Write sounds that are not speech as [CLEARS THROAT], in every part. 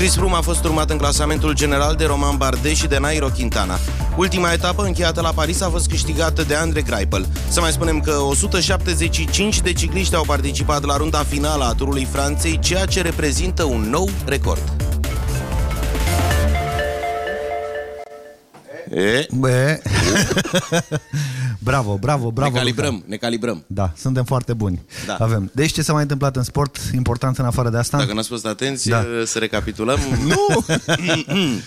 Chris Froome a fost urmat în clasamentul general de Roman Bardet și de Nairo Quintana. Ultima etapă încheiată la Paris a fost câștigată de Andre Greipel. Să mai spunem că 175 de cicliști au participat la runda finală a Turului Franței, ceea ce reprezintă un nou record. E, Bă. [LAUGHS] bravo, bravo, bravo. ne calibrăm, Luca. ne calibrăm. Da, suntem foarte buni. Da. Avem. Deci ce s-a mai întâmplat în sport important în afară de asta? Dacă n-ați fost atenți, Da. să recapitulăm. Nu! [LAUGHS]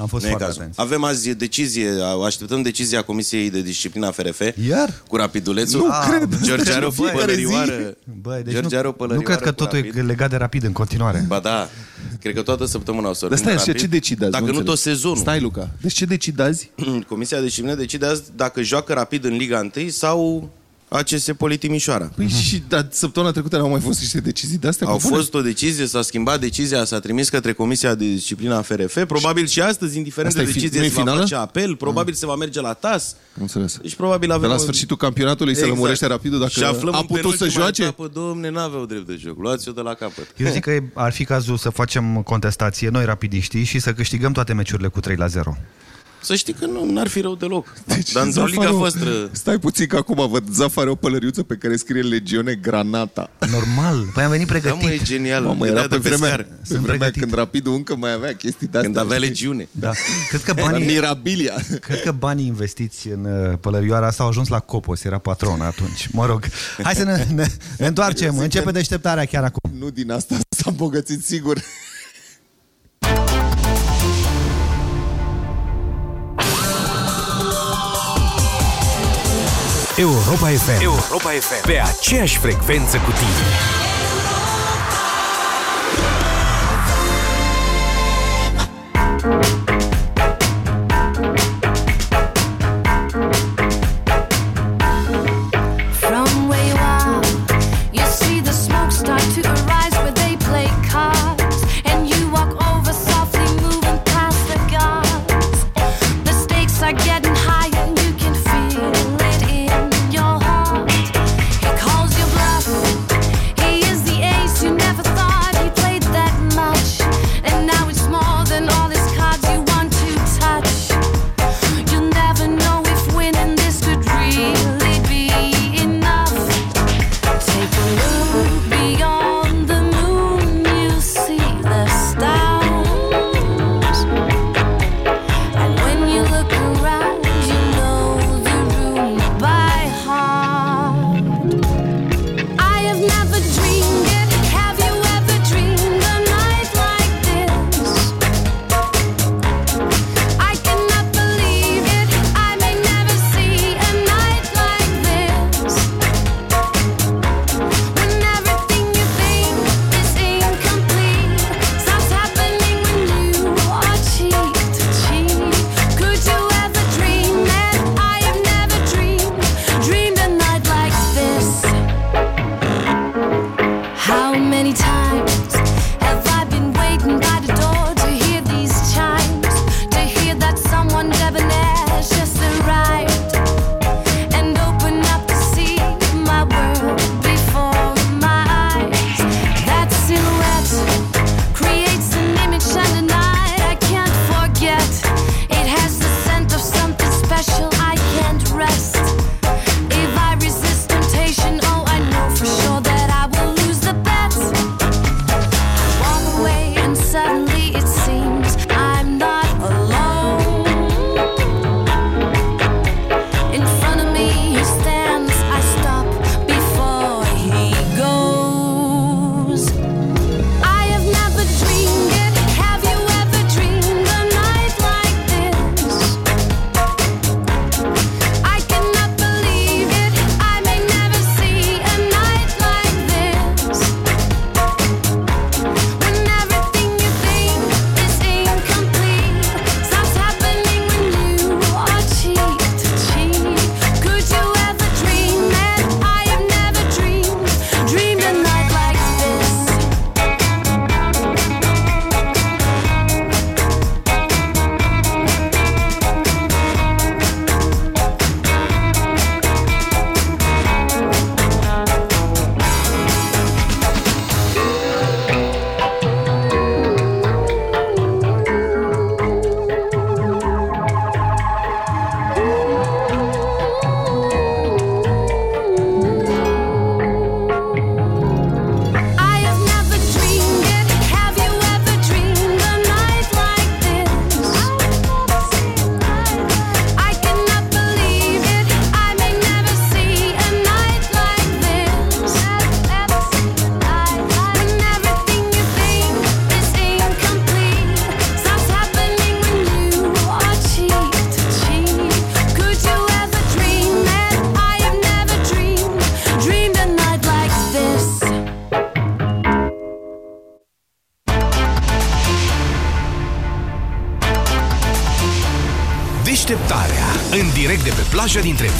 Am fost Nu e foarte cazul. atenți. Avem azi decizie, așteptăm decizia Comisiei de Disciplină a FRF. Iar? Cu rapidulețul. Nu cred. George are o [LAUGHS] Băi, pălărioară. Băi, deci George nu, are o nu pălărioară cred că cu totul rapid. e legat de rapid în continuare. Ba da, cred că toată săptămâna o să Dar stai urmă așa, rapid. ce decide azi? Dacă nu, înțeleg. tot sezonul. Stai, Luca. Deci ce decide azi? [CLEARS THROAT] Comisia de Disciplină decide azi dacă joacă rapid în Liga 1 sau ACS Poli Timișoara. Păi și da, săptămâna trecută au mai fost niște decizii de astea? Au Pe bune? fost o decizie, s-a schimbat decizia, s-a trimis către Comisia de Disciplină a FRF. Probabil și astăzi, indiferent Asta de e fi- decizie, nu e se va finală? face apel, probabil se va merge la TAS. Am înțeles. Deci probabil De avem la o- sfârșitul campionatului se lămurește rapidul dacă și aflăm a în putut să penultima joace? Etapă, domne, n-aveau drept de joc. Luați-o de la capăt. Eu zic că ar fi cazul să facem contestație, noi rapidiștii, și să câștigăm toate meciurile cu 3 la 0. Să știi că nu n-ar fi rău deloc. Deci, Dar într-o liga Zafarov- voastră... Stai puțin că acum văd Zaf are o pălăriuță pe care scrie Legione Granata. Normal. Păi am venit Da, pregătit. mă, e genial. Mamă, Era era pe de vremea, pescar. pe Sunt vremea pregătit. când Rapidul încă mai avea chestii de astea. Când avea știi? legiune. Da. Cred că Era banii, Mirabilia. cred că banii investiți în uh, pălărioara asta au ajuns la Copos, era patron atunci. Mă rog, hai să ne, ne, ne întoarcem. Începe deșteptarea chiar acum. Nu din asta s-a îmbogățit sigur. Europa FM. Europa FM. Pe aceeași frecvență cu tine. From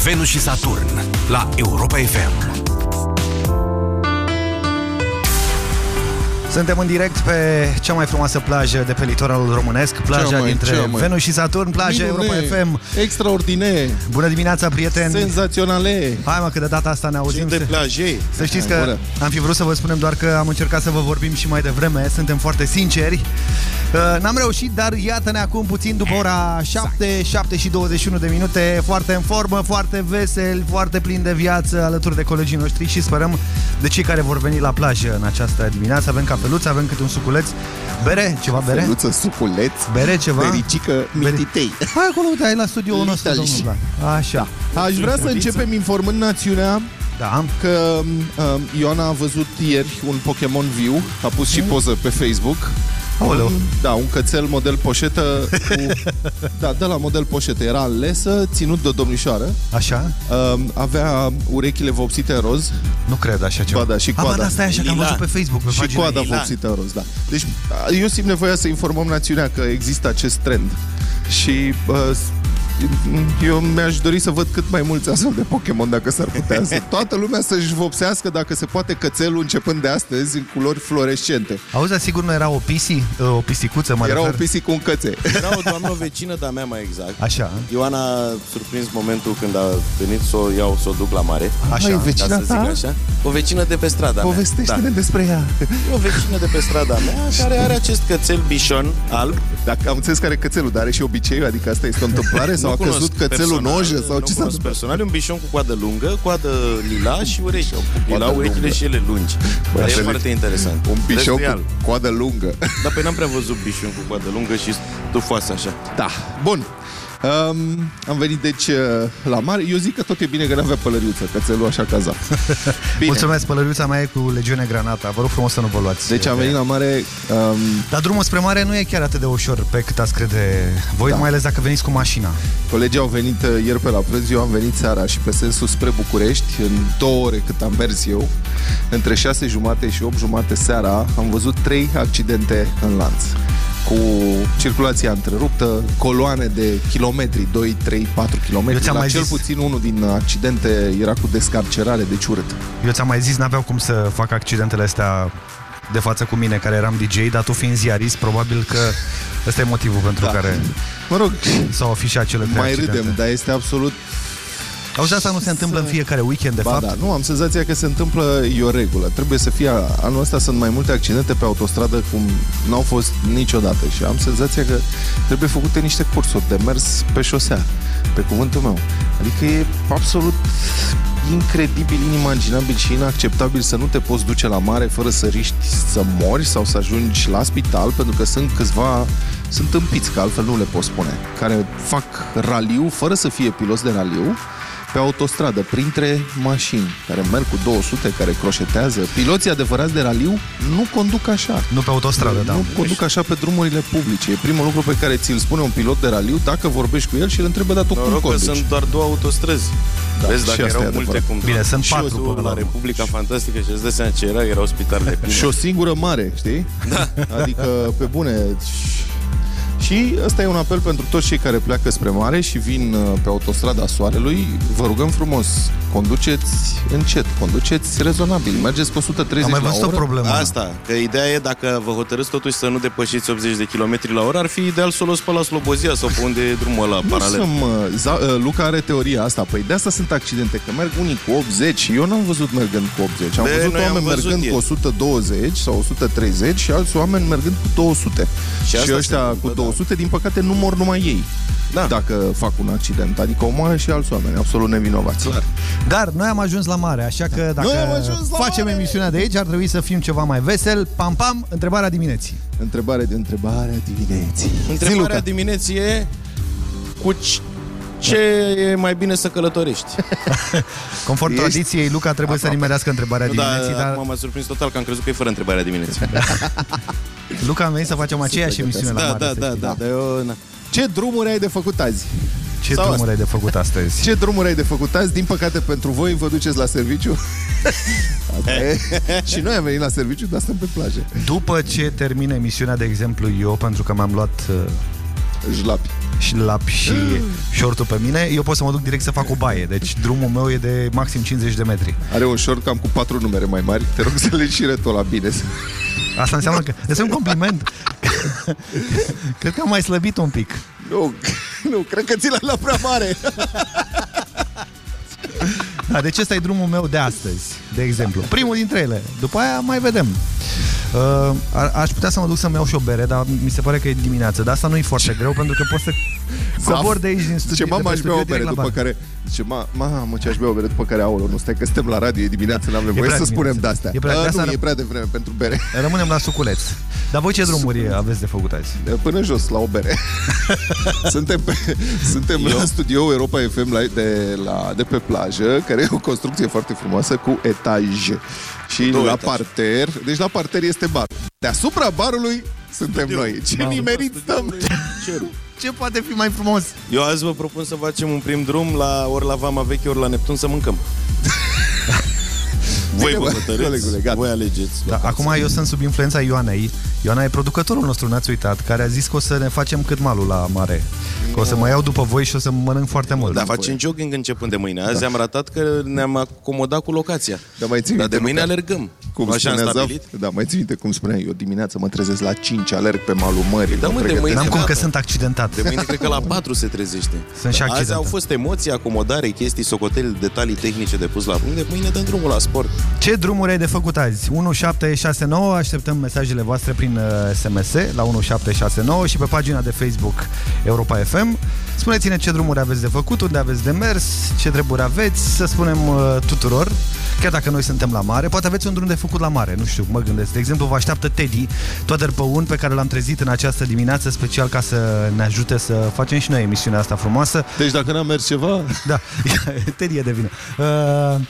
Venus și Saturn. La Europa FM. Suntem în direct pe cea mai frumoasă plajă de pe litoralul românesc, plaja Cea mai, dintre cea mai. Venus și Saturn, plaja Minune, Europa FM. Extraordine, Bună dimineața, prieteni! senzaționale. Hai mă, că de data asta ne auzim. de plaje. Să știți că Bună. am fi vrut să vă spunem doar că am încercat să vă vorbim și mai devreme, suntem foarte sinceri. Uh, N-am reușit, dar iată-ne acum puțin după ora 7, 7 și 21 de minute, foarte în formă, foarte veseli, foarte plin de viață alături de colegii noștri și sperăm de cei care vor veni la plajă în această dimineață. Avem cafeluț, avem câte un suculeț. Bere? Ceva bere? Feluță, suculeț, Bere ceva? bericică, mititei. Hai acolo, uite, ai la studioul nostru, Litaliș. domnul Blan. Așa. Aș vrea să începem informând națiunea Da. că um, Ioana a văzut ieri un Pokémon viu, a pus și poză pe Facebook. Aoleu. Un, da, un cățel model poșetă cu, [LAUGHS] Da, de la model poșetă Era alesă, ținut de o domnișoară Așa? um, Avea urechile vopsite în roz Nu cred așa ceva. Ba da, și A, ba coada. da, stai așa, că am Lila. văzut pe Facebook, pe Și pagina coada ei. vopsită în roz, da Deci eu simt nevoia să informăm națiunea Că există acest trend Și uh, eu mi-aș dori să văd cât mai mulți astfel de Pokémon dacă s-ar putea să [LAUGHS] toată lumea să-și vopsească dacă se poate cățelul începând de astăzi în culori fluorescente. Auzi, dar sigur nu era o pisi, o pisicuță, mă Era o refer? pisică cu un cățe. Era o doamnă vecină de-a mea mai exact. Așa, Ioana a surprins momentul când a venit să o iau, să o duc la mare. așa. Măi, Ca vecina să zic ta? așa. O vecină de pe strada Povestește-ne mea. despre ea. Da. E o vecină de pe strada mea [LAUGHS] care are acest cățel bișon alb. Dacă am înțeles care e cățelul, dar are și obiceiul, adică asta este o întâmplare [LAUGHS] sau Nu a cunosc căzut cățelul în personal, ojă sau nu ce s-a cunosc întâmplat? personal, e un bișon cu coadă lungă, coadă lila și urechi. Lila, coadă urechile lungă. și ele lungi. Dar e înțeleg. foarte interesant. Un bișon Restul e cu alb. coadă lungă. Dar pe n-am prea văzut bișon cu coadă lungă și stufoasă așa. Da, bun. Um, am venit deci uh, la mare. Eu zic că tot e bine că n-avea pălăriuță, cățelul așa caza. [LAUGHS] Bine. Mulțumesc, pălăriuța mea e cu legiune granata. Vă rog frumos să nu vă luați. Deci am venit la mare um, Dar drumul spre mare nu e chiar atât de ușor pe cât ați crede voi, Da. mai ales dacă veniți cu mașina. Colegii au venit uh, ieri pe la prânz, eu am venit seara și pe sensul spre București, în două ore cât am mers eu, între 6 jumate și 8 jumate seara, am văzut trei accidente în lanț cu circulația întreruptă, coloane de kilometri, 2, 3, 4 Eu km. ți-am La mai cel zis- puțin unul din accidente era cu descarcerare, deci urât. Eu ți-am mai zis, n-aveau cum să fac accidentele astea de față cu mine, care eram DJ, dar tu fiind ziarist, probabil că ăsta e motivul pentru Da. care Mă rog, s-au afișat cele trei mai accidente. râdem, dar este absolut Auzi, asta nu se întâmplă în fiecare weekend, de Ba fapt? da, nu, am senzația că se întâmplă, e o regulă. Trebuie să fie, anul ăsta sunt mai multe accidente pe autostradă cum n-au fost niciodată și am senzația că trebuie făcute niște cursuri de mers pe șosea, pe cuvântul meu. Adică e absolut incredibil, inimaginabil și inacceptabil să nu te poți duce la mare fără să riști să mori sau să ajungi la spital, pentru că sunt câțiva, sunt împiți, că altfel nu le pot spune, care fac raliu fără să fie piloți de raliu, pe autostradă, printre mașini care merg cu 200, care croșetează. Piloții adevărați de raliu nu conduc așa. Nu pe autostradă, da. Nu conduc așa pe drumurile publice. E primul lucru pe care ți-l spune un pilot de raliu dacă vorbești cu el și îl întrebe, dar tu cum Noroc că conduci? sunt doar două autostrăzi. Da, Vezi, și dacă asta erau e multe adevărat. cum Bine, sunt și patru eu până la la urmă. Republica Fantastică și îți dai seama ce era, erau spitalele pline. [LAUGHS] Și o singură mare, știi? Da. Adică, pe bune... Și ăsta e un apel pentru toți cei care pleacă spre mare și vin uh, pe autostrada Soarelui. Vă rugăm frumos, conduceți încet, conduceți rezonabil, mergeți cu 130 Am mai la văzut o oră. problemă. Asta, că ideea e dacă vă hotărâți totuși să nu depășiți 80 de km la oră, ar fi ideal să o luați pe la Slobozia sau pe unde e drumul ăla Nu paralel. să mă, za, uh, Luca are teoria asta. Păi de asta sunt accidente, că merg unii cu 80. Eu n-am văzut mergând cu 80. Am De, văzut noi am oameni văzut mergând ieri. cu 120 sau 130 și alți oameni mergând cu 200. Și Și, asta și se ăștia întâmplă, cu da. 200, din păcate, nu mor numai ei. Da. Dacă fac un accident. Adică omoară și alți oameni, absolut nevinovați. Clar. Dar noi am ajuns la mare, așa că dacă Noi am ajuns la facem mare! emisiunea de aici, ar trebui să fim ceva mai vesel. Pam, pam, întrebarea dimineții. Întrebare de întrebare dimineții. Zi, Întrebarea Luca. dimineții e cu c- ce e mai bine să călătorești? [LAUGHS] Conform Ești- tradiției, Luca trebuie să nimerească întrebarea Nu, dar dimineții, dar acum m-a surprins total că am crezut că e fără întrebarea dimineții. [LAUGHS] Luca am venit să facem aceeași emisiune la Da, mare. da, să da, știi. da, dar eu... Na. Ce drumuri ai de făcut azi? Ce Sau drumuri asta. ai de făcut [LAUGHS] astăzi? Ce drumuri ai de făcut azi? Din păcate pentru voi vă duceți la serviciu. [LAUGHS] Asta e. [LAUGHS] și noi am venit la serviciu, dar stăm pe plajă. După ce termin emisiunea, de exemplu, eu, pentru că mi-am luat uh, Jlapi. Și lap și shortul pe mine, eu pot să mă duc direct să fac o baie. Deci drumul meu e de maxim 50 de metri. Are un short cam cu patru numere mai mari. Te rog să le și la bine. Asta înseamnă că... Este un compliment. Cred că am mai slăbit un pic. Nu, nu, cred că ți l la prea mare. Da, deci ăsta e drumul meu de astăzi, de exemplu. Primul dintre ele. După aia mai vedem. Uh, a- aș putea să mă duc să-mi iau și o bere, dar mi se pare că e dimineață. Dar asta nu e foarte greu, pentru că pot să cobor de aici din studio. Ce de mama pe aș bea o studio, bere direct la după bar. care Zice, ma, mamă, ce aș bea o bere după care Aolo, nu stai că suntem la radio, e dimineață, n-am nevoie prea să spunem dimineață. de-astea E prea- de A, asta Nu, ră- e prea devreme pentru bere [LAUGHS] Rămânem la suculeț. Dar voi ce drumuri aveți de făcut azi? Până jos, la o bere [LAUGHS] Suntem, pe, suntem la studio Europa FM la, de, la, de pe plajă Care e o construcție foarte frumoasă cu etaj Și Două la etaje. parter Deci la parter este bar Deasupra barului suntem noi Ce nimerit stăm Ce poate fi mai frumos? Eu azi vă propun să facem un prim drum la ori la Vama Veche, ori la Neptun să mâncăm. [LAUGHS] Voi Bine, vă bă, hotărâți, colegule, gata. voi alegeți. Da, acum eu sunt sub influența Ioanei. Ioana e producătorul nostru, n-ați uitat, care a zis că o să ne facem cât malul la mare. Că o să mă iau după voi și o să mănânc foarte mult. Da, facem jogging începând de mâine. Azi am ratat că ne-am acomodat cu locația. Dar mai ții Dar de minte, mâine Luca? alergăm. Cum Așa am spunea Zaf, stabilit. da, mai ții minte cum spunea eu dimineața mă trezesc la 5, alerg pe malul mării. Da, mă mă, de pregătesc. mâine- N-am cum că gata. sunt accidentat. De mâine cred că la 4 se trezește. Sunt și Azi accidentat. au fost emoții, acomodare, chestii, socoteli, detalii tehnice de pus la punct. De mâine dăm drumul la sport. Ce drumuri ai de făcut azi? 1769, așteptăm mesajele voastre prin uh, SMS la 1769 și pe pagina de Facebook Europa FM. Spuneți-ne ce drumuri aveți de făcut, unde aveți de mers, ce treburi aveți, să spunem uh, tuturor, chiar dacă noi suntem la mare, poate aveți un drum de făcut la mare, nu știu, mă gândesc. De exemplu, vă așteaptă Teddy, Toader Păun, pe care l-am trezit în această dimineață, special ca să ne ajute să facem și noi emisiunea asta frumoasă. Deci dacă n-a mers ceva, Da, [LAUGHS] Teddy e de vină. Uh, uh,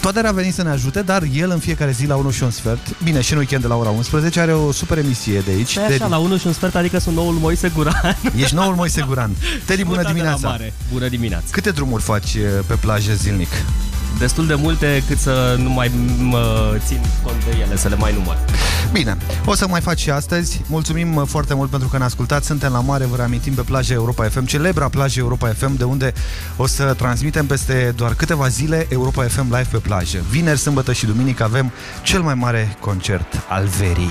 Toader a venit să ne ajute, dar el în fiecare zi la 1 și un sfert, bine, și în weekend de la ora 11, are o super emisie de aici. Păi așa, la 1 și un sfert, adică sunt noul Moise Guran. [LAUGHS] Ești noul Moise Guran. [LAUGHS] Teddy, bună Mutat de la dimineața! mare. Bună dimineața! Câte drumuri faci uh, pe plajă zilnic? Destul de multe cât să nu mai mă țin cont de ele, să le mai număr. Bine, o să mai faci și astăzi. Mulțumim uh, foarte mult pentru că ne ascultați. Suntem la mare, vă reamintim pe plaja Europa FM, celebra plajă Europa FM, de unde o să transmitem peste doar câteva zile Europa FM live pe plajă. Vineri, sâmbătă și duminică avem cel mai mare concert al verii.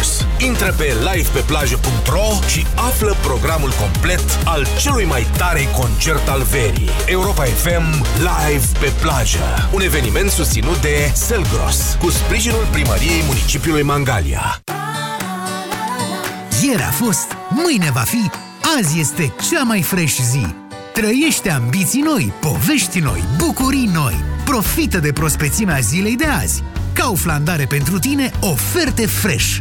Backstabbers. Intră pe livepeplajă.ro și află programul complet al celui mai tare concert al verii. Europa FM Live pe plajă. Un eveniment susținut de Selgros, cu sprijinul primăriei municipiului Mangalia. Ieri a fost, mâine va fi, azi este cea mai fresh zi. Trăiește ambiții noi, povești noi, bucurii noi. Profită de prospețimea zilei de azi. Kaufland are pentru tine oferte fresh.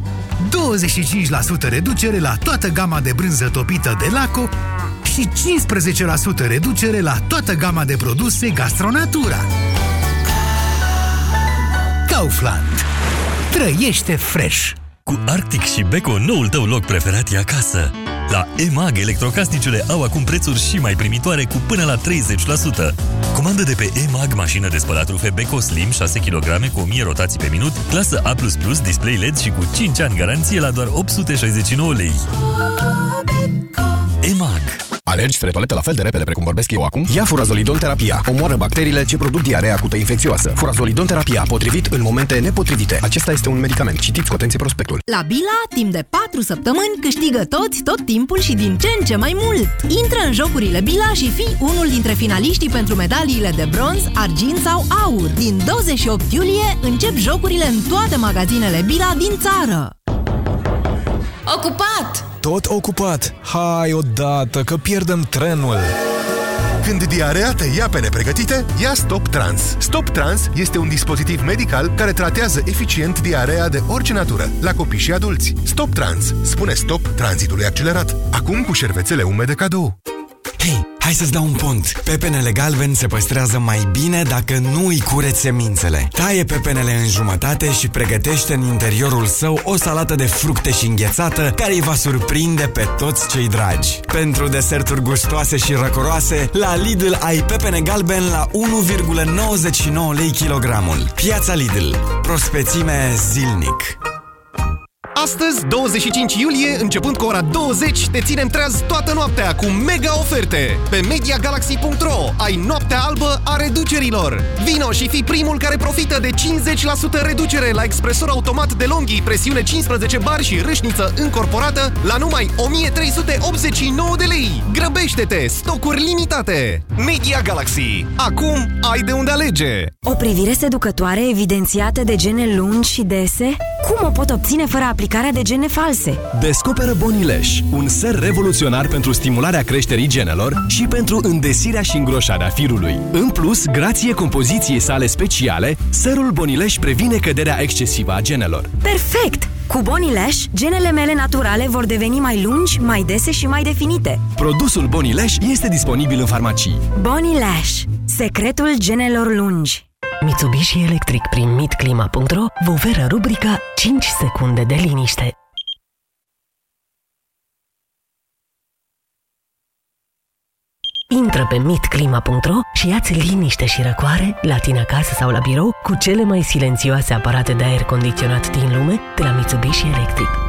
25% reducere la toată gama de brânză topită de Laco și 15% reducere la toată gama de produse Gastronatura. Kaufland. Trăiește fresh! Cu Arctic și Beko, noul tău loc preferat e acasă. La EMAG, electrocasnicele au acum prețuri și mai primitoare cu până la 30%. Comandă de pe EMAG mașină de spălat rufe Beko Slim 6 kg cu 1000 rotații pe minut, clasă A++, display LED și cu 5 ani garanție la doar 869 lei. EMAG Alergi spre toaletă la fel de repede precum vorbesc eu acum? Ia furazolidon terapia. Omoară bacteriile ce produc diarea acută infecțioasă. Furazolidon terapia, potrivit în momente nepotrivite. Acesta este un medicament. Citiți cu atenție prospectul. La Bila, timp de 4 săptămâni, câștigă toți, tot timpul și din ce în ce mai mult. Intră în jocurile Bila și fii unul dintre finaliștii pentru medaliile de bronz, argint sau aur. Din 28 iulie încep jocurile în toate magazinele Bila din țară. Ocupat! Tot ocupat. Hai odată, că pierdem trenul. Când diarea te ia pe nepregătite, ia Stop Trans. Stop Trans este un dispozitiv medical care tratează eficient diarea de orice natură, la copii și adulți. Stop Trans spune stop tranzitului accelerat. Acum cu șervețele umede cadou. Hei, hai să-ți dau un pont. Pepenele galben se păstrează mai bine dacă nu îi cureți semințele. Taie pepenele în jumătate și pregătește în interiorul său o salată de fructe și înghețată care îi va surprinde pe toți cei dragi. Pentru deserturi gustoase și răcoroase, la Lidl ai pepene galben la 1,99 lei kilogramul. Piața Lidl. Prospețime zilnic. Astăzi, 25 iulie, începând cu ora 20, te ținem treaz toată noaptea cu mega oferte. Pe MediaGalaxy.ro ai noaptea albă a reducerilor. Vino și fi primul care profită de 50% reducere la expresor automat de Longhi, presiune 15 bar și râșniță încorporată la numai 1389 de lei. Grăbește-te, stocuri limitate. Media Galaxy. Acum ai de unde alege. O privire seducătoare evidențiată de gene lungi și dese? Cum o pot obține fără aplicarea de gene false? Descoperă Bonileș, un ser revoluționar pentru stimularea creșterii genelor și pentru îndesirea și îngroșarea firului. În plus, grație compoziției sale speciale, serul Bonileș previne căderea excesivă a genelor. Perfect! Cu Bonileș, genele mele naturale vor deveni mai lungi, mai dese și mai definite. Produsul Bonileș este disponibil în farmacii. Bonileș, secretul genelor lungi. Mitsubishi Electric prin mitclima.ro vă oferă rubrica 5 secunde de liniște. Intră pe mitclima.ro și ia-ți liniște și răcoare la tine acasă sau la birou cu cele mai silențioase aparate de aer condiționat din lume de la Mitsubishi Electric.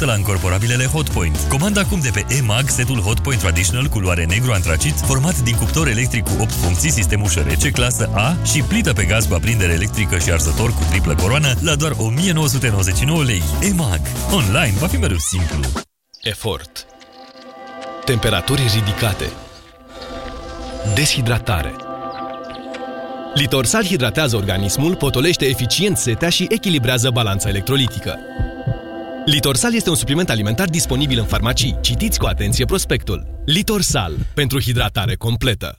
la încorporabilele Hotpoint. Comanda acum de pe EMAG setul Hotpoint Traditional culoare negru antracit, format din cuptor electric cu 8 funcții, sistem ușă rece, clasă A și plită pe gaz cu aprindere electrică și arzător cu triplă coroană la doar 1999 lei. EMAG. Online va fi mereu simplu. Efort. Temperaturi ridicate. Deshidratare. Litorsal hidratează organismul, potolește eficient setea și echilibrează balanța electrolitică. Litorsal este un supliment alimentar disponibil în farmacii. Citiți cu atenție prospectul. Litorsal. Pentru hidratare completă.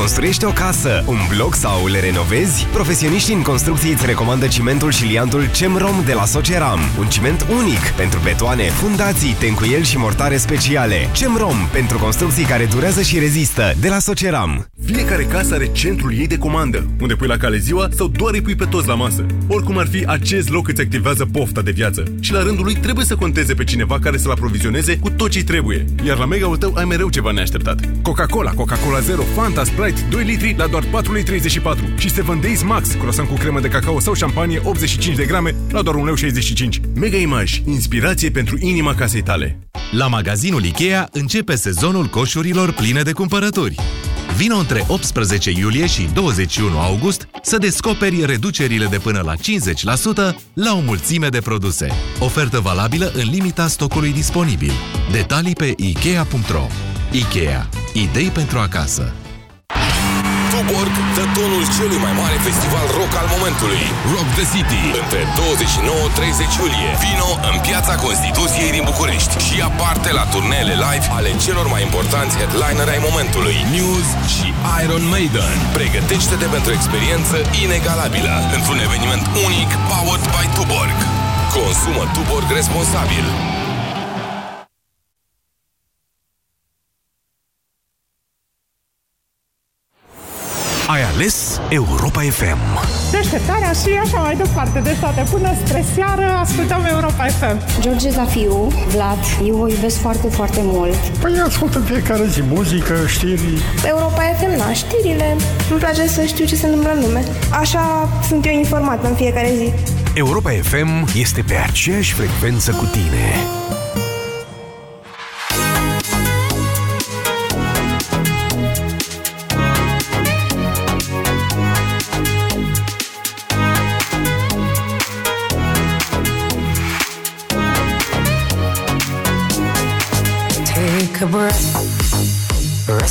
Construiești o casă, un bloc sau le renovezi? Profesioniștii în construcții îți recomandă cimentul și liantul CEMROM de la Soceram. Un ciment unic pentru betoane, fundații, tencuieli și mortare speciale. CEMROM pentru construcții care durează și rezistă de la Soceram. Fiecare casă are centrul ei de comandă, unde pui la cale ziua sau doar îi pui pe toți la masă. Oricum ar fi, acest loc îți activează pofta de viață și la rândul lui trebuie să conteze pe cineva care să-l aprovizioneze cu tot ce trebuie. Iar la mega-ul tău ai mereu ceva neașteptat. Coca-Cola, Coca-Cola Zero, Fanta, Sprite, 2 litri la doar 4,34 lei și 7 Days Max, croissant cu cremă de cacao sau șampanie 85 de grame la doar 1,65 lei. Mega Image, inspirație pentru inima casei tale. La magazinul Ikea începe sezonul coșurilor pline de cumpărături. Vino între 18 iulie și 21 august să descoperi reducerile de până la 50% la o mulțime de produse. Ofertă valabilă în limita stocului disponibil. Detalii pe Ikea.ro Ikea. Idei pentru acasă. Tuborg dă tonul celui mai mare festival rock al momentului, Rock the City, între 29-30 iulie. Vino în piața Constituției din București și ia parte la turneele live ale celor mai importanți headliner ai momentului, News și Iron Maiden. Pregătește-te pentru o experiență inegalabilă într-un eveniment unic powered by Tuborg. Consumă Tuborg responsabil. Europa FM. Deșteptarea și așa mai departe de toate. Până spre seară ascultăm Europa FM. George Zafiu, Vlad, eu o iubesc foarte, foarte mult. Păi ascult în fiecare zi muzică, știri. Europa FM, na, știrile. Îmi place să știu ce se întâmplă în lume. Așa sunt eu informată în fiecare zi. Europa FM este pe aceeași frecvență cu tine.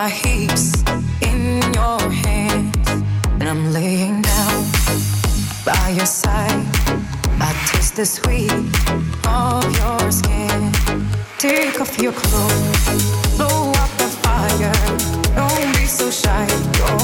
my hips in your hands? And I'm laying down by your side. I taste the sweet of your skin. Take off your clothes, blow up the fire. Don't be so shy.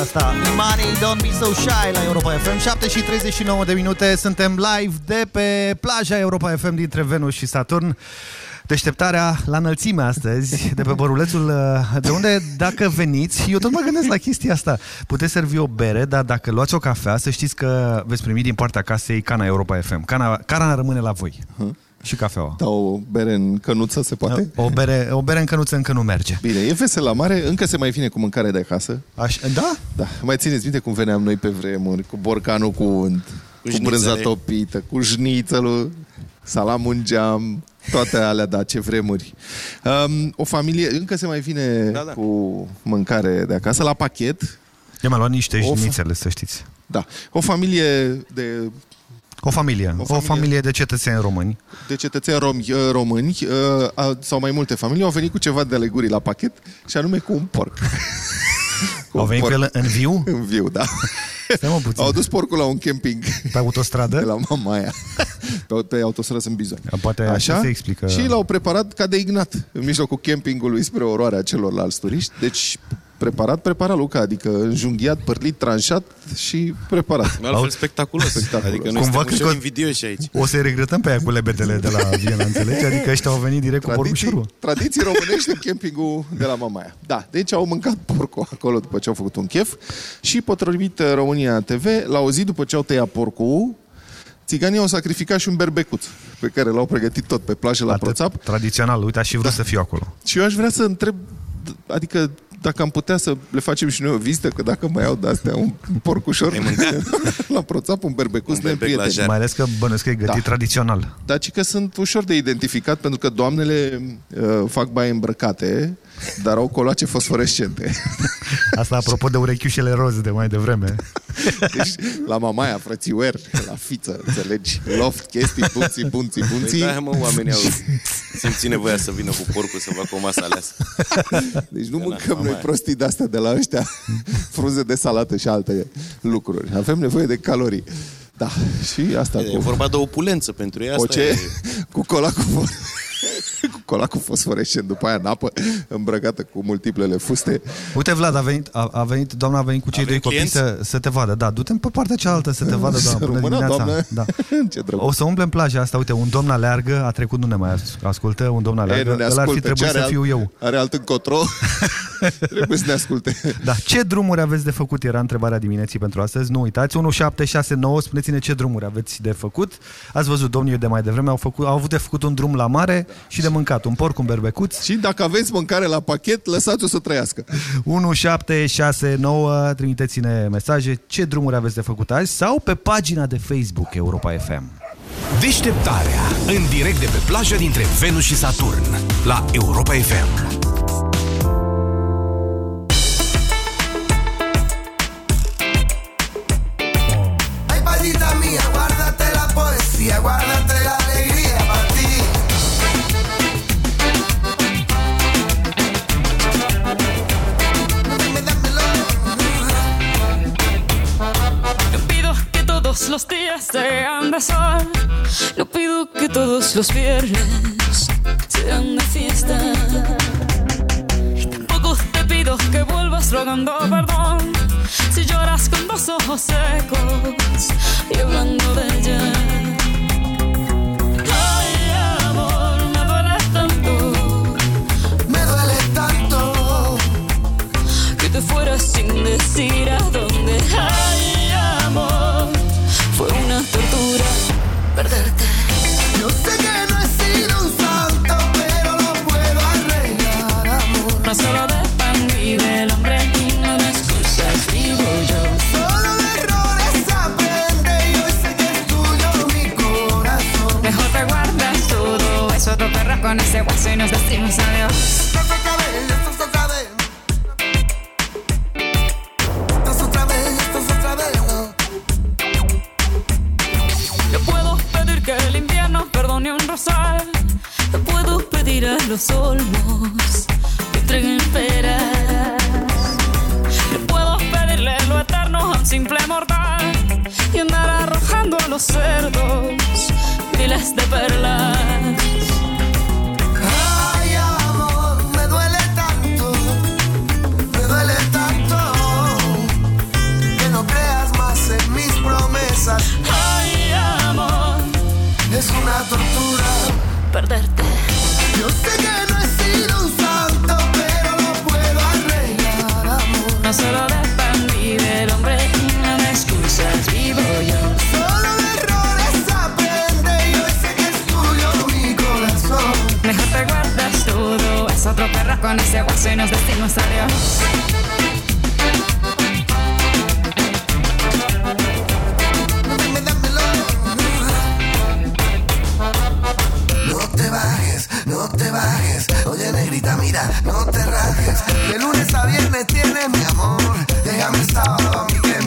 Asta. Imani, Don't Be So Shy la Europa FM 7 și 39 de minute Suntem live de pe plaja Europa FM Dintre Venus și Saturn. Deșteptarea la înălțime astăzi De pe bărulețul uh, De unde dacă veniți Eu tot mă gândesc la chestia asta. Puteți servi o bere Dar dacă luați o cafea Să știți că veți primi din partea casei Cana Europa FM Cana, cana rămâne la voi Și cafeaua Da, o bere în cănuță se poate? o bere, o bere în cănuță încă nu merge Bine, e vesel la mare, încă se mai vine cu mâncare de acasă. Aș, da? Da. Mai țineți minte cum veneam noi pe vremuri, cu borcanul cu unt, cu, șnițele. brânza topită, cu șnițelul, salamul în geam, toate alea, da, ce vremuri. Um, o familie, încă se mai vine da, da. cu mâncare de acasă, la pachet. Eu m-am luat niște O fa- șnițele, să știți Da. O familie de O familie, o familie, o familie de cetățeni români de cetățeni rom- uh, români uh, a- sau mai multe familii au venit cu ceva de leguri la pachet și anume cu un porc. [LAUGHS] Au venit cu el în viu? [LAUGHS] În viu, da. Stai mă puțin. Au dus porcul la un camping. Pe autostradă? De la mama aia. Pe, pe autostradă sunt bizoni. Poate așa se explică. Și l-au preparat ca de ignat în mijlocul campingului spre oroarea celorlalți turiști. Deci Preparat, preparat, Luca, adică înjunghiat, părlit, tranșat și preparat. Altfel spectaculos. Spectaculos. Adică noi Cumva suntem cred ușor că- invidioși aici. O să-i regretăm pe aia cu lebedele de la Viena, înțelegi? Adică ăștia au venit direct cu Tradiții, porcușorul. tradiții românești în campingul de la Mamaia. Da, deci au mâncat porcul acolo după ce au făcut un chef și potrivit uh, România TV, la o zi după ce au tăiat porcul, țiganii au sacrificat și un berbecuț pe care l-au pregătit tot pe plajă la Proțap. Tradițional, uite, aș și vrut să fiu acolo. Și eu aș vrea să întreb, d- adică dacă am putea să le facem și noi o vizită, că dacă mai au de-astea un porcușor [LAUGHS] la Proțap, un berbecuț de prieteni. Mai ales că bănuiesc că e gătit Da. tradițional. Dar ci că sunt ușor de identificat pentru că doamnele uh, fac baie îmbrăcate, dar au coloace fosforescente. [LAUGHS] Asta apropo de urechiușele roz de mai devreme. Deci, la mamaia, frățiuer, la fiță, înțelegi? Loft, chestii, bunții, bunții, bunții. Păi da, mă, oamenii au simțit nevoia să vină cu porcul să facă o masă aleasă. Deci nu Da, mâncăm noi mamaia. prostii de-astea de la ăștia, frunze de salată și alte lucruri. Avem nevoie de calorii. Da, și asta E cu... vorba de opulență pentru ei. Asta O ce? e... Cu cola cu, fo- [LAUGHS] cu cola cu fosforescent, după aia în apă, îmbrăcată cu multiplele fuste. Uite, Vlad, a venit, a, a venit, doamna a venit cu cei doi copii să, să te vadă. Da, du-te pe partea cealaltă să te vadă, Să doamna, până rămână, dimineața. doamnă. Da. [LAUGHS] Ce drăguț. O să umplem plaja asta. Uite, un domn aleargă, a trecut, nu ne mai as- ascultă, un domn Ei, aleargă. nu ne Ăla ar fi ascultă. trebuit Ce să are fiu alt- eu. Are alt încotro. [LAUGHS] Trebuie să ne asculte. Da, ce drumuri aveți de făcut? Era întrebarea dimineții pentru astăzi. Nu uitați, 1769, spuneți-ne ce drumuri aveți de făcut. Ați văzut, domnii de mai devreme au, făcut, au avut de făcut un drum la mare și de mâncat. Un porc, un berbecuț. Și dacă aveți mâncare la pachet, lăsați-o să trăiască. 1769, trimiteți-ne mesaje ce drumuri aveți de făcut azi sau pe pagina de Facebook Europa FM. Deșteptarea. În direct de pe plajă dintre Venus și Saturn. La Europa FM. Los días sean de sol. No pido que todos los viernes sean de fiesta. Tampoco te pido que vuelvas rogando perdón. Si lloras con dos ojos secos y hablando de ella. Fueras sin decir a dónde. Ay, te con ese hueso y nos decimos adiós. Esto es otra vez, esto es otra vez. Esto es otra vez, esto es otra vez. No puedo pedir que el invierno perdone un rosal. No puedo pedir a los olmos que entreguen peras. No puedo pedirle lo eterno a un simple mortal y andar arrojando a los cerdos miles de perlas. Es una tortura perderte. Yo sé que no he sido un santo, pero lo puedo arreglar, amor. No solo de pan vive el hombre y no de excusas vivo yo. Solo de errores aprende y hoy sé que es tuyo mi corazón. Mejor te guardas todo, es otro perro con ese hueso y nos decimos adiós. Te bajes. Oye, negrita, mira, no te rajes. De lunes a viernes tienes mi amor. Déjame sábado a mí que es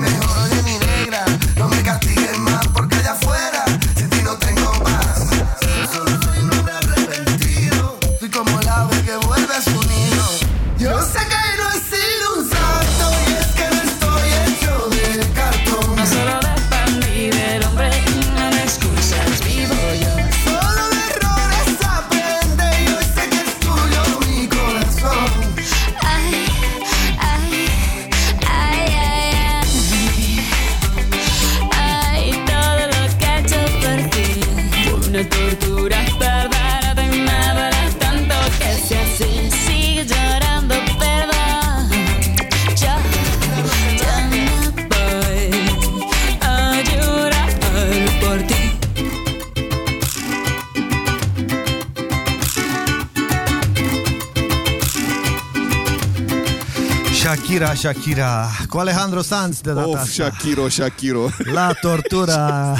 Shakira, Shakira Cu Alejandro Sanz de data Of, asta Shakiro, Shakiro. La tortura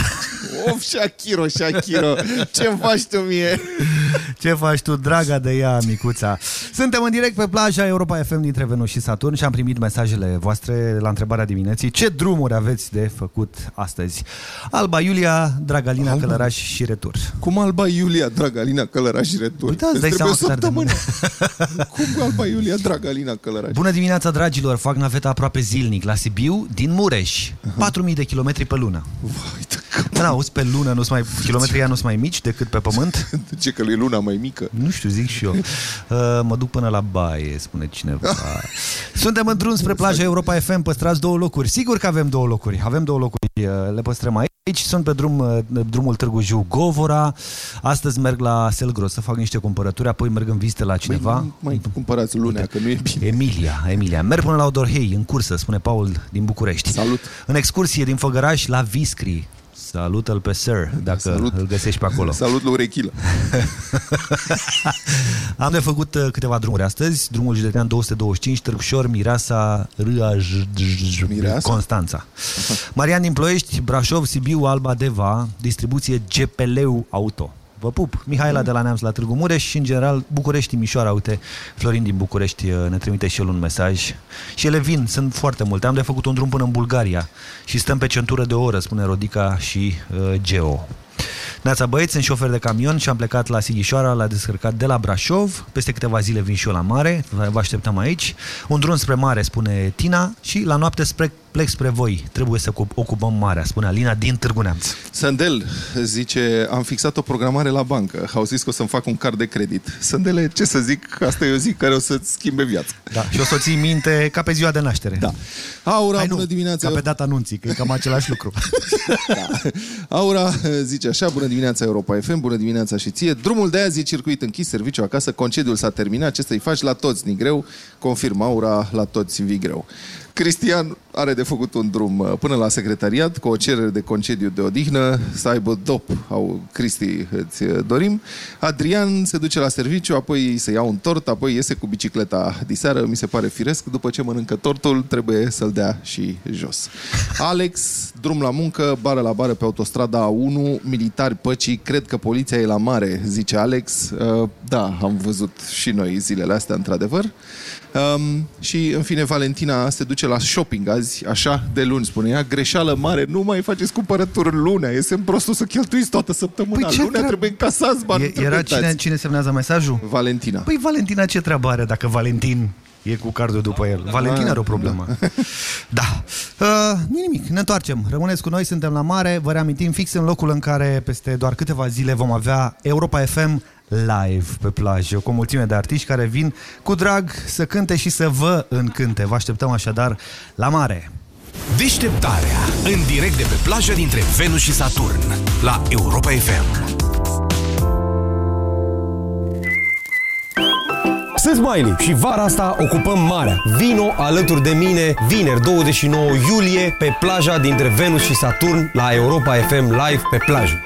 Of, Shakiro, Shakiro. Ce-mi faci tu mie? Ce faci tu, draga de ea, micuța? Suntem în direct pe plaja Europa FM dintre Venus și Saturn și am primit mesajele voastre la întrebarea dimineții. Ce drumuri aveți de făcut astăzi? Alba Iulia, Dragalina, Alba. Călăraș și retur. Cum Alba Iulia, Dragalina, Călăraș și retur? Uite, îți Îți dai trebuie seama o cât ar de săptămână. [LAUGHS] Cum Alba Iulia, Dragalina, Călăraș? Bună dimineața, dragilor! Fac naveta aproape zilnic la Sibiu, din Mureș. 4000 de kilometri pe lună. Da, auzi, pe lună nu mai, [LAUGHS] kilometrii ăia nu sunt mai mici decât pe pământ? [LAUGHS] De ce că e luna mai mică? Nu știu, zic și eu. [LAUGHS] Uh, mă duc până la baie, spune cineva. [LAUGHS] Suntem în drum spre plaja Europa FM, păstrați două locuri. Sigur că avem două locuri. Avem două locuri, uh, le păstrăm aici. Sunt pe drum, uh, drumul Târgu Jiu Govora. Astăzi merg la Selgros să fac niște cumpărături, apoi merg în vizite la cineva. Mai, mai cumpărați lunea, că nu e bine. Emilia, Emilia. Merg până la Odorhei, în cursă, spune Paul din București. Salut! În excursie din Făgăraș la Viscri. Salută-l pe Sir, dacă Salut. îl găsești pe acolo. Salut, Lurechilă! [LAUGHS] Am de făcut uh, câteva drumuri astăzi. Drumul județean 225, Târgușor, Mireasa, Râa, J- J- J- Mireasa? Constanța. [LAUGHS] Marian din Ploiești, Brașov, Sibiu, Alba, Deva, distribuție GPL Auto. Vă pup! Mihaela de la Neamț la Târgu Mureș și, în general, București, Timișoara, uite, Florin din București uh, ne trimite și el un mesaj. Și ele vin, sunt foarte multe. Am de făcut un drum până în Bulgaria și stăm pe centură de o oră, spune Rodica și uh, Geo. Neața băieți, sunt șofer de camion și am plecat la Sighișoara, la descărcat de la Brașov. Peste câteva zile vin și eu la mare, vă așteptăm aici. Un drum spre mare, spune Tina, și la noapte spre, plec spre voi. Trebuie să ocup- ocupăm marea, spune Alina din Târgu Neamț. Sandel zice, am fixat o programare la bancă. Au zis că o să-mi fac un card de credit. Sandele, ce să zic, asta e o zi care o să-ți schimbe viața. Da, și o să o ții minte ca pe ziua de naștere. Da. Aura, Hai, bună nu, dimineața! Ca pe data anunții, că e cam același lucru. [LAUGHS] Aura eh, zice așa, bună dimineața Europa FM, bună dimineața și ție. Drumul de azi e circuit închis, serviciu acasă, concediul s-a terminat, ce să-i faci la toți, ni greu, confirmă Aura, la toți vii greu. Cristian are de făcut un drum uh, până la secretariat cu o cerere de concediu de odihnă, să aibă dop, au Cristi îți uh, dorim. Adrian se duce la serviciu, apoi să ia un tort, apoi iese cu bicicleta diseară, mi se pare firesc, după ce mănâncă tortul, trebuie să-l dea și jos. [LAUGHS] Alex, drum la muncă, bară la bară pe autostrada A1, militari păcii, cred că poliția e la mare, zice Alex. Uh, Da, am văzut și noi zilele astea, într-adevăr. Um, și, în fine, Valentina se duce la shopping azi, așa, de luni, spune ea. Greșeală mare, nu mai faceți cumpărături lunea. Este prostul să cheltuiți toată săptămâna. Păi ce lunea treabă? trebuie încasați bani. E, nu trebuie era dați. cine, cine semnează mesajul? Valentina. Păi Valentina ce treabă are dacă Valentin e cu cardul după el? Valentin are o problemă. [LAUGHS] Da. Uh, nu nimic, ne întoarcem. Rămâneți cu noi, suntem la mare. Vă reamintim fix în locul în care peste doar câteva zile vom avea Europa FM live pe plajă, cu o mulțime de artiști care vin cu drag să cânte și să vă încânte. Vă așteptăm așadar la mare. Deșteptarea. În direct de pe plajă dintre Venus și Saturn. La Europa FM. Sunt Smiley și vara asta ocupăm marea. Vino alături de mine vineri 29 iulie pe plaja dintre Venus și Saturn la Europa FM Live pe plajă.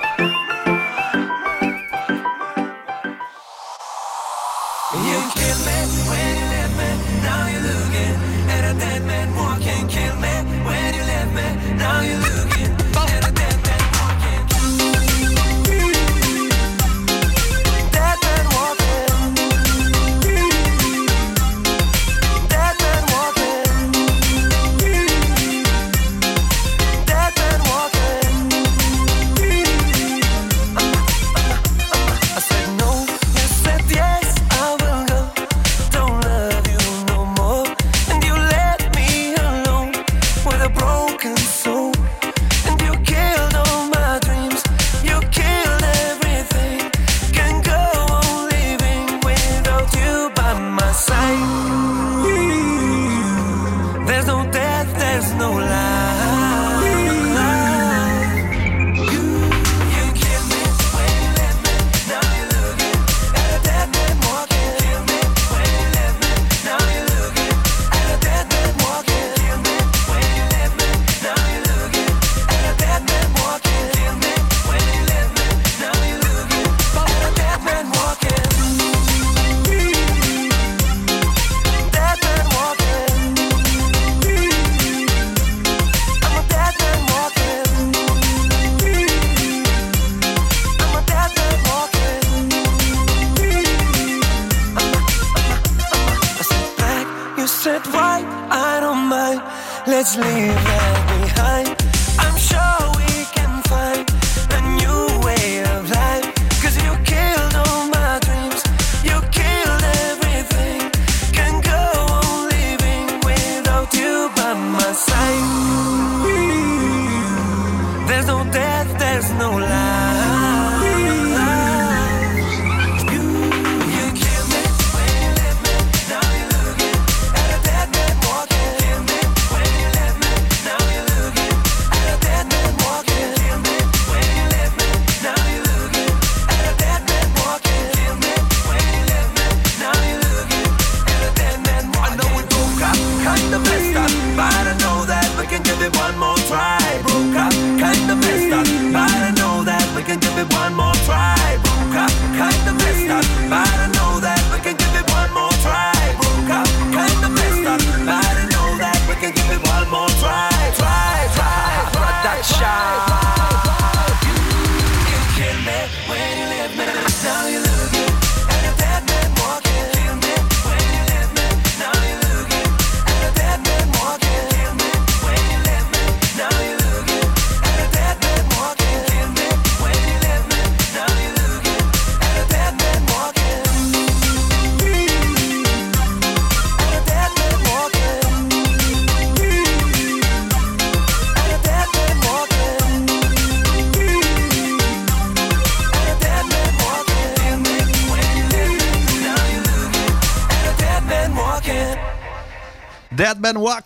red, white, I don't mind. Let's leave that behind. I'm sure we can find.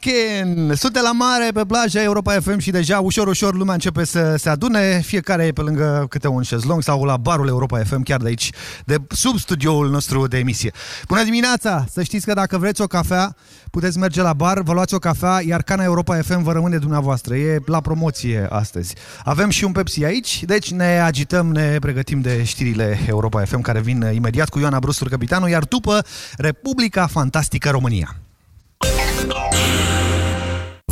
Dead Man Walking Sute la mare pe plaja Europa FM și deja ușor, ușor lumea începe să se adune. Fiecare e pe lângă câte un șezlong sau la barul Europa FM Chiar de aici, de sub studioul nostru de emisie. Bună dimineața! Să știți că dacă vreți o cafea Puteți merge la bar, vă luați o cafea Iar cana Europa FM vă rămâne dumneavoastră. E la promoție astăzi. Avem și un Pepsi aici Deci ne agităm, ne pregătim de știrile Europa FM Care vin imediat cu Ioana Brustur, capitanul Iar după Republica Fantastică România you.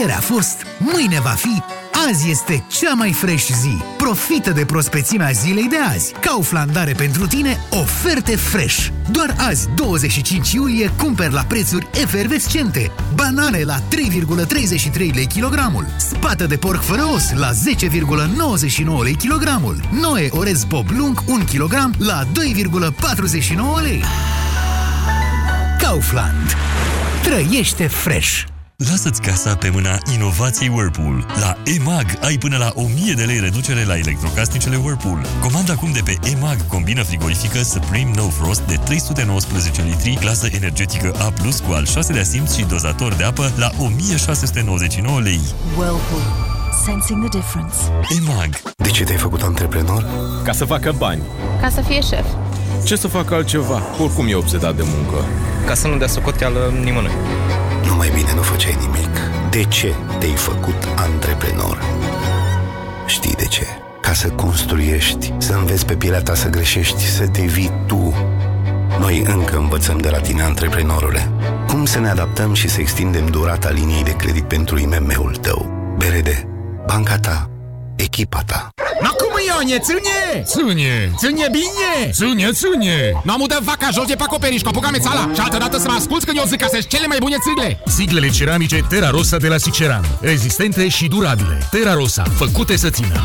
Ieri a fost, mâine va fi, azi este cea mai fresh zi. Profită de prospețimea zilei de azi. Kaufland are pentru tine oferte fresh. Doar azi, 25 iulie, cumperi la prețuri efervescente. Banane la 3,33 lei kilogramul. Spată de porc fără os la 10,99 lei kilogramul. Noe orez bob lung 1 kg la 2,49 lei. Kaufland. Trăiește fresh! Lasă-ți casa pe mâna inovației Whirlpool. La EMAG ai până la 1000 de lei reducere la electrocasnicele Whirlpool. Comanda acum de pe EMAG combină frigorifică Supreme No Frost de 319 litri, clasă energetică A+, cu al 6-lea simț și dozator de apă la 1699 lei. Whirlpool. Sensing the difference. EMAG. De ce te-ai făcut antreprenor? Ca să facă bani. Ca să fie șef. Ce să facă altceva? Oricum e obsedat de muncă. Ca să nu dea socoteală nimănui. Nu mai bine nu făceai nimic. De ce te-ai făcut antreprenor? Știi de ce? Ca să construiești, să înveți pe pielea ta să greșești, să devii tu. Noi încă învățăm de la tine, antreprenorule. Cum să ne adaptăm și să extindem durata liniei de credit pentru IMM-ul tău? BRD, banca ta, echipa ta. No cum Ionie, ține! Ține! Ține bine! Ține, ține! Nu am udat vaca jos de pe acoperiș cu apucame țala și altă dată să mă asculți când eu zic că sunt cele mai bune țigle! Siglele ceramice Terra Rosa de la Siceran. Rezistente și durabile. Terra Rosa. Făcute să țină.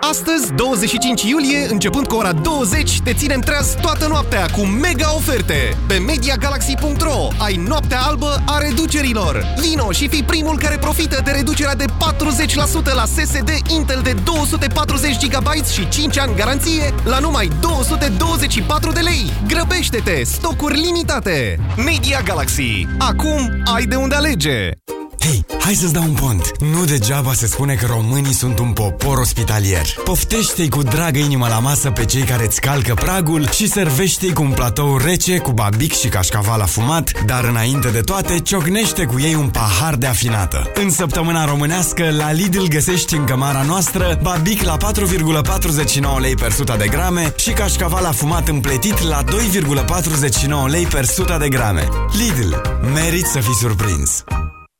Astăzi, 25 iulie, începând cu ora 20, te ținem treaz toată noaptea cu mega oferte. Pe MediaGalaxy.ro ai noaptea albă a reducerilor. Vino și fii primul care profită de reducerea de 40% la SSD Intel de 240 GB și 5 ani garanție la numai 224 de lei. Grăbește-te, stocuri limitate. Media Galaxy. Acum ai de unde alege. Hei, hai să-ți dau un pont. Nu degeaba se spune că românii sunt un popor ospitalier. Poftește-i cu dragă inimă la masă pe cei care îți calcă pragul și servește-i cu un platou rece, cu babic și cașcaval afumat, dar înainte de toate, ciocnește cu ei un pahar de afinată. În săptămâna românească, la Lidl găsești în cămara noastră babic la 4,49 lei per 100 de grame și cașcaval afumat împletit la 2,49 lei per 100 de grame. Lidl. Merit să fii surprins!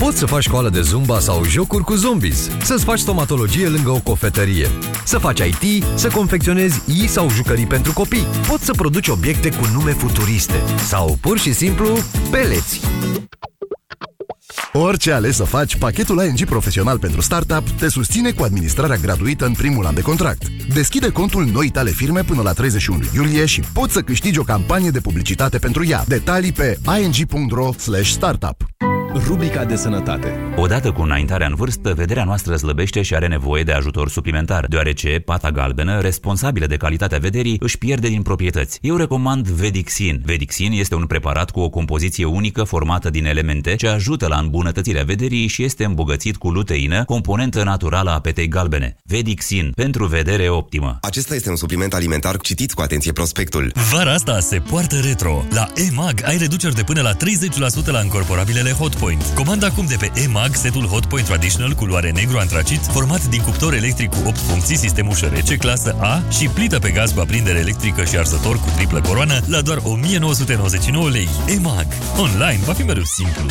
Poți să faci școală de zumba sau jocuri cu zombies, să-ți faci stomatologie lângă o cofetărie, să faci IT, să confecționezi i sau jucării pentru copii. Poți să produci obiecte cu nume futuriste sau pur și simplu peleți. Orice ales să faci, pachetul ING Profesional pentru Startup te susține cu administrarea gratuită în primul an de contract. Deschide contul noi tale firme până la 31 iulie și poți să câștigi o campanie de publicitate pentru ea. Detalii pe ing.ro startup. Rubrica de sănătate. Odată cu înaintarea în vârstă, vederea noastră slăbește și are nevoie de ajutor suplimentar, deoarece pata galbenă, responsabilă de calitatea vederii, își pierde din proprietăți. Eu recomand Vedixin. Vedixin este un preparat cu o compoziție unică formată din elemente ce ajută la îmbunătățirea vederii și este îmbogățit cu luteină, componentă naturală a petei galbene. Vedixin, pentru vedere optimă. Acesta este un supliment alimentar. Citiți cu atenție prospectul. Vara asta se poartă retro. La EMAG ai reduceri de până la 30% la încorporabilele Hotpoint. Comanda acum de pe EMAG setul Hotpoint Traditional culoare negru antracit, format din cuptor electric cu 8 funcții, sistem ușă rece, clasă A și plită pe gaz cu aprindere electrică și arzător cu triplă coroană la doar 1999 lei. EMAG. Online va fi mereu simplu.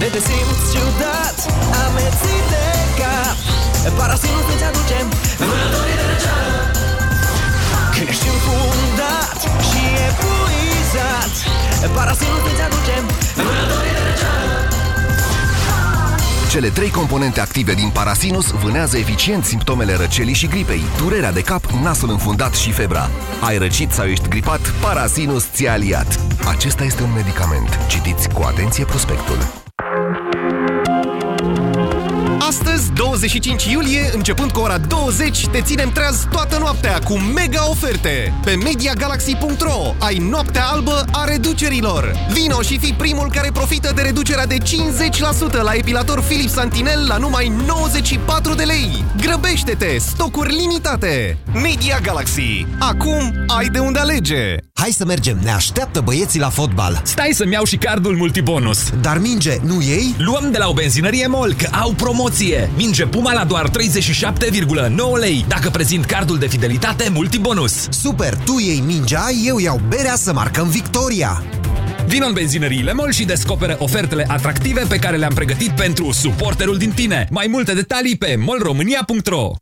Ne te simți ciudat, amețit de cap Parasinul îți aducem vânătorii de răceală Când ești înfundat și epuizat Parasinul îți aducem vânătorii de răceală Cele trei componente active din Parasinus vânează eficient simptomele răcelii și gripei, durerea de cap, nasul înfundat și febra. Ai răcit sau ești gripat? Parasinus ți-a aliat. Acesta este un medicament. Citiți cu atenție prospectul. Astăzi, 25 iulie, începând cu ora 20, te ținem treaz toată noaptea cu mega oferte. Pe MediaGalaxy.ro ai noaptea albă a reducerilor. Vino și fii primul care profită de reducerea de 50% la epilator Philips Santinel la numai 94 de lei. Grăbește-te, stocuri limitate. Media Galaxy. Acum ai de unde alege. Hai să mergem, ne așteaptă băieții la fotbal. Stai să-mi iau și cardul multibonus. Dar minge, nu ei? Luăm de la o benzinărie MOL, că au promoție. Minge Puma la doar 37,9 lei. Dacă prezint cardul de fidelitate multibonus. Super, tu iei mingea, eu iau berea să marcăm victoria. Vino în benzinăriile MOL și descoperă ofertele atractive pe care le-am pregătit pentru suporterul din tine. Mai multe detalii pe molromânia.ro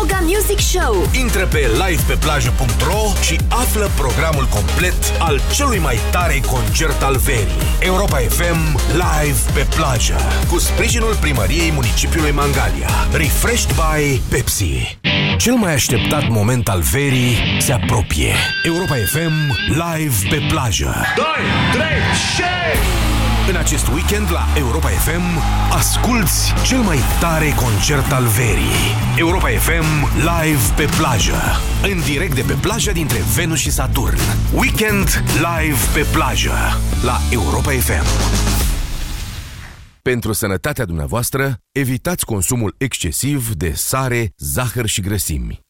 Demoga Music Show. Intră pe livepeplajă.ro și află programul complet al celui mai tare concert al verii. Europa FM live pe plajă cu sprijinul primăriei municipiului Mangalia. Refreshed by Pepsi. Cel mai așteptat moment al verii se apropie. Europa FM live pe plajă. 2, 3, shake! În acest weekend la Europa FM asculți cel mai tare concert al verii. Europa FM live pe plajă. În direct de pe plajă dintre Venus și Saturn. Weekend live pe plajă la Europa FM. Pentru sănătatea dumneavoastră, evitați consumul excesiv de sare, zahăr și grăsimi.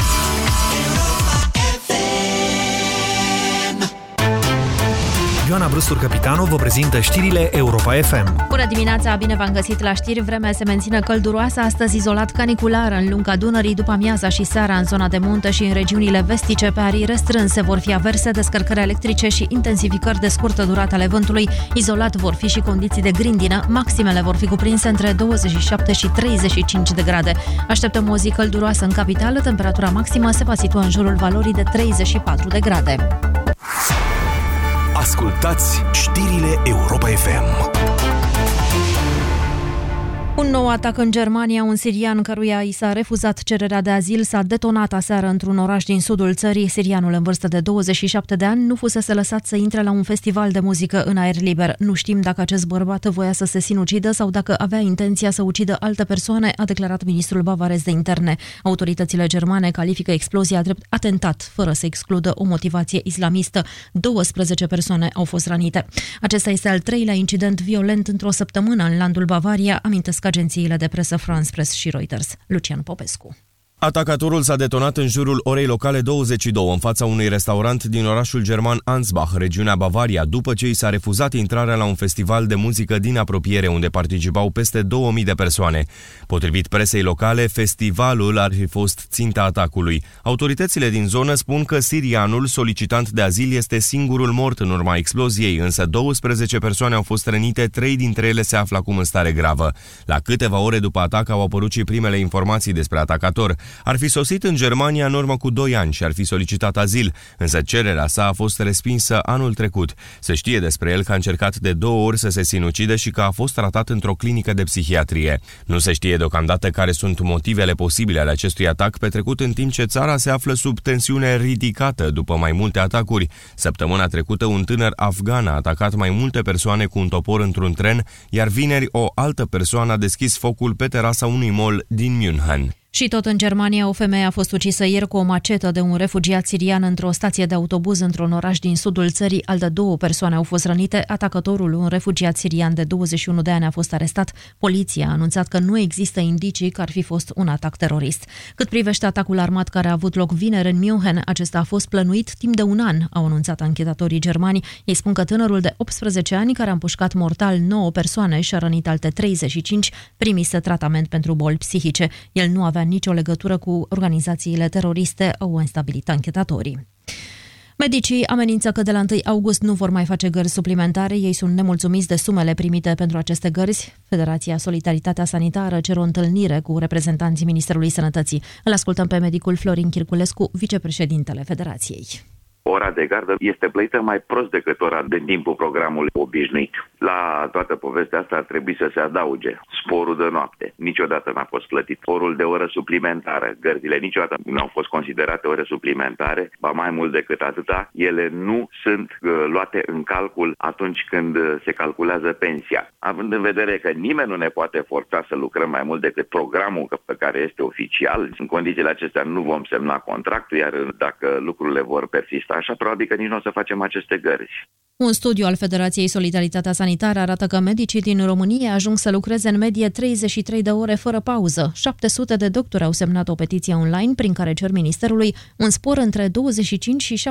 Ioana Brustur, capitanul, vă prezintă știrile Europa FM. Bună dimineața, bine v-am găsit la știri. Vremea se menține călduroasă, astăzi izolat canicular în lunga Dunării, după amiaza și seara în zona de munte și în regiunile vestice pe arii restrânse vor fi averse, descărcări electrice și intensificări de scurtă durată ale vântului. Izolat vor fi și condiții de grindină, maximele vor fi cuprinse între 27 și 35 de grade. Așteptăm o zi călduroasă în capitală, temperatura maximă se va situa în jurul valorii de 34 de grade. Ascultați știrile Europa FM. Un nou atac în Germania, un sirian căruia i s-a refuzat cererea de azil s-a detonat aseară într-un oraș din sudul țării. Sirianul în vârstă de 27 de ani nu fusese lăsat să intre la un festival de muzică în aer liber. Nu știm dacă acest bărbat voia să se sinucidă sau dacă avea intenția să ucidă alte persoane, a declarat ministrul bavarez de interne. Autoritățile germane califică explozia drept atentat, fără să excludă o motivație islamistă. 12 persoane au fost rănite. Acesta este al treilea incident violent într-o săptămână în landul Bavaria, amintesc agențiile de presă France Press și Reuters. Lucian Popescu. Atacatorul s-a detonat în jurul orei locale 22 în fața unui restaurant din orașul german Ansbach, regiunea Bavaria, după ce i s-a refuzat intrarea la un festival de muzică din apropiere unde participau peste 2000 de persoane. Potrivit presei locale, festivalul ar fi fost ținta atacului. Autoritățile din zonă spun că sirianul solicitant de azil este singurul mort în urma exploziei, însă 12 persoane au fost rănite, trei dintre ele se află acum în stare gravă. La câteva ore după atac au apărut și primele informații despre atacator. Ar fi sosit în Germania în urmă cu 2 ani și ar fi solicitat azil, însă cererea sa a fost respinsă anul trecut. Se știe despre el că a încercat de două ori să se sinucide și că a fost tratat într-o clinică de psihiatrie. Nu se știe deocamdată care sunt motivele posibile ale acestui atac petrecut în timp ce țara se află sub tensiune ridicată după mai multe atacuri. Săptămâna trecută un tânăr afgan a atacat mai multe persoane cu un topor într-un tren, iar vineri o altă persoană a deschis focul pe terasa unui mall din München. Și tot în Germania, o femeie a fost ucisă ieri cu o macetă de un refugiat sirian într-o stație de autobuz într-un oraș din sudul țării. Alte două persoane au fost rănite. Atacătorul, un refugiat sirian de 21 de ani, a fost arestat. Poliția a anunțat că nu există indicii că ar fi fost un atac terorist. Cât privește atacul armat care a avut loc vineri în München, acesta a fost plănuit timp de un an, au anunțat anchetatorii germani. Ei spun că tânărul de 18 ani, care a împușcat mortal 9 persoane și a rănit alte 35, primise tratament pentru boli psihice. El nu avea avea nicio legătură cu organizațiile teroriste, au înstabilit anchetatorii. Medicii amenință că de la 1 august nu vor mai face gărzi suplimentare. Ei sunt nemulțumiți de sumele primite pentru aceste gărzi. Federația Solidaritatea Sanitară cer o întâlnire cu reprezentanții Ministerului Sănătății. Îl ascultăm pe medicul Florin Chirculescu, vicepreședintele Federației ora de gardă este plătită mai prost decât ora de timpul programului obișnuit. La toată povestea asta ar trebui să se adauge sporul de noapte. Niciodată n-a fost plătit. Sporul de oră suplimentară. Gărzile niciodată nu au fost considerate ore suplimentare, ba mai mult decât atâta, ele nu sunt uh, luate în calcul atunci când uh, se calculează pensia. Având în vedere că nimeni nu ne poate forța să lucrăm mai mult decât programul pe care este oficial, în condițiile acestea nu vom semna contractul, iar dacă lucrurile vor persista așa, probabil că nici nu o să facem aceste gărzi. Un studiu al Federației Solidaritatea Sanitară arată că medicii din România ajung să lucreze în medie 33 de ore fără pauză. 700 de doctori au semnat o petiție online prin care cer ministerului un spor între 25 și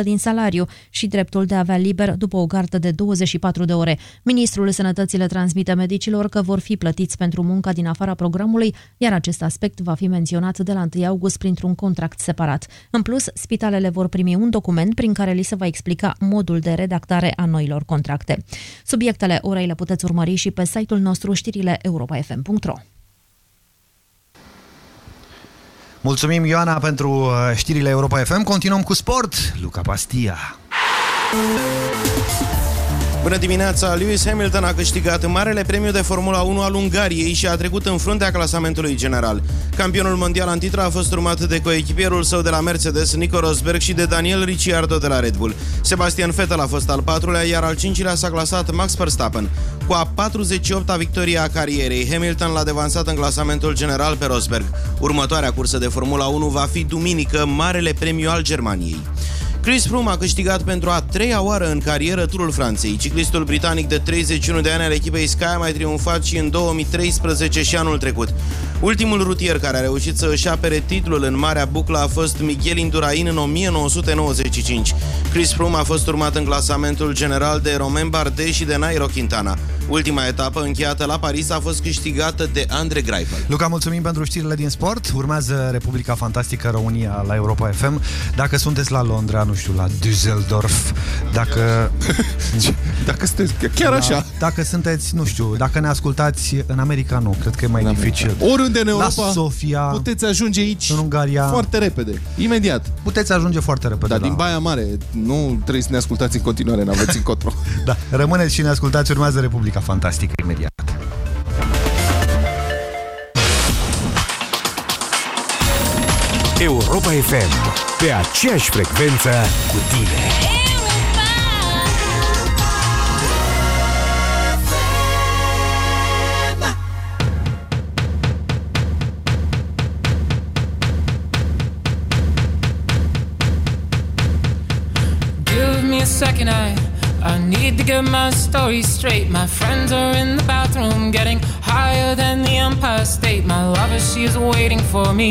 75% din salariu și dreptul de a avea liber după o gardă de 24 de ore. Ministrul Sănătății le transmite medicilor că vor fi plătiți pentru munca din afara programului, iar acest aspect va fi menționat de la 1 august printr-un contract separat. În plus, spitalele vor primi un document prin care li se va explica modul procesul de redactare a noilor contracte. Subiectele orei le puteți urmări și pe site-ul nostru știrile europa.fm.ro. Mulțumim, Ioana, pentru uh, știrile Europa FM. Continuăm cu sport. Luca Pastia. Bună dimineața! Lewis Hamilton a câștigat Marele Premiu de Formula 1 al Ungariei și a trecut în fruntea clasamentului general. Campionul mondial în titră a fost urmat de coechipierul său de la Mercedes, Nico Rosberg și de Daniel Ricciardo de la Red Bull. Sebastian Vettel a fost al patrulea, iar al cincilea s-a clasat Max Verstappen. Cu a 48-a victorie a carierei, Hamilton l-a devansat în clasamentul general pe Rosberg. Următoarea cursă de Formula 1 va fi duminică Marele Premiu al Germaniei. Chris Froome a câștigat pentru a treia oară în carieră Turul Franței. Ciclistul britanic de 31 de ani al echipei Sky a mai triumfat și în 2013 și anul trecut. Ultimul rutier care a reușit să își apere titlul în Marea Buclă a fost Miguel Indurain în 1995. Chris Froome a fost urmat în clasamentul general de Romain Bardet și de Nairo Quintana. Ultima etapă încheiată la Paris a fost câștigată de Andre Greipel. Luca, mulțumim pentru știrile din sport. Urmează Republica Fantastică România la Europa FM. Dacă sunteți la Londra, nu știu, la Düsseldorf, dacă... [LAUGHS] dacă sunteți chiar Da, așa. Dacă sunteți, nu știu, dacă ne ascultați în America, nu, cred că e mai În dificil. America. Oriunde în Europa, La Sofia, puteți ajunge aici în Ungaria. foarte repede, imediat. Puteți ajunge foarte repede. Dar la... din Baia Mare, nu trebuie să ne ascultați în continuare, n-aveți încotro. [LAUGHS] Da, rămâneți și ne ascultați, urmează Republica Fantastică imediat. Europa FM. Pe aceeași frecvență cu tine. Give me a second, I I need to get my story straight. My friends are in the bathroom, getting higher than the Empire State. My lover, she is waiting for me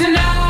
tonight.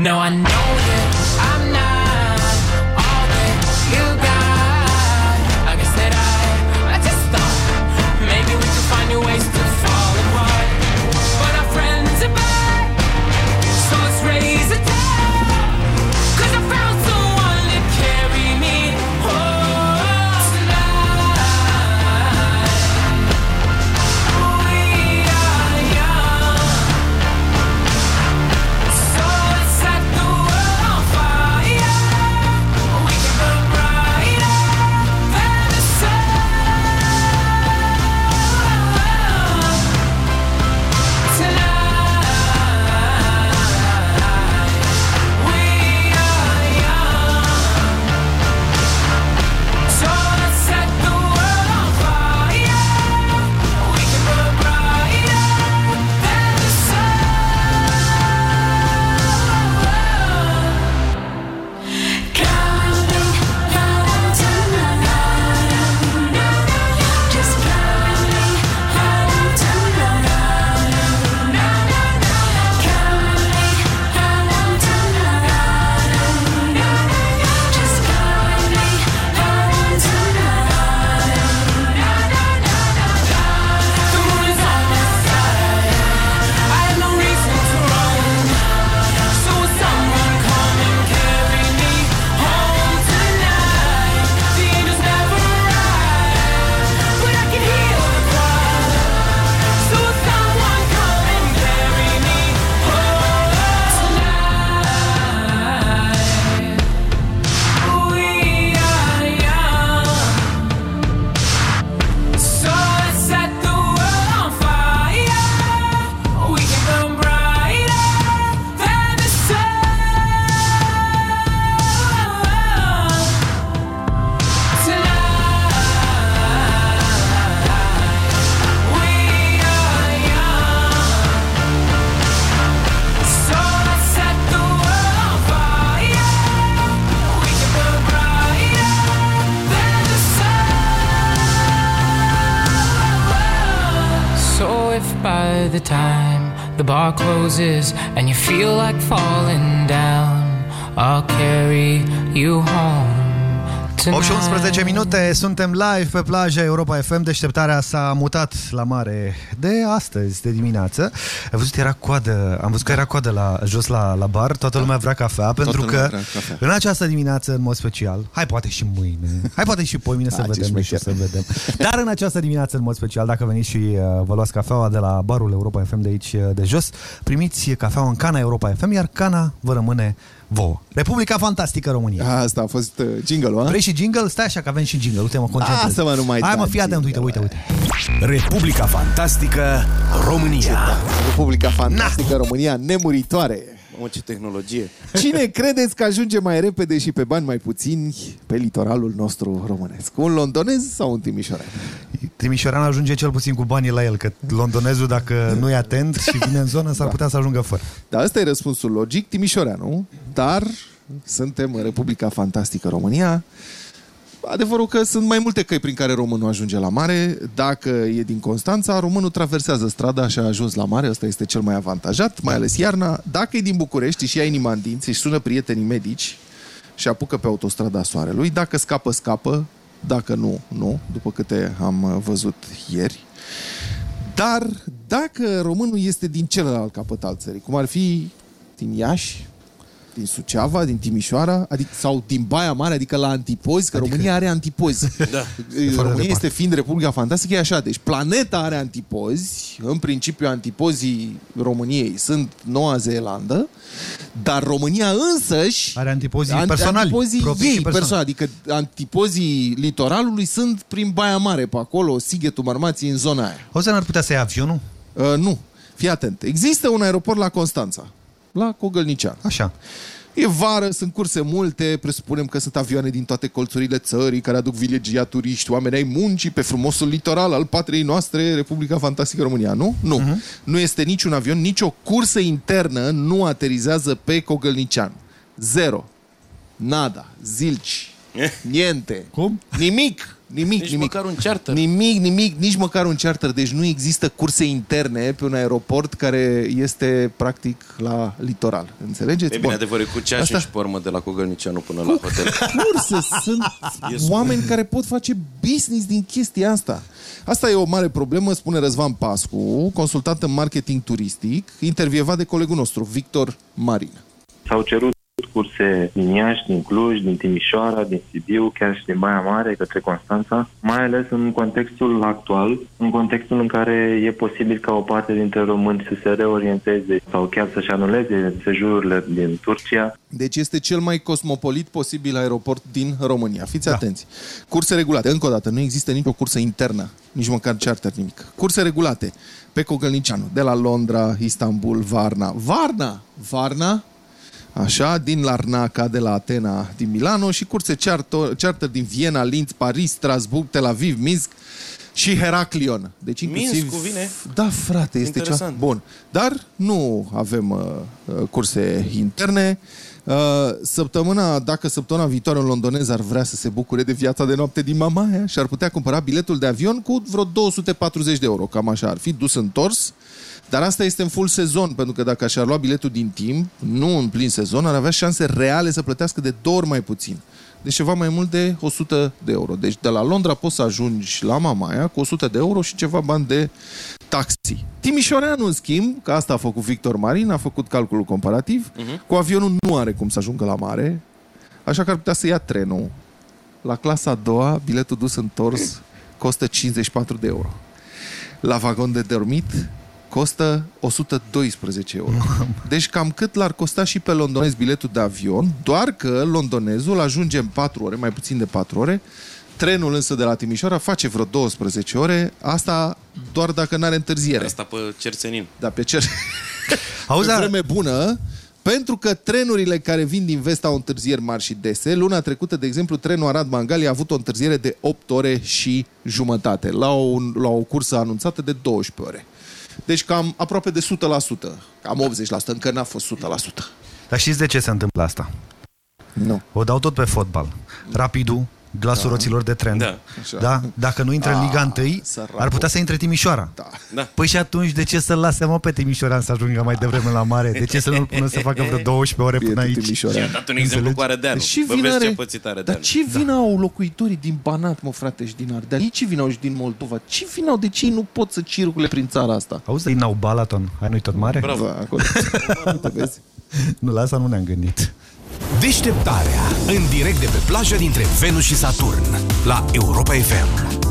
No, I know minute, suntem live pe plaja Europa FM, deșteptarea s-a mutat la mare de astăzi, de dimineață. Ai văzut, era coadă, am văzut că era coadă la, jos la, la bar, toată lumea vrea cafea, pentru lumea că vrea cafea. în această dimineață, în mod special, hai poate și mâine, hai poate și poimine să Ah, ce vedem, și să vedem. Dar în această dimineață, în mod special, dacă veniți și uh, vă luați cafeaua de la barul Europa FM de aici uh, de jos, primiți cafeaua în cana Europa FM, iar cana vă rămâne vouă. Republica Fantastică România. Asta a fost uh, jingle-ul, a? Vrei și jingle? Stai așa că avem și jingle. Uite, mă concentrez. Lasă, mă, nu mai Hai da mă, fii atent, uite, jingle, uite, uite. Republica Fantastică România. Republica Fantastică România, nemuritoare. Mă, ce tehnologie. Cine credeți că ajunge mai repede și pe bani mai puțini pe litoralul nostru românesc? Un londonez sau un timișorean? Timișorean ajunge cel puțin cu banii la el, că londonezul, dacă nu e atent și vine în zonă, s-ar putea să ajungă fără. Da, ăsta e răspunsul logic, timișoreanu, dar suntem în Republica Fantastică România. Adevărul că sunt mai multe căi prin care românul ajunge la mare. Dacă e din Constanța, românul traversează strada și a ajuns la mare. Ăsta este cel mai avantajat, mai ales iarna. Dacă e din București și ia inima în dinți, își sună prietenii medici și apucă pe autostrada Soarelui. Dacă scapă, scapă. Dacă nu, nu, după câte am uh, văzut ieri. Dar dacă românul este din celălalt capăt al țării, cum ar fi din Iași, din Suceava, din Timișoara, adică, sau din Baia Mare, adică la antipozi, că adică... România are antipozi. da. [LAUGHS] România este fiind Republica Fantastică, e așa. Deci planeta are antipozi, în principiu antipozii României sunt Noua Zeelandă, dar România însăși Are antipozii personali, Antipozii proprii ei și personali. personali, adică antipozii litoralului sunt prin Baia Mare, pe acolo, Sighetul Marmației, în zona aia. O să n-ar putea să ia avionul? Uh, nu. Fii atent. Există un aeroport la Constanța, la Cogălnician. Așa. E vară, sunt curse multe, presupunem că sunt avioane din toate colțurile țării care aduc vilegia turiști, oameni ai muncii pe frumosul litoral al patriei noastre, Republica Fantastică România, nu? Nu. Uh-huh. Nu este niciun avion, nicio cursă internă nu aterizează pe Cogălnician. Zero. Nada. Zilci. [LAUGHS] Niente. Cum? Nimic. Nimic, Nici nimic. măcar un charter. Nimic, nimic, nici măcar un charter. Deci nu există curse interne pe un aeroport care este practic la litoral. Înțelegeți? E bine, adevărul e cu ceașă Asta- și pormă de la Cogălnicianu până la hotel. curse, sunt [LAUGHS] oameni care pot face business din chestia asta. Asta e o mare problemă, spune Răzvan Pascu, consultant în marketing turistic, intervievat de colegul nostru, Victor Marin. S-au cerut curse din Iași, din Cluj, din Timișoara, din Sibiu, chiar și din Baia Mare către Constanța, mai ales în contextul actual, în contextul în care e posibil ca o parte dintre români să se reorienteze sau chiar să-și anuleze sejururile din Turcia. Deci este cel mai cosmopolit posibil aeroport din România. Fiți da. atenți. Curse regulate. Încă o dată, nu există nicio cursă internă, nici măcar charter, nimic. Curse regulate pe Cogălnicianu, de la Londra, Istanbul, Varna. Varna! Varna, Așa, din Larnaca, de la Atena, din Milano și curse charter, charter din Viena, Linz, Paris, Strasburg, Tel Aviv, Minsk și Heraclion. Deci inclusiv... Minsk vine? Da, frate, este ceva Interesant. bun. Dar nu avem uh, uh, curse interne. Uh, săptămâna, dacă săptămâna viitoare un londonez ar vrea să se bucure de viața de noapte din Mamaia și ar putea cumpăra biletul de avion cu vreo 240 de euro, cam așa ar fi, dus întors. Dar asta este în full sezon, pentru că dacă și-ar lua biletul din timp, nu în plin sezon, ar avea șanse reale să plătească de două ori mai puțin. Deci ceva mai mult de 100 de euro. Deci de la Londra poți să ajungi la Mamaia cu 100 de euro și ceva bani de taxi. Timișoreanu, în schimb, că asta a făcut Victor Marin, a făcut calculul comparativ, uh-huh. cu avionul nu are cum să ajungă la mare, așa că ar putea să ia trenul. La clasa a doua, biletul dus întors costă 54 de euro. La vagon de dormit costă 112 euro. Deci cam cât l-ar costa și pe londonez biletul de avion, doar că londonezul ajunge în 4 ore, mai puțin de 4 ore, trenul însă de la Timișoara face vreo 12 ore, asta doar dacă n-are întârziere. Asta pe Cerțenin. Da, pe cer. [LAUGHS] Auzi, pe vreme bună, pentru că trenurile care vin din vest au întârzieri mari și dese. Luna trecută, de exemplu, trenul Arad-Mangali a avut o întârziere de 8 ore și jumătate, la o, la o cursă anunțată de 12 ore. Deci cam aproape de 100%, cam 80%, încă n-a fost 100%. Dar știți de ce se întâmplă asta? Nu. O dau tot pe fotbal. Rapidul glasul Da. roților de tren. Da. Așa. da? Dacă nu intră în Liga 1, ar putea să intre Timișoara. Da. Da. Păi și atunci de ce să-l lase mă pe Timișoara să ajungă mai devreme la mare? De ce să nu-l pună să facă vreo 12 ore până aici? Timișoara. I-a dat un exemplu cu Arădeanu. Și Bă, vin vezi are... ce a pățit Dar Arădeanu. ce vină au locuitorii din Banat, mă frate, și din Ardeal? Ei ce vină au și din Moldova? Ce vină au? De ce ei nu pot să circule prin țara asta? Auzi, din au Balaton, hai nu-i tot mare? Bravo. Da, acolo. Uite, [LAUGHS] vezi? Nu, la asta nu ne-am gândit. Deșteptarea. În direct de pe plajă dintre Venus și Saturn. La Europa FM.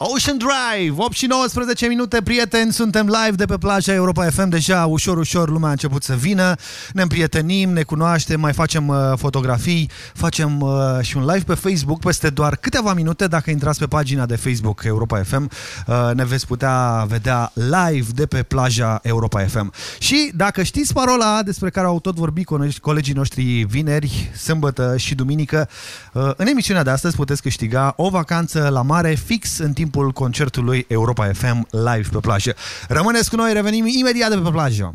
Ocean Drive, 8 și 19 minute, prieteni, suntem live de pe plaja Europa FM, deja ușor, ușor lumea a început să vină, ne împrietenim, ne cunoaștem, mai facem uh, fotografii, facem uh, și un live pe Facebook peste doar câteva minute, dacă intrați pe pagina de Facebook Europa FM, uh, ne veți putea vedea live de pe plaja Europa FM. Și dacă știți parola despre care au tot vorbit co- colegii noștri vineri, sâmbătă și duminică, uh, în emisiunea de astăzi puteți câștiga o vacanță la mare fix în timpul concertului Europa FM live pe plajă. Rămâneți cu noi, revenim imediat de pe plajă.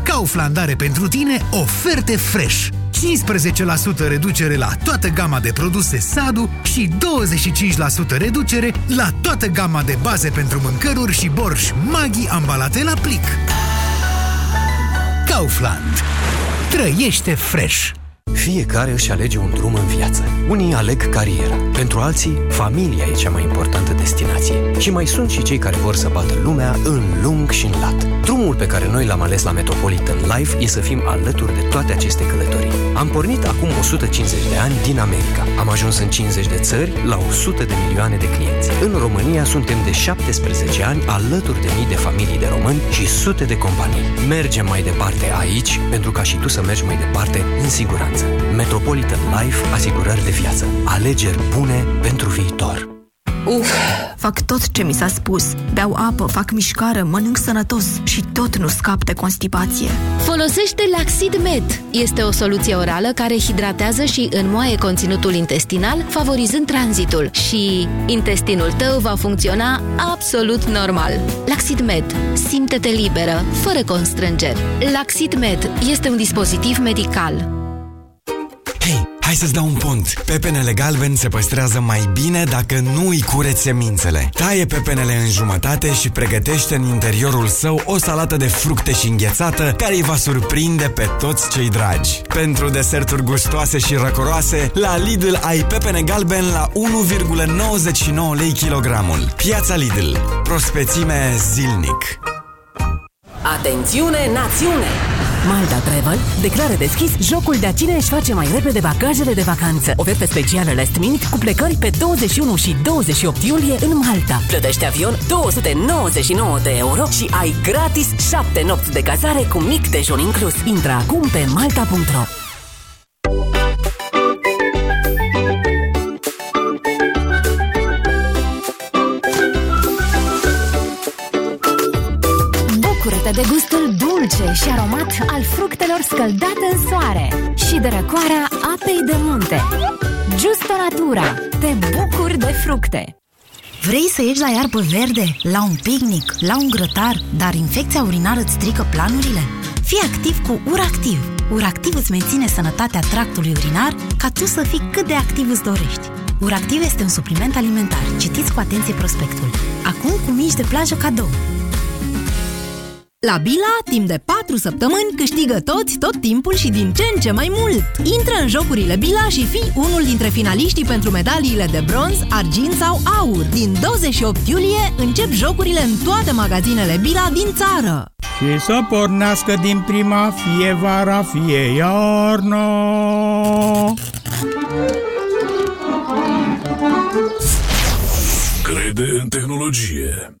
Kaufland are pentru tine oferte fresh. 15% reducere la toată gama de produse Sadu și 25% reducere la toată gama de baze pentru mâncăruri și borș Maggi ambalate la plic. Kaufland. Trăiește fresh! Fiecare își alege un drum în viață. Unii aleg cariera. Pentru alții, familia e cea mai importantă destinație. Și mai sunt și cei care vor să bată lumea în lung și în lat. Drumul pe care noi l-am ales la Metropolitan Life e să fim alături de toate aceste călătorii. Am pornit acum 150 de ani din America. Am ajuns în 50 de țări la 100 de milioane de clienți. În România suntem de 17 ani alături de mii de familii de români și sute de companii. Mergem mai departe aici pentru ca și tu să mergi mai departe în siguranță. Metropolitan Life, asigurări de viață. Alegeri bune pentru viitor. Uf, fac tot ce mi s-a spus. Beau apă, fac mișcare, mănânc sănătos și tot nu scap de constipație. Folosește Laxid Med. Este o soluție orală care hidratează și înmoaie conținutul intestinal, favorizând tranzitul. Și intestinul tău va funcționa absolut normal. Laxid Med. Simte-te liberă, fără constrângeri. Laxid Med este un dispozitiv medical. Hei, hai să-ți dau un pont. Pepenele galben se păstrează mai bine dacă nu îi cureți semințele. Taie pepenele în jumătate și pregătește în interiorul său o salată de fructe și înghețată care îi va surprinde pe toți cei dragi. Pentru deserturi gustoase și răcoroase, la Lidl ai pepene galben la 1,99 lei kilogramul. Piața Lidl. Prospețime zilnic. Atențiune, națiune! Malta Travel declară deschis jocul de a cine își face mai repede bagajele de vacanță. Oferte specială last minute cu plecări pe 21 și 28 iulie în Malta. Plătește avion 299 de euro și ai gratis 7 nopți de cazare cu mic dejun inclus. Intră acum pe malta.ro Bucură-te de gustul dulce și aromat al fructelor scăldate în soare și de răcoarea apei de munte. Justo Natura. Te bucuri de fructe. Vrei să ieși la iarbă verde, la un picnic, la un grătar, dar infecția urinară îți strică planurile? Fii activ cu URACTIV. URACTIV îți menține sănătatea tractului urinar ca tu să fii cât de activ îți dorești. URACTIV este un supliment alimentar. Citiți cu atenție prospectul. Acum cu mici de plajă cadou. La Bila, timp de 4 săptămâni, câștigă toți, tot timpul și din ce în ce mai mult. Intră în jocurile Bila și fii unul dintre finaliștii pentru medaliile de bronz, argint sau aur. Din 28 iulie încep jocurile în toate magazinele Bila din țară. Și să pornească din prima, fie vara, fie iarna. Crede în tehnologie.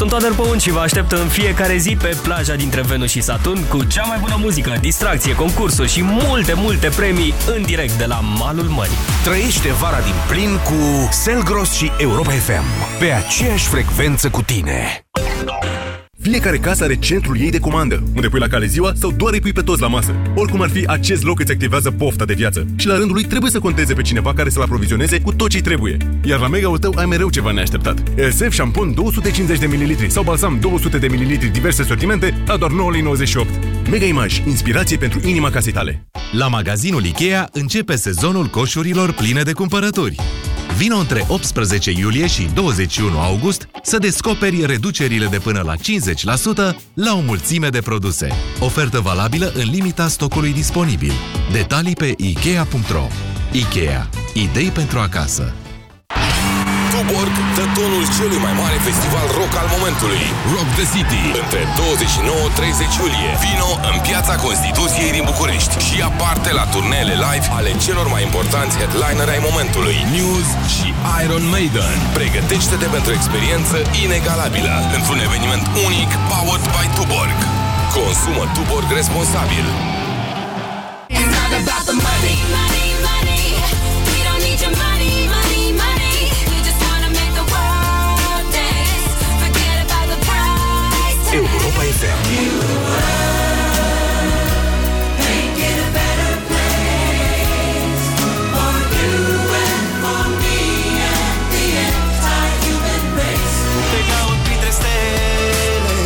Sunt Toader Păun și vă aștept în fiecare zi pe plaja dintre Venus și Saturn cu cea mai bună muzică, distracție, concursuri și multe, multe premii în direct de la malul mării. Trăiește vara din plin cu Selgros și Europa FM pe aceeași frecvență cu tine. Fiecare casă are centrul ei de comandă, unde pui la cale ziua sau doar îi pui pe toți la masă. Oricum ar fi, acest loc îți activează pofta de viață și la rândul lui trebuie să conteze pe cineva care să-l aprovizioneze cu tot ce trebuie. Iar la mega-ul tău ai mereu ceva neașteptat. ESF șampun 250 de ml sau balsam 200 de ml diverse sortimente la doar 9,98 Mega Image, inspirație pentru inima casei tale. La magazinul IKEA începe sezonul coșurilor pline de cumpărături. Vino între 18 iulie și 21 august să descoperi reducerile de până la 50% la o mulțime de produse. Ofertă valabilă în limita stocului disponibil. Detalii pe Ikea.ro Ikea. Idei pentru acasă. Tuborg dă tonul celui mai mare festival rock al momentului, Rock the City, între 29-30 iulie. Vino în Piața Constituției din București și ia parte la turneele live ale celor mai importanți headliner ai momentului, News și Iron Maiden. Pregătește-te pentru o experiență inegalabilă într-un eveniment unic powered by Tuborg. Consumă Tuborg responsabil. It's not about the money, money, money. We don't need your money, money, printre stele,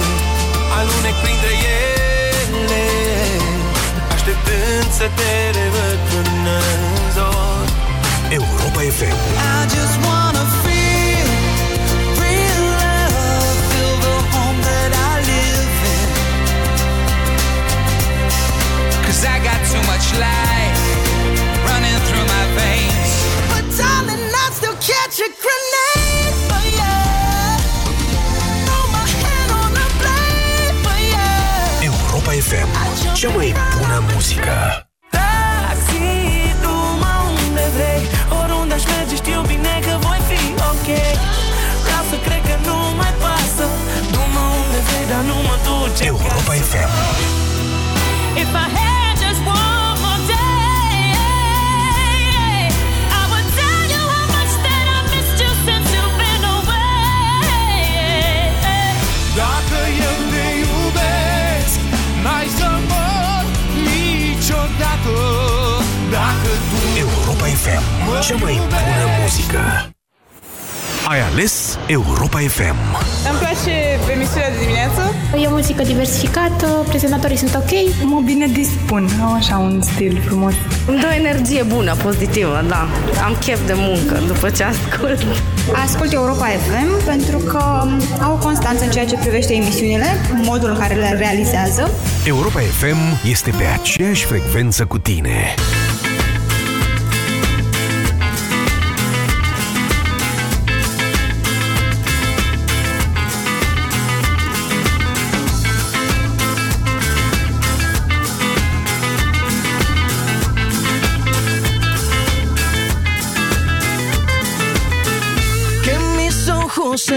alunec printre ele, așteptând să te revăd până în zor Europa FM. I just wanna too much life running through my veins. But darling, I still catch a grenade for you. Throw my hand on the blade for you. Europa FM. Cea mai bună muzică. FM. Cea mai bună muzică. Ai ales Europa FM. Îmi place emisiunea de dimineață. E o muzică diversificată, prezentatorii sunt ok. Mă bine dispun, au așa un stil frumos. Îmi dă o energie bună, pozitivă, da. Am chef de muncă după ce ascult. Ascult Europa FM pentru că au o constanță în ceea ce privește emisiunile, modul în care le realizează. Europa FM este pe aceeași frecvență cu tine.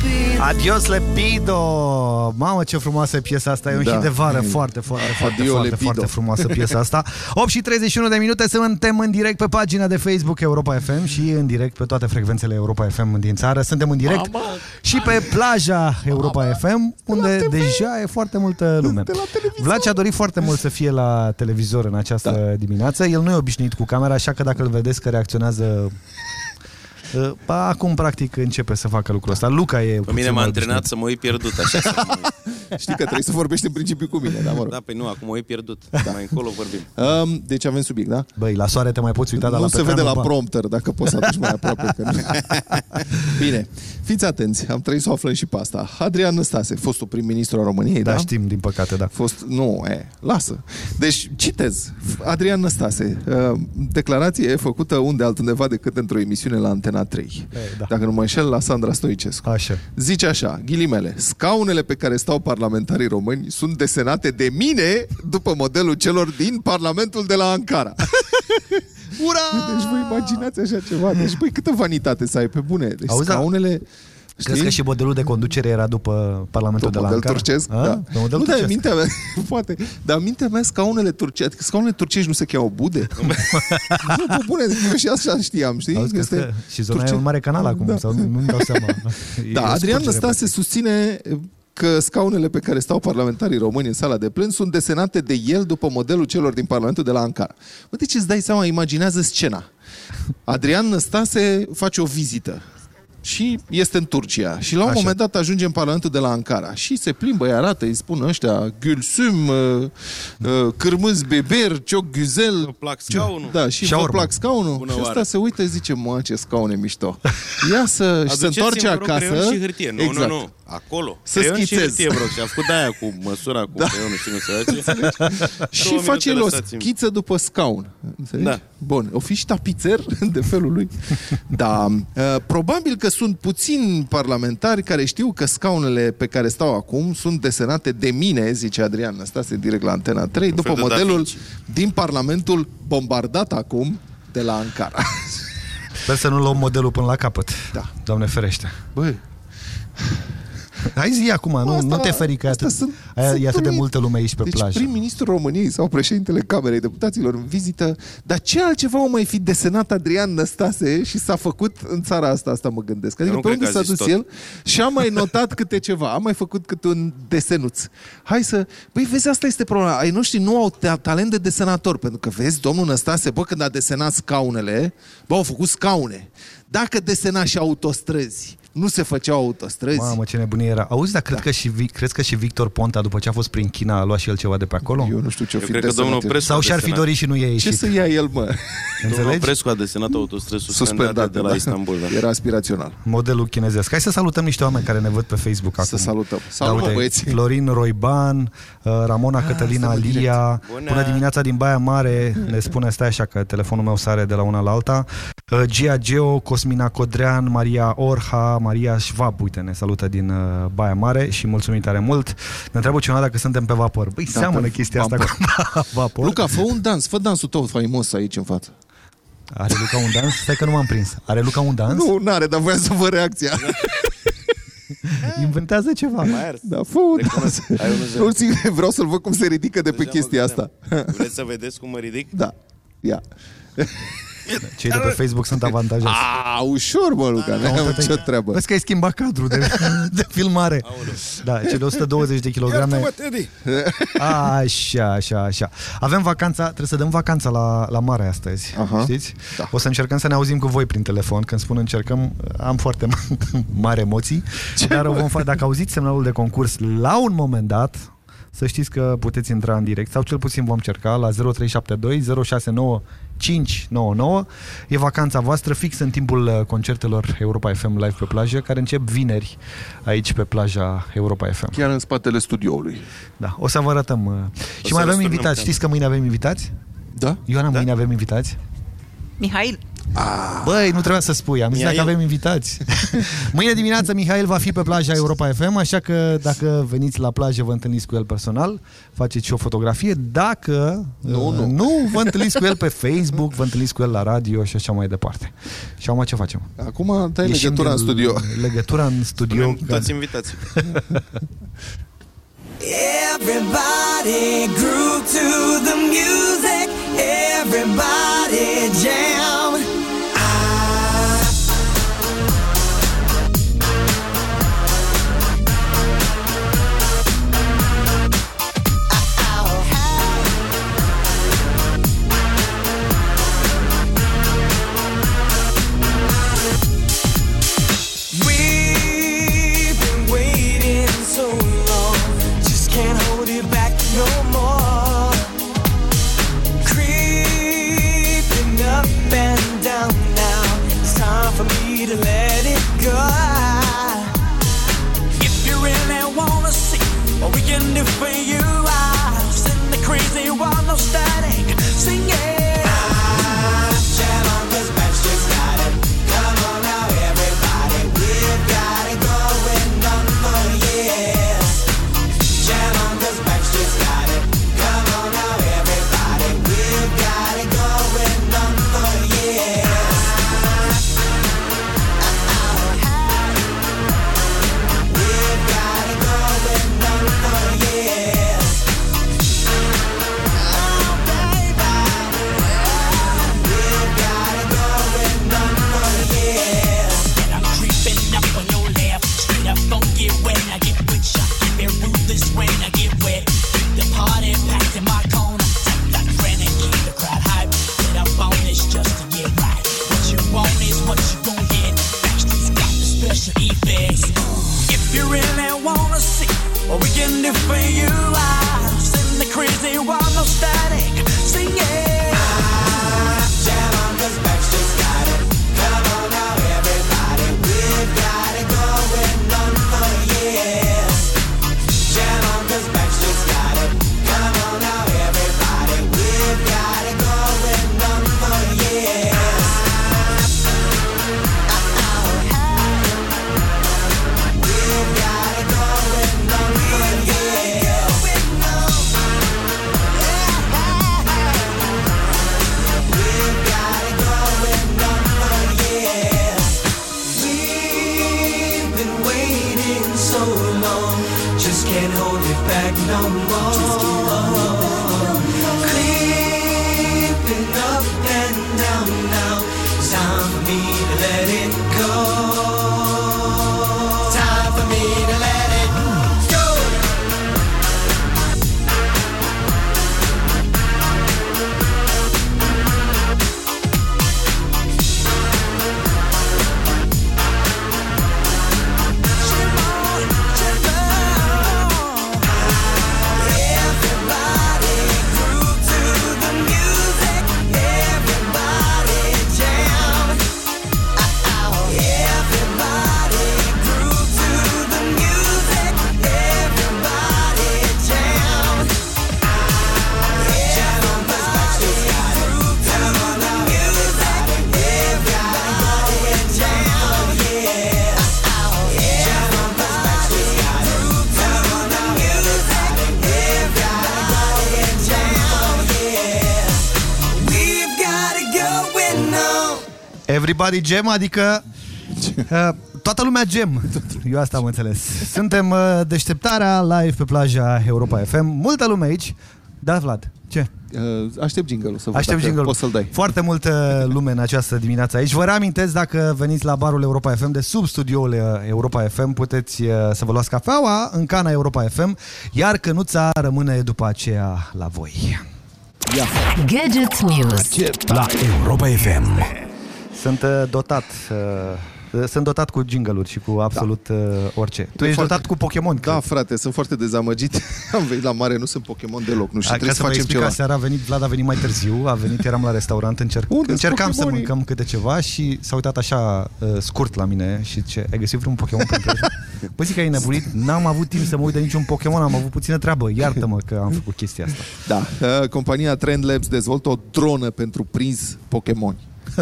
Dios le pido. Adios le pido! Mamă, ce frumoasă e piesa asta, e un Da. hit de vară, foarte, foarte, foarte, Adio foarte, Lepido. foarte frumoasă piesa asta. 8 și 31 de minute, suntem în direct pe pagina de Facebook Europa FM și în direct pe toate frecvențele Europa FM din țară. Suntem în direct Mama. și pe plaja Europa FM, unde deja e foarte multă lume. Vlad a dorit foarte mult să fie la televizor în această Da. dimineață. El nu e obișnuit cu camera, așa că dacă îl vedeți că reacționează Uh, ba, acum, practic, începe să facă lucrul ăsta. Luca e Pe mine m-a antrenat să mă uit pierdut, așa să mă... [LAUGHS] Știi că trebuie să vorbești în principiu cu mine, dar mă rog. Da, păi nu, acum mă uit pierdut. Mai încolo vorbim. Um, deci avem subiect, da? Băi, la soare te mai poți uita, dar nu la se Petreanu, vede la ba. prompter, dacă poți să aduci mai aproape. Că nu. [LAUGHS] Bine, fiți atenți, am trebuit să o aflăm și pe asta. Adrian Năstase, fostul prim-ministru al României, da? Da, știm, din păcate, da. Fost, nu, e, lasă. Deci, citez. Adrian Năstase, uh, declarație făcută unde altundeva decât într-o emisiune la Antena 3. E, da. Dacă nu mă înșel, la Sandra Stoicescu. Așa. Zice așa, ghilimele, scaunele pe care stau parlamentarii români sunt desenate de mine după modelul celor din Parlamentul de la Ankara. [LAUGHS] Ura! Deci vă imaginați așa ceva. Deci, băi, câtă vanitate să ai pe bune. Deci Auzi, da. scaunele... Crezi că și modelul de conducere era după Parlamentul Pe de la model Ankara? turcesc, A? da. Pe model nu, dar în turcesc. mintea mea, [LAUGHS] poate, dar în mintea mea scaunele turcești, scaunele turcești nu se cheamă bude? [LAUGHS] nu, pe bune, eu și asta știam, știi? Auzi, crezi că și zona e un mare canal acum, Da. sau nu- nu-mi dau seama. E Da, o Adrian scurgere Năstase susține că scaunele pe care stau parlamentarii români în sala de plen sunt desenate de el după modelul celor din Parlamentul de la Ankara. Bă, deci îți dai seama, imaginează scena. Adrian Năstase face o vizită și este în Turcia. Și la un Așa. moment dat ajunge în Parlamentul de la Ankara și se plimbă, îi arată, îi spun ăștia Gülsüm, uh, uh, Cârmâz Beber, Cioc Güzel. Vă plac scaunul? Da, și vă Șaurma. plac scaunul. Bună și ăsta oară. se uită, zice, mă, ce scaune mișto. [LAUGHS] Ia să și se Aduceți-mi, întoarce vă rog, acasă. creion și hârtie. Nu, exact. nu, nu. Acolo. Să Creion și schițez. hârtie, bro. Și a făcut de-aia cu măsura, cu da. creionul și nu se face. și face el o schiță după scaun. Înțelegi? Da. Bun, o fi și tapițer [LAUGHS] de felul lui. Da, uh, probabil că sunt puțini parlamentari care știu că scaunele pe care stau acum sunt desenate de mine, zice Adrian Năstase direct la Antena 3, după fel de Da modelul Vinci. din Parlamentul bombardat acum de la Ankara. Sper să nu luăm modelul până la capăt. Da. Doamne ferește. Băi, Hai zi acum, nu, Asta- nu te feri că e atât, sunt- aia, sunt e atât de uimit. multă lume aici pe deci plajă. prim-ministrul României sau președintele Camerei Deputaților în vizită, dar ce altceva o mai fi desenat Adrian Năstase și s-a făcut în țara asta, asta mă gândesc. Adică nu pe cred unde că a s-a zis dus tot. el și a mai notat câte ceva, a mai făcut câte un desenuț. Hai să... Băi, vezi, asta este problema. Ai noștri nu au ta- talent de desenator, pentru că vezi, domnul Năstase, bă, când a desenat scaunele, bă, au făcut scaune. Dacă desena și autostrăzi, nu se făceau autostrăzi. Mamă, ce nebunie era. Auzi, dar cred Da. că și, Vi- crezi că și Victor Ponta, după ce a fost prin China, a luat și el ceva de pe acolo? Eu nu știu ce Eu cred că domnul Prescu Sau a și-ar fi desenat. dorit și nu i-a Ce ieșit. să ia el, mă? Domnul Înțelegi? Prescu a desenat autostrăzi suspendate Suspendat de la da. Istanbul. Da. Era aspirațional. Modelul chinezesc. Hai să salutăm niște oameni care ne văd pe Facebook acum. Să salutăm. Da, Salut, uite, băieți. Florin Roiban, uh, Ramona Cătălina suntem în Alia, Bună. Bună dimineața din Baia Mare, ne spune, stai așa că telefonul meu sare de la una la alta. Uh, Gia Geo, Cosmina Codrean, Maria Orha, Maria Schwab, uite, ne salută din uh, Baia Mare și mulțumim tare mult. Ne întreabă cineva dacă suntem pe vapor. Băi, Da, seamănă pe chestia asta vapor. cu [LAUGHS] vapor. Luca, fă un dans, fă dansul tău faimos aici în față. Are Luca un dans? Stai că nu m-am prins. Are Luca un dans? Nu, n-are, dar voiam să vă reacția. [LAUGHS] Inventează ceva. Mai ars. Da, fă o Recunosc. dată. Ai unul zero. Nu țin, vreau să-l văd cum se ridică de pe Deja mă chestia gândeam. asta. Vreți să vedeți cum mă ridic? Da. Ia. Cei de pe Facebook sunt avantajați. A, ușor, mă, Luca, Da, n-am uite-te. ce treabă. Vezi că ai schimbat cadrul de, [LAUGHS] de filmare. Da, cele 120 de kilograme. Iartă-mă, Teddy! Așa, așa, așa. Avem vacanța, trebuie să dăm vacanța la, la mare astăzi, Aha. știți? Da. O să încercăm să ne auzim cu voi prin telefon. Când spun încercăm, am foarte [LAUGHS] mari emoții. Ce, dar o bă? vom face, dacă auziți semnalul de concurs la un moment dat, să știți că puteți intra în direct sau cel puțin vom cerca la 0372 069 599. E vacanța voastră fix în timpul uh, concertelor Europa FM live pe plajă, care încep vineri aici pe plaja Europa FM. Chiar în spatele studioului. Da, o să vă arătăm. uh, Și să mai avem răsturnăm invitați. camera. Știți că mâine avem invitați? Da? Ioana, mâine avem invitați? Mihail, Băi, nu trebuia să spui, am zis Mihail. dacă avem invitați. [LAUGHS] Mâine dimineață Mihail va fi pe plaja Europa FM, așa că dacă veniți la plajă vă întâlniți cu el personal, faceți și o fotografie. Dacă Nu, uh, nu. nu vă întâlniți cu el pe Facebook, vă întâlniți cu el la radio și așa mai departe. Și acum ce facem? Acum dai Ieșim legătura în din- studio. Legătura în studio. Avem toți invitații. [LAUGHS] Everybody groove to the music. Everybody jam. To let it go. If you really wanna see what we can do for you, I'll send the crazy one, no static, going on. Everybody Jam, adică uh, toată lumea gem. eu asta am înțeles. Suntem uh, deșteptarea live pe plaja Europa FM. Multă lume aici. Da, Vlad, ce? Uh, aștept jingle să văd Aștept dacă jingle poți să-l dai. Foarte multă lume în această dimineață aici. Vă reamintesc, dacă veniți la barul Europa FM de sub studioul uh, Europa FM, puteți uh, să vă luați cafeaua în cana Europa FM, iar cănuța rămâne după aceea la voi. Ia. Gadget News. La Europa FM. Sunt uh, dotat uh, sunt dotat cu jingle și cu absolut da. orice. Tu ești foarte- dotat cu Pokémon, Da, cred. frate, sunt foarte dezamăgit. [LAUGHS] Am venit la mare, nu sunt Pokémon deloc. Nu știu, Ca trebuie să să vă facem explic, ceva. seara a venit, Vlad a venit mai târziu, a venit, eram la restaurant, încerc, Unde-s încercam să Pokemonii? mâncăm câte ceva și s-a uitat așa uh, scurt la mine și ce, ai găsit vreun Pokémon pentru asta? [LAUGHS] Păi zic că ai nebunit, n-am avut timp să mă uit de niciun Pokémon, am avut puțină treabă, iartă-mă că am făcut chestia asta. Da, uh, compania Trend Labs dezvoltă o dronă pentru prins Pokémon.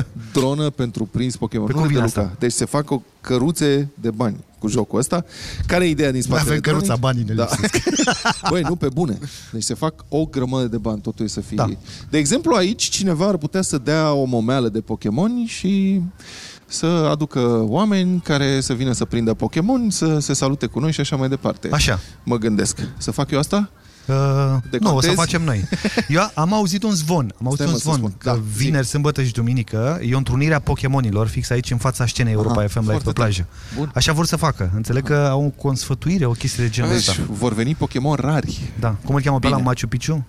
[LAUGHS] Dronă pentru prins Pokémon. Pe Nu cum de vine Luca. asta? Deci se fac o căruțe de bani cu jocul ăsta. Care e ideea din spatele Avem căruța, dronei? banii ne da. lipsesc. [LAUGHS] Băi, nu pe bune. Deci se fac o grămadă de bani, totul e să fie. Da. De exemplu, aici cineva ar putea să dea o momeală de Pokémon și să aducă oameni care să vină să prindă Pokémon, să se salute cu noi și așa mai departe. Așa. Mă gândesc. Să fac eu asta? Uh, nu, o să Decontezi? facem noi. Eu am auzit un zvon, am auzit Stai, mă, un să zvon spun. că Da, vineri, sâmbătă și duminică e o întrunire a Pokémonilor fix aici în fața scenei Europa FM live pe foarte plajă. tare. Bun. Așa vor să facă. Înțeleg că au o consfătuire, o chestie de genul ăsta. Deci vor veni Pokémon rari. Da. Cum îl cheamă pe la Bine. Machu Picchu?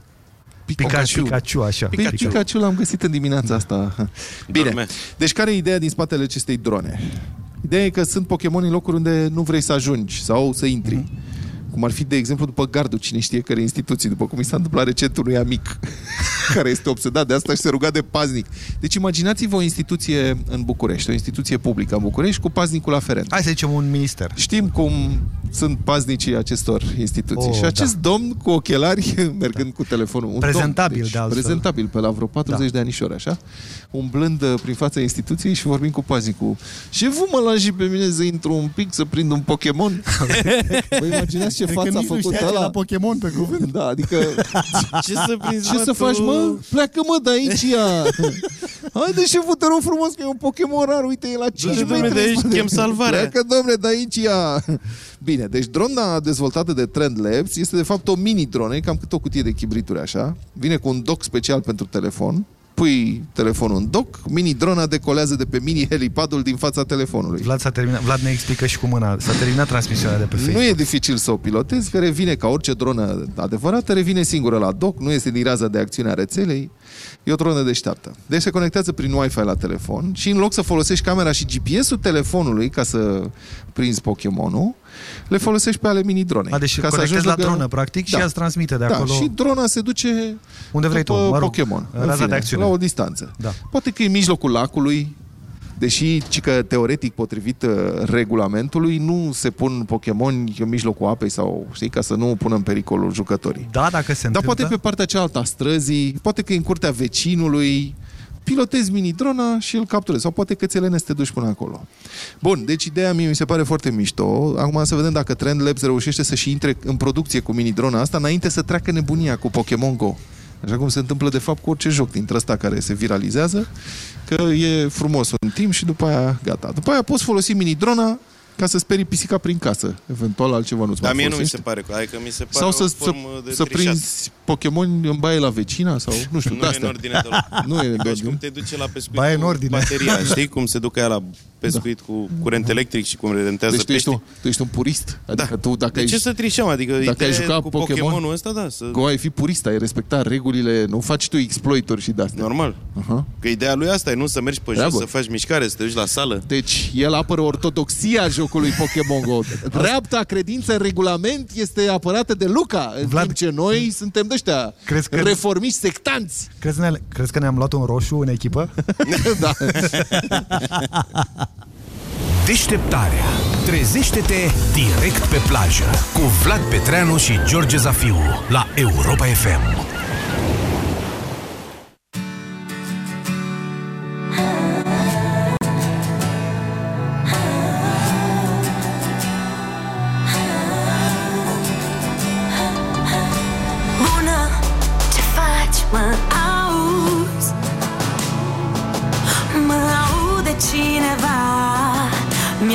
Pikachu. Pikachu, așa. Pikachu, Pikachu l-am găsit în dimineața asta. Bine. Dorme. Deci care e ideea din spatele acestei drone? Ideea e că sunt Pokémon în locuri unde nu vrei să ajungi sau să intri. Mhm. Cum ar fi, de exemplu, după gardul, cine știe care instituții, după cum i s-a întâmplat recent unui amic [LAUGHS] care este obsedat de asta și se ruga de paznic. Deci imaginați-vă o instituție în București, o instituție publică în București cu paznicul aferent. Hai să zicem un minister. Știm cum sunt paznicii acestor instituții. Oh, și acest da. domn cu ochelari, [LAUGHS] mergând cu telefonul, un Prezentabil, domn, deci, de altfel. prezentabil pe la vreo 40 Da. de anișori, așa, umblând uh, prin fața instituției și vorbim cu paznicul. Și vă mă lași și pe mine să intru un pic, să prind un Pokémon? [LAUGHS] Vă imaginați ce Cred că față a nici nu făcut știa ce ăla? la Pokémon pe cuvânt. Da, adică [LAUGHS] Ce să prinzi, ce mă, să tu? faci, mă? Pleacă, mă, de aici ea. [LAUGHS] Haide și vă te rog frumos că e un Pokémon rar, uite, e la 5 Du-te, domne, metri. de aici, spate. chem [LAUGHS] salvarea. Pleacă, domne, de aici ea. Bine, deci drona dezvoltată de Trend Labs este de fapt o mini-dronă, e cam cât o cutie de chibrituri așa. Vine cu un dock special pentru telefon, pui telefonul în dock, mini-drona decolează de pe mini-helipadul din fața telefonului. Vlad, s-a terminat, Vlad ne explică și cu mâna. S-a terminat transmisiunea de pe Facebook. Nu e dificil să o pilotezi, că revine ca orice dronă adevărată, revine singură la dock, nu este din raza de acțiune a rețelei, e o dronă deșteaptă. Deci se conectează prin Wi-Fi la telefon și în loc să folosești camera și GPS-ul telefonului ca să prinzi Pokémonul, le folosești pe ale mini-dronei. A, deci ca să conectezi ajungi la lângă- dronă, practic, și Da. ea îți transmite de da, acolo. și drona se duce Unde vrei tu, după mă rog, Pokémon. în în raza fine, de acțiune. La o distanță. Da. Poate că e în mijlocul lacului, deși ci că teoretic potrivit uh, regulamentului nu se pun Pokémon în mijlocul apei sau știi ca să nu pună în pericolul jucătorii. Da, dacă se Dar întâmplă. poate pe partea cealaltă a străzii, poate că e în curtea vecinului, pilotezi mini-drona și îl capturezi. Sau poate că ți-ele să te duci până acolo. Bun, deci ideea mie mi se pare foarte mișto. Acum să vedem dacă Trend Labs reușește să-și intre în producție cu mini-drona asta înainte să treacă nebunia cu Pokémon Go. Așa cum se întâmplă de fapt cu orice joc dintre ăsta care se viralizează, că e frumos un timp și după aia gata. După aia poți folosi mini-drona ca să sperii pisica prin casă. Eventual altceva nu-ți Dar mai mie nu mi folosește. se pare, că- adică mi se pare Sau o să, să, formă de să trișat. prinzi Pokémon în baie la vecina sau nu știu, Nu e în de-astea. ordine deloc. [LAUGHS] Nu e în Deci ordine. cum te duce la pescuit Baie în cu ordine. bateria, [LAUGHS] știi cum se ducă ea la pescuit cu curent electric și cum redentează Deci tu ești, pești? un, tu ești un purist. Adică tu dacă De ai, ce să trișăm? Adică dacă ai ideea jucat cu Pokémon, Pokémonul ăsta, da, să... Go ai fi purist, ai respecta regulile, nu faci tu exploituri și de-astea. Normal. Aha. Că ideea lui asta e nu să mergi pe jos, Treabă. să faci mișcare, să te duci la sală. Deci el apără ortodoxia jocului Pokémon Go. Dreapta credință în regulament este apărată de Luca, în Vlad, timp ce noi suntem de ăștia crezi că- reformiști sectanți. Crezi că, ne, crezi că ne-am luat un roșu în echipă? [LAUGHS] da. Deșteptarea. Trezește-te direct pe plajă cu Vlad Petreanu și George Zafiu la Europa FM.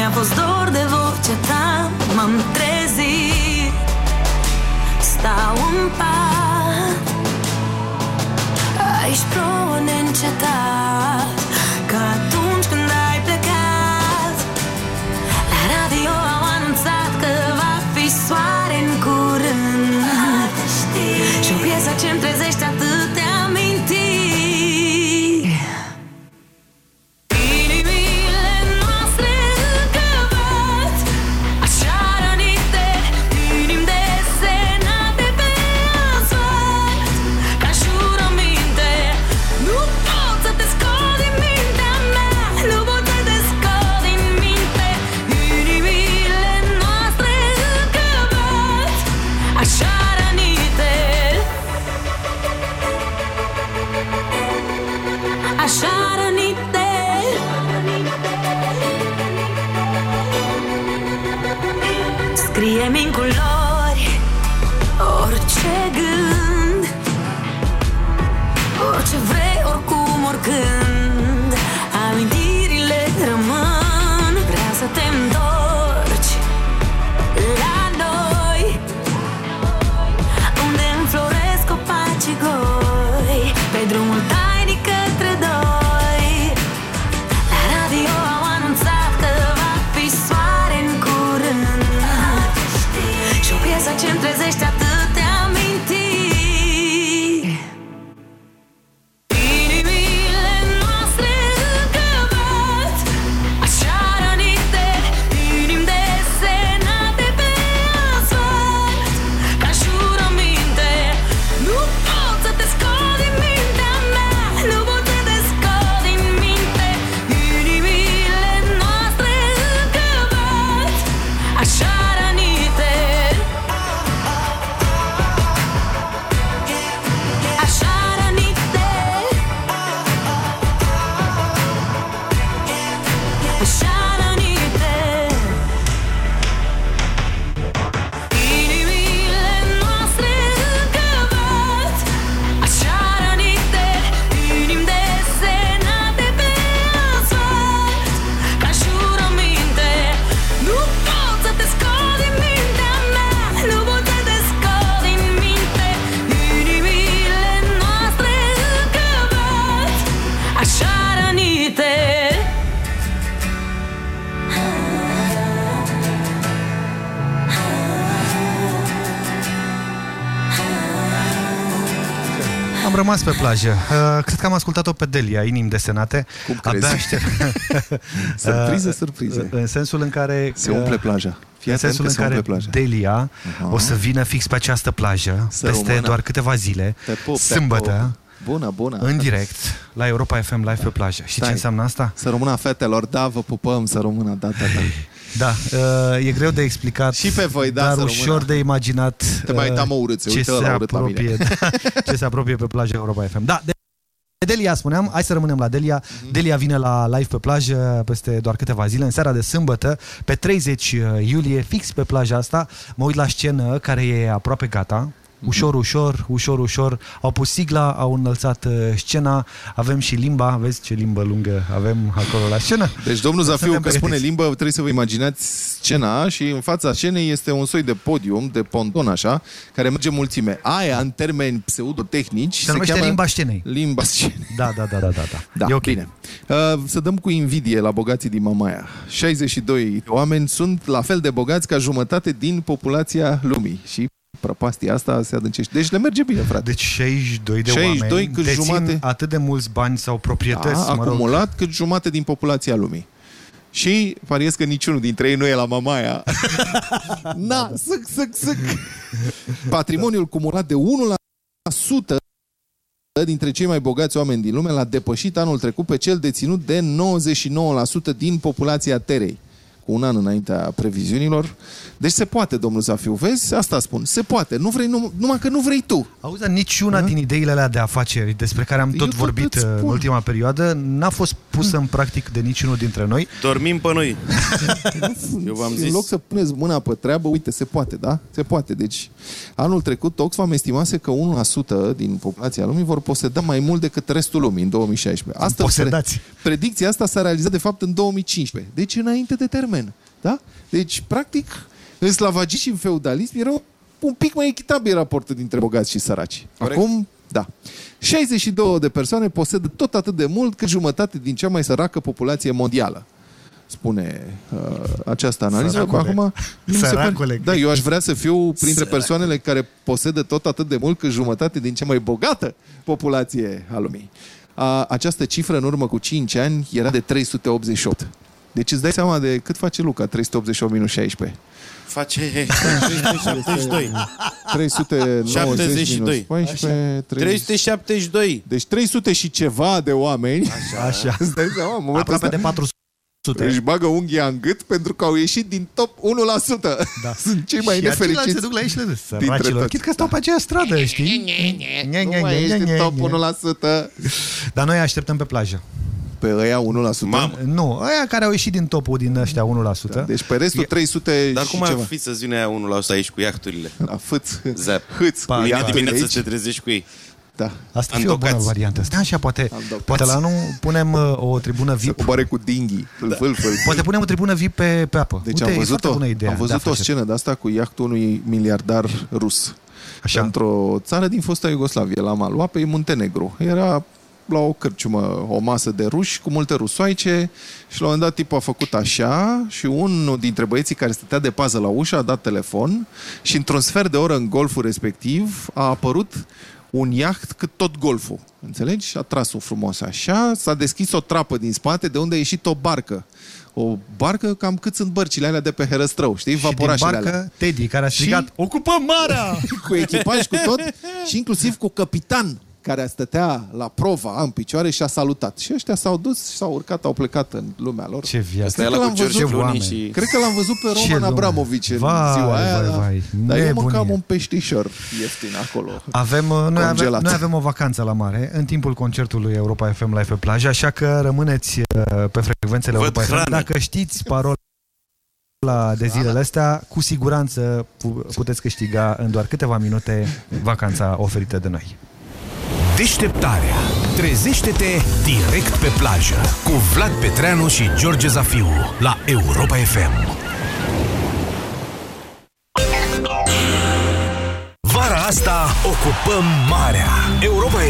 Mi-a fost dor de voce cercetam, m-am Am rămas pe plajă. Uh, cred că am ascultat-o pe Delia, inimi desenate. Cum crezi? Abia aștept. [LAUGHS] Surprize, Uh, surprize. În sensul în care... Se umple plaja. Fii în atent sensul că în se care umple plaja. Delia Aha. o să vină fix pe această plajă Să peste rămână. doar câteva zile, Te pup, te sâmbătă, pup. Bună, bună. în direct, la Europa FM Live pe plajă. Și ce Stai. înseamnă asta? Să rămână fetelor, da, vă pupăm, să rămână, da, da, da. Da, uh, e greu de explicat, Și pe voi, da, dar să ușor rămână. de imaginat Te mai uh, uitam, mă, urât, se ce uită se ăla urât la apropie, mine. da, [LAUGHS] ce se apropie pe plaja Europa FM. Da, de Delia spuneam, hai să rămânem la Delia. Mhm. Delia vine la live pe plajă peste doar câteva zile, în seara de sâmbătă, pe 30 iulie, fix pe plaja asta. Mă uit la scenă care e aproape gata. Mhm. Ușor, ușor, ușor, ușor. Au pus sigla, au înălțat uh, scena, avem și limba, vezi ce limbă lungă avem acolo la scenă. Deci domnul Zafiu, Suntem că spune pregătiți. limbă, trebuie să vă imaginați scena și în fața scenei este un soi de podium, de ponton așa, care merge mulțime. Aia, în termeni pseudotehnici, Se numește limba scenei. Limba scenei. Da, da, da, da, da. da. Da, e ok. bine. Uh, să dăm cu invidie la bogații din Mamaia. 62 de oameni sunt la fel de bogați ca jumătate din populația lumii. Și prăpastia asta se adâncește. Deci le merge bine, frate. Deci 62 de 62 oameni cât dețin jumate- atât de mulți bani sau proprietăți, da, mă rog. acumulat cât jumate din populația lumii. Și pariez că niciunul dintre ei nu e la Mamaia. [LAUGHS] Na, sâc, sâc, sâc. Patrimoniul cumulat de 1% dintre cei mai bogați oameni din lume l-a depășit anul trecut pe cel deținut de 99% din populația Terei cu un an înaintea previziunilor. Deci se poate, domnul Zafiu. Vezi? Asta spun. Se poate. Nu vrei, num- numai că nu vrei tu. Auzi, dar niciuna din ideile alea de afaceri despre care am tot Eu tot vorbit îți uh, în spun. ultima perioadă n-a fost pusă în practic de niciunul dintre noi. Dormim pe noi. [LAUGHS] Eu v-am În zis. loc să puneți mâna pe treabă, uite, se poate, da? Se poate. Deci, anul trecut, Oxfam estimase că 1% din populația lumii vor poseda mai mult decât restul lumii în 2016. Asta Posedați. Predicția asta s-a realizat, de fapt, în 2015. Deci, înainte de termen. Da? Deci, practic, în sclavagism și în feudalism erau un pic mai echitabil raportul dintre bogați și săraci. Corect. Acum, da. 62 de persoane posedă tot atât de mult cât jumătate din cea mai săracă populație mondială. Spune uh, această analiză. Săracule. Acum, mi se Săracule. pare, da, eu aș vrea să fiu printre persoanele care posedă tot atât de mult cât jumătate din cea mai bogată populație a lumii. A, această cifră în urmă cu 5 ani era de 388. Deci îți dai seama de cât face Luca 388 minus 16. Face 372. 390 minus 14, 372. Deci 300 și ceva de oameni. Așa. Așa. Îți dai seama, în momentul Aproape ăsta de 400. își bagă unghia în gât pentru că au ieșit din top 1%. Da. [LAUGHS] Sunt cei mai și aceilalți nefericiți. se duc la ei și le zic, dintre săracilor. toți. Chit că stau pe aceeași stradă, știi? Nu mai ești în top 1%. Dar noi așteptăm pe plajă. Pe ăia 1%? Mamă. Nu, ăia care au ieșit din topul din ăștia 1%. Da, deci pe restul 300 Dar și cum ar ceva. fi să-ți vină aia 1% aici cu iahturile? La fâț. Zap. Hâț. Pa, cu Mâine iahturile dimineață aici. să te trezești cu ei. Da. Asta ar fi o bună Andocați. variantă. Stai așa, poate, Andocați. poate la nu punem uh, o tribună Se VIP. coboare cu dinghi. Fâl, Da. fâl, fâl. Poate punem o tribună VIP pe, pe apă. Deci Uite, am e foarte văzut-o, bună idee am de a văzut o face. scenă de asta cu iahtul unui miliardar rus. Așa. Într-o țară din fosta Iugoslavie, la malul apei, Muntenegru. Era la o cârciumă, o masă de ruși cu multe rusoaice și la un moment dat tipul a făcut așa și unul dintre băieții care stătea de pază la ușă a dat telefon și într-un sfert de oră în golful respectiv a apărut un iaht cât tot golful. Înțelegi? Și a tras-o frumos așa, s-a deschis o trapă din spate de unde a ieșit o barcă. O barcă cam cât sunt bărcile alea de pe Herăstrău, știi? Și din Vaporașele barcă, alea. Teddy, care a strigat, Și- ocupăm marea! [LAUGHS] cu echipaj, cu tot și inclusiv cu capitan care stătea la prova în picioare și a salutat. Și ăștia s-au dus și s-au urcat, au plecat în lumea lor. Ce viață. Asta e Cred la că cu l-am George văzut, Clooney oameni. și... Cred că l-am văzut pe Ce Roman lume. Abramovici în Vai, ziua aia. vai, da. vai. Dar eu Nebunie. mâncam un peștișor ieftin acolo. Avem, uh, noi, avem, Congelat. noi avem o vacanță la mare în timpul concertului Europa FM Live pe plajă, așa că rămâneți uh, pe frecvențele Văd Europa FM. hrană. Dacă știți parola de zilele astea, cu siguranță pu- puteți câștiga în doar câteva minute vacanța oferită de noi. Deșteptarea. Trezește-te direct pe plajă cu Vlad Petreanu și George Zafiu la Europa FM. Vara asta ocupăm marea. Europa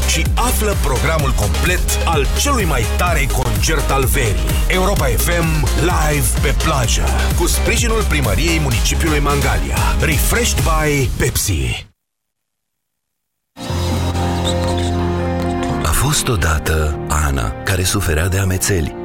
și află programul complet al celui mai tare concert al verii. Europa FM Live pe plajă. Cu sprijinul primăriei municipiului Mangalia. Refreshed by Pepsi. A fost odată Ana, care suferea de amețeli.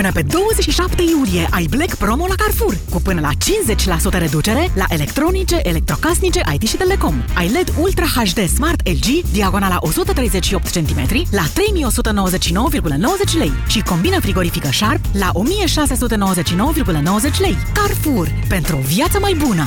Până pe 27 iulie ai Black Promo la Carrefour, cu până la 50% reducere la electronice, electrocasnice, IT și telecom. Ai LED Ultra HD Smart LG, diagonala 138 cm, la 3199,90 lei și combina frigorifică Sharp la 1699,90 lei. Carrefour, pentru o viață mai bună!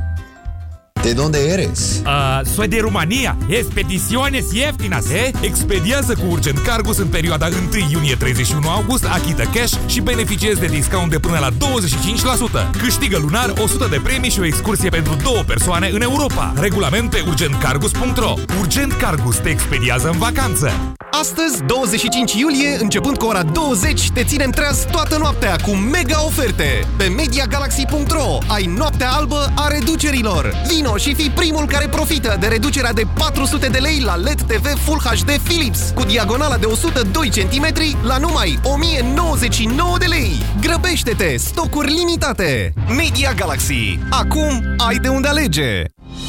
¿De dónde eres? Uh, soy de Rumanía. Expediciones ieftinas, eh? Expediază cu Urgent Cargus în perioada 1 iunie-31 august, achită cash și beneficiezi de discount de până la 25%. Câștigă lunar 100 de premii și o excursie pentru două persoane în Europa. Regulament pe urgentcargus.ro Urgent Cargus te expediază în vacanță. Astăzi, 25 iulie, începând cu ora 20, te ținem treaz toată noaptea cu mega oferte. Pe MediaGalaxy.ro ai noaptea albă a reducerilor. Vino și fii primul care profită de reducerea de 400 de lei la LED TV Full HD Philips cu diagonala de 102 cm la numai 1099 de lei. Grăbește-te, stocuri limitate. Media Galaxy. Acum ai de unde alege.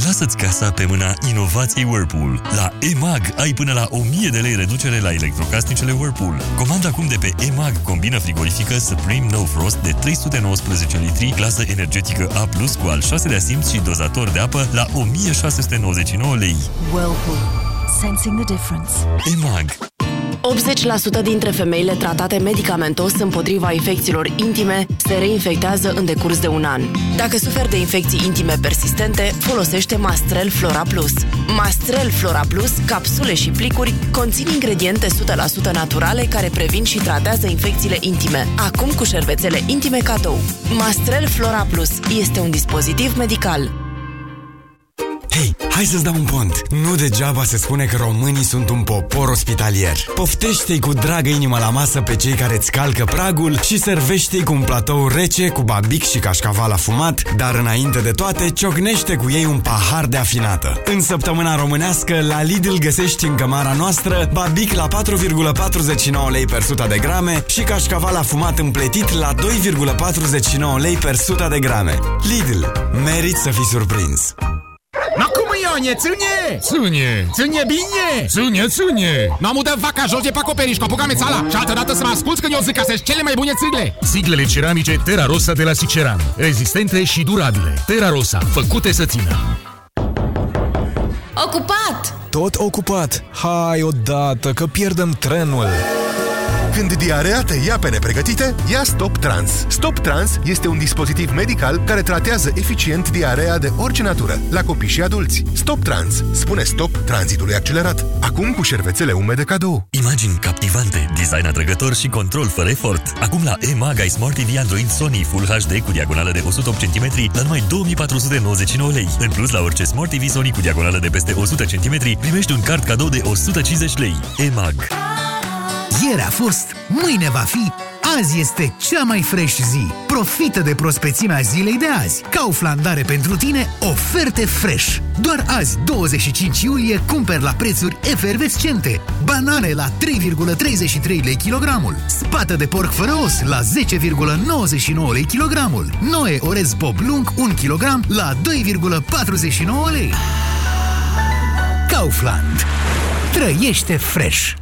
Lasă-ți casa pe mâna inovației Whirlpool. La EMAG ai până la 1000 de lei reducere la electrocasnicele Whirlpool. Comanda acum de pe EMAG combină frigorifică Supreme No Frost de 319 litri, clasă energetică A+, cu al 6 de simț și dozator de apă la 1699 lei. Whirlpool. Sensing the difference. EMAG 80% dintre femeile tratate medicamentos împotriva infecțiilor intime se reinfectează în decurs de un an. Dacă suferi de infecții intime persistente, folosește Mastrel Flora Plus. Mastrel Flora Plus, capsule și plicuri, conțin ingrediente 100% naturale care previn și tratează infecțiile intime. Acum cu șervețele intime cadou. Mastrel Flora Plus este un dispozitiv medical. Hei, hai să-ți dau un pont. Nu degeaba se spune că românii sunt un popor ospitalier. Poftește-i cu dragă inimă la masă pe cei care îți calcă pragul și servește-i cu un platou rece, cu babic și cașcaval afumat, dar înainte de toate, ciocnește cu ei un pahar de afinată. În săptămâna românească, la Lidl găsești în cămara noastră babic la 4,49 lei per 100 de grame și cașcaval afumat împletit la 2,49 lei per 100 de grame. Lidl. Merit să fii surprins. No cum Ionie, ține! Ține! Ține bine! Ține, ține! Nu am udat vaca jos de pe acoperiș, cu apucame țala și altă dată să mă asculți când eu zic că sunt cele mai bune țigle! Siglele ceramice Terra Rosa de la Siceran. Rezistente și durabile. Terra Rosa, făcute să țină. Ocupat! Tot ocupat. Hai odată, că pierdem trenul. Când diarea te ia pe nepregătite, ia Stop Trans. Stop Trans este un dispozitiv medical care tratează eficient diarea de orice natură, la copii și adulți. Stop Trans spune stop tranzitului accelerat. Acum cu șervețele umede cadou. Imagini captivante, design atrăgător și control fără efort. Acum la EMAG ai Smart TV Android Sony Full HD cu diagonală de 108 cm la numai 2499 lei. În plus, la orice Smart TV Sony cu diagonală de peste 100 cm primești un card cadou de 150 lei. EMAG. Ieri a fost, mâine va fi, azi este cea mai fresh zi. Profită de prospețimea zilei de azi. Kaufland are pentru tine oferte fresh. Doar azi, 25 iulie, cumperi la prețuri efervescente. Banane la 3,33 lei kilogramul. Spată de porc fără os la 10,99 lei kilogramul. Noe orez bob lung 1 kg la 2,49 lei. Kaufland. Trăiește fresh!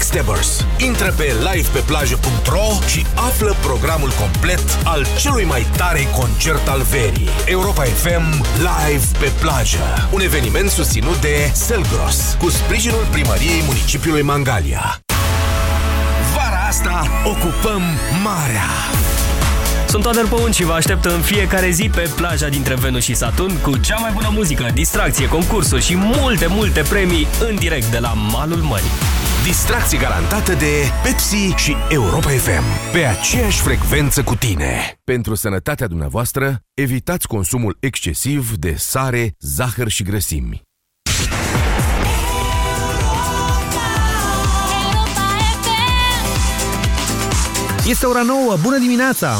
Backstabbers. Intră pe livepeplajă.ro și află programul complet al celui mai tare concert al verii. Europa FM Live pe plajă. Un eveniment susținut de Selgros, cu sprijinul primăriei municipiului Mangalia. Vara asta ocupăm marea. Sunt Toader Păun și vă aștept în fiecare zi pe plaja dintre Venus și Saturn cu cea mai bună muzică, distracție, concursuri și multe, multe premii în direct de la malul mării. Distracție garantată de Pepsi și Europa FM. Pe aceeași frecvență cu tine. Pentru sănătatea dumneavoastră, evitați consumul excesiv de sare, zahăr și grăsimi. Este ora 9, bună dimineața!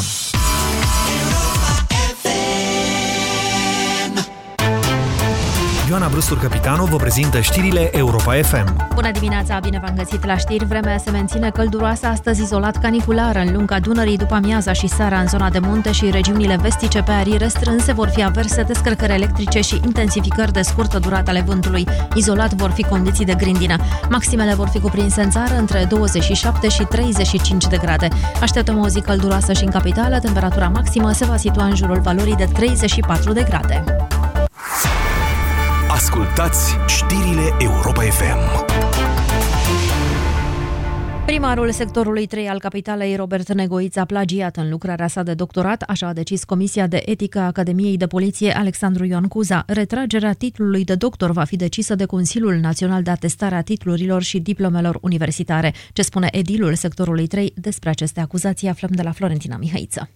Ioana Brustur, capitanul, vă prezintă știrile Europa FM. Bună dimineața, bine v-am găsit la știri. Vremea se menține călduroasă, astăzi izolat canicular în lunga Dunării după amiaza și seara în zona de munte și regiunile vestice pe arii restrânse vor fi averse descărcări electrice și intensificări de scurtă durată ale vântului. Izolat vor fi condiții de grindină. Maximele vor fi cuprinse în țară între 27 și 35 de grade. Așteptăm o zi călduroasă și în capitală, temperatura maximă se va situa în jurul valorii de 34 de grade. Ascultați știrile Europa FM. Primarul sectorului 3 al capitalei, Robert Negoiț, a plagiat în lucrarea sa de doctorat, așa a decis Comisia de Etică a Academiei de Poliție Alexandru Ioan Cuza. Retragerea titlului de doctor va fi decisă de Consiliul Național de Atestare a Titlurilor și Diplomelor Universitare. Ce spune edilul sectorului 3 despre aceste acuzații aflăm de la Florentina Mihaiță.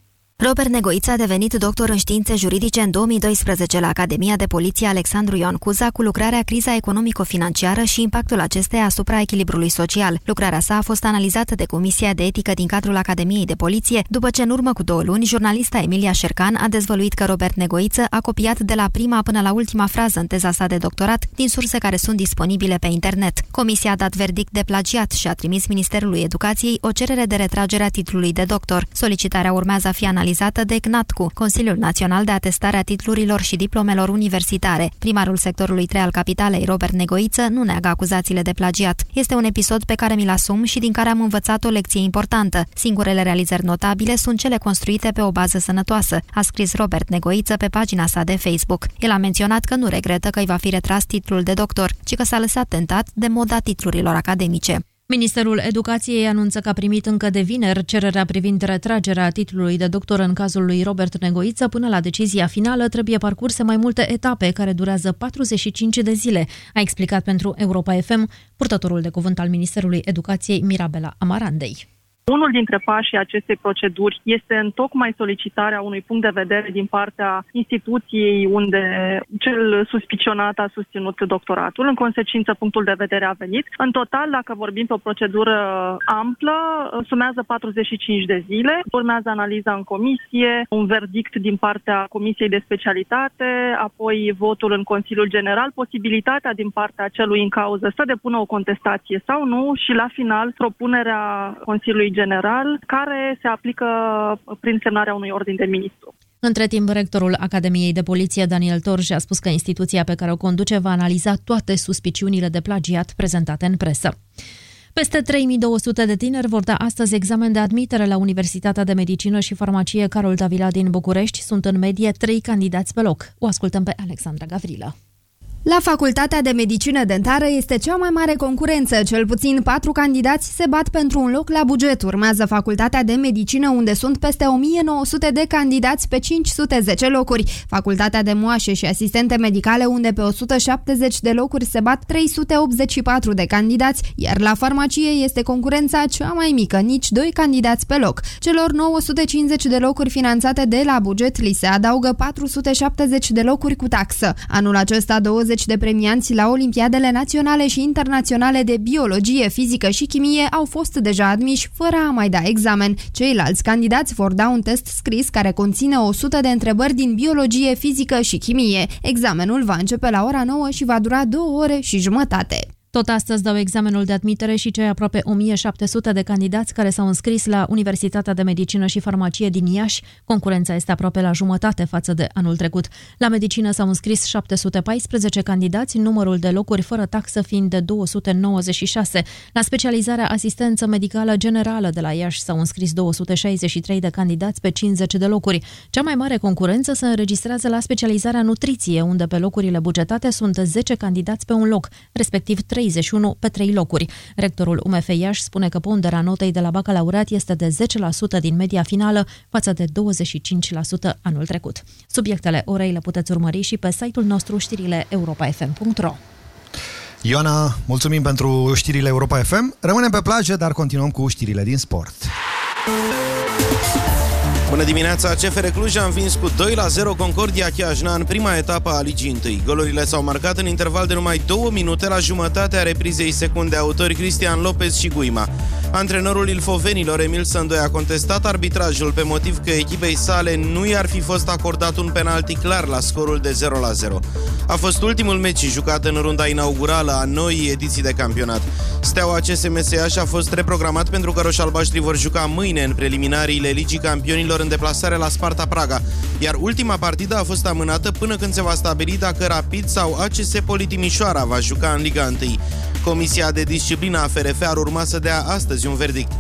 Robert Negoiță a devenit doctor în științe juridice în 2012 la Academia de Poliție Alexandru Ioan Cuza cu lucrarea Criza economico-financiară și impactul acesteia asupra echilibrului social. Lucrarea sa a fost analizată de Comisia de Etică din cadrul Academiei de Poliție, după ce în urmă cu două luni, jurnalista Emilia Șercan a dezvăluit că Robert Negoiță a copiat de la prima până la ultima frază în teza sa de doctorat din surse care sunt disponibile pe internet. Comisia a dat verdict de plagiat și a trimis Ministerului Educației o cerere de retragere a titlului de doctor. Solicitarea urmează a fi analizată analizată de CNATCU, Consiliul Național de Atestare a Titlurilor și Diplomelor Universitare. Primarul sectorului 3 al capitalei, Robert Negoiță, nu neagă acuzațiile de plagiat. Este un episod pe care mi-l asum și din care am învățat o lecție importantă. Singurele realizări notabile sunt cele construite pe o bază sănătoasă, a scris Robert Negoiță pe pagina sa de Facebook. El a menționat că nu regretă că îi va fi retras titlul de doctor, ci că s-a lăsat tentat de moda titlurilor academice. Ministerul Educației anunță că a primit încă de vineri cererea privind retragerea titlului de doctor în cazul lui Robert Negoiță. Până la decizia finală trebuie parcurse mai multe etape care durează 45 de zile, a explicat pentru Europa FM purtătorul de cuvânt al Ministerului Educației Mirabela Amarandei. Unul dintre pașii acestei proceduri este în tocmai solicitarea unui punct de vedere din partea instituției unde cel suspicionat a susținut doctoratul. În consecință, punctul de vedere a venit. În total, dacă vorbim pe o procedură amplă, sumează 45 de zile. Urmează analiza în comisie, un verdict din partea Comisiei de Specialitate, apoi votul în Consiliul General, posibilitatea din partea celui în cauză să depună o contestație sau nu și la final propunerea Consiliului general care se aplică prin semnarea unui ordin de ministru. Între timp, rectorul Academiei de Poliție, Daniel Torj, a spus că instituția pe care o conduce va analiza toate suspiciunile de plagiat prezentate în presă. Peste 3200 de tineri vor da astăzi examen de admitere la Universitatea de Medicină și Farmacie Carol Davila din București. Sunt în medie trei candidați pe loc. O ascultăm pe Alexandra Gavrilă. La Facultatea de Medicină Dentară este cea mai mare concurență. Cel puțin patru candidați se bat pentru un loc la buget. Urmează Facultatea de Medicină, unde sunt peste 1900 de candidați pe 510 locuri. Facultatea de Moașe și Asistente Medicale, unde pe 170 de locuri se bat 384 de candidați, iar la farmacie este concurența cea mai mică, nici doi candidați pe loc. Celor 950 de locuri finanțate de la buget li se adaugă 470 de locuri cu taxă. Anul acesta 20 20 de premianți la Olimpiadele Naționale și Internaționale de Biologie, Fizică și Chimie au fost deja admiși fără a mai da examen. Ceilalți candidați vor da un test scris care conține 100 de întrebări din biologie, fizică și chimie. Examenul va începe la ora 9 și va dura 2 ore și jumătate. Tot astăzi dau examenul de admitere și cei aproape 1700 de candidați care s-au înscris la Universitatea de Medicină și Farmacie din Iași. Concurența este aproape la jumătate față de anul trecut. La medicină s-au înscris 714 candidați, numărul de locuri fără taxă fiind de 296. La specializarea asistență medicală generală de la Iași s-au înscris 263 de candidați pe 50 de locuri. Cea mai mare concurență se înregistrează la specializarea nutriție, unde pe locurile bugetate sunt 10 candidați pe un loc, respectiv 3 31 pe 3 locuri. Rectorul UMF Iași spune că ponderea notei de la bacalaureat este de 10% din media finală față de 25% anul trecut. Subiectele orei le puteți urmări și pe site-ul nostru știrile europa.fm.ro. Ioana, mulțumim pentru știrile Europa FM. Rămânem pe plajă, dar continuăm cu știrile din sport. Bună dimineața! CFR Cluj a învins cu 2 la 0 Concordia Chiajna în prima etapă a Ligii 1. Golurile s-au marcat în interval de numai 2 minute la jumătatea reprizei secunde autori Cristian Lopez și Guima. Antrenorul ilfovenilor Emil Sândoi a contestat arbitrajul pe motiv că echipei sale nu i-ar fi fost acordat un penalti clar la scorul de 0 la 0. A fost ultimul meci jucat în runda inaugurală a noii ediții de campionat. Steaua CSMS Iași a fost reprogramat pentru că roșalbaștrii vor juca mâine în preliminariile Ligii Campionilor în deplasare la Sparta Praga, iar ultima partidă a fost amânată până când se va stabili dacă Rapid sau ACS Politimișoara va juca în Liga 1. Comisia de disciplină a FRF ar urma să dea astăzi un verdict.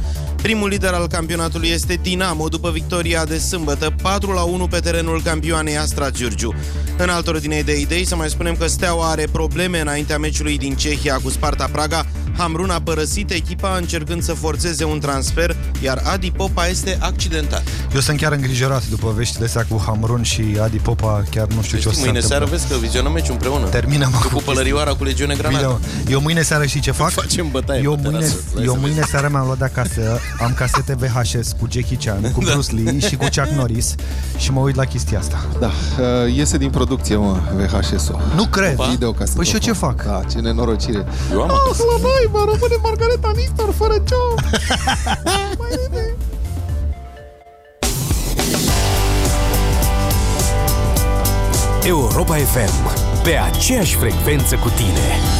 Primul lider al campionatului este Dinamo după victoria de sâmbătă 4 la 1 pe terenul campioanei Astra Giurgiu. În altă ordine de idei, să mai spunem că Steaua are probleme înaintea meciului din Cehia cu Sparta Praga. Hamrun a părăsit echipa încercând să forțeze un transfer, iar Adi Popa este accidentat. Eu sunt chiar îngrijorat după veștile astea cu Hamrun și Adi Popa, chiar nu știu ce o să se Mâine seară întâmple. vezi că vizionăm meciul împreună. Terminăm Tu cu pălărioara cu Legiune Granată. Bine, eu mâine seară știi ce fac? Facem bătaie eu pe mâine, terasă, hai eu să mâine vezi. seara mi-am luat de acasă, am casete VHS cu Jackie Chan, cu Da. Bruce Lee și cu Chuck Norris și mă uit la chestia asta. Da, uh, iese din producție, mă, VHS-ul. Nu cred. Video Păi și eu ce fac? Da, ce nenorocire. Eu am Ah, la noi, mă rămâne Margareta Nistor fără job. [LAUGHS] Europa FM, pe aceeași frecvență cu tine.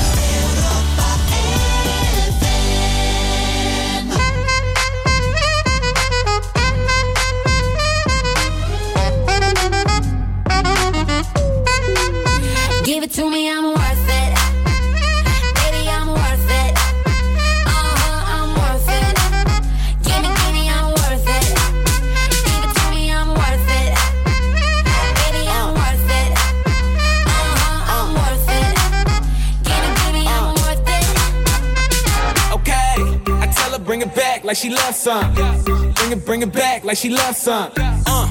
To me, I'm worth it. Baby, I'm worth it. Uh-huh, I'm worth it. Give me, give me, I'm worth it. It to me, I'm worth it. Baby, I'm worth it. Uh-huh, I'm worth it. Give me, give me, I'm worth it. Okay, I tell her bring it back like she loves some. Bring it, bring it back like she loves some. Uh,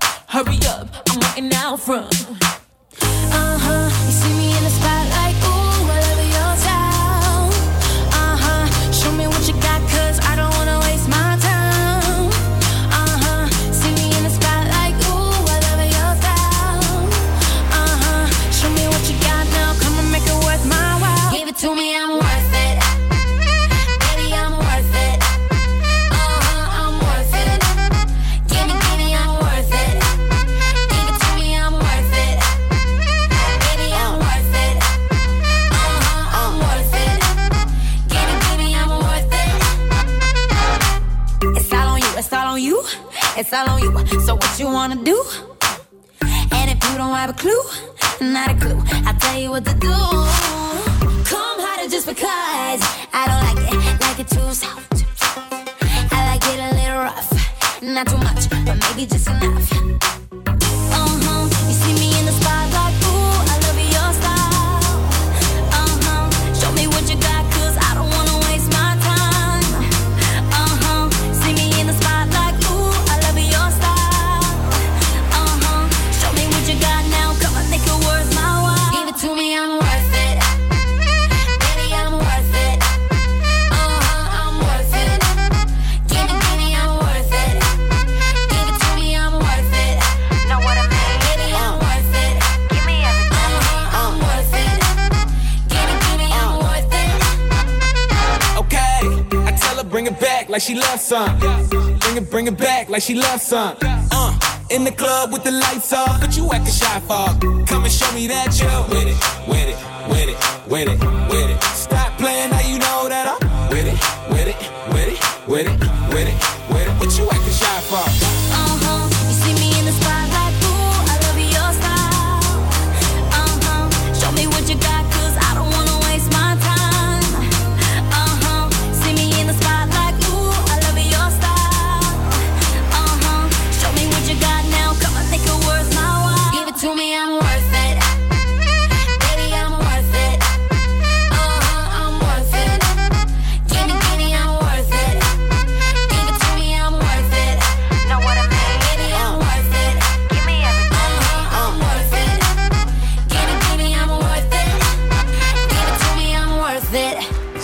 Hurry up, I'm waiting out front. Uh huh, you see me in the spotlight, you wanna do? And if you don't have a clue, not a clue, I'll tell you what to do. Come harder just because I don't like it, like it too soft. I like it a little rough, not too much, but maybe just enough. Like she loves some. Bring it, bring it back like she loves some. Uh, in the club with the lights off, but you acting shy for. Come and show me that you're with it, with it, with it, with it, with it. Stop playing now you know that I'm with it, with it, with it, with it, with it,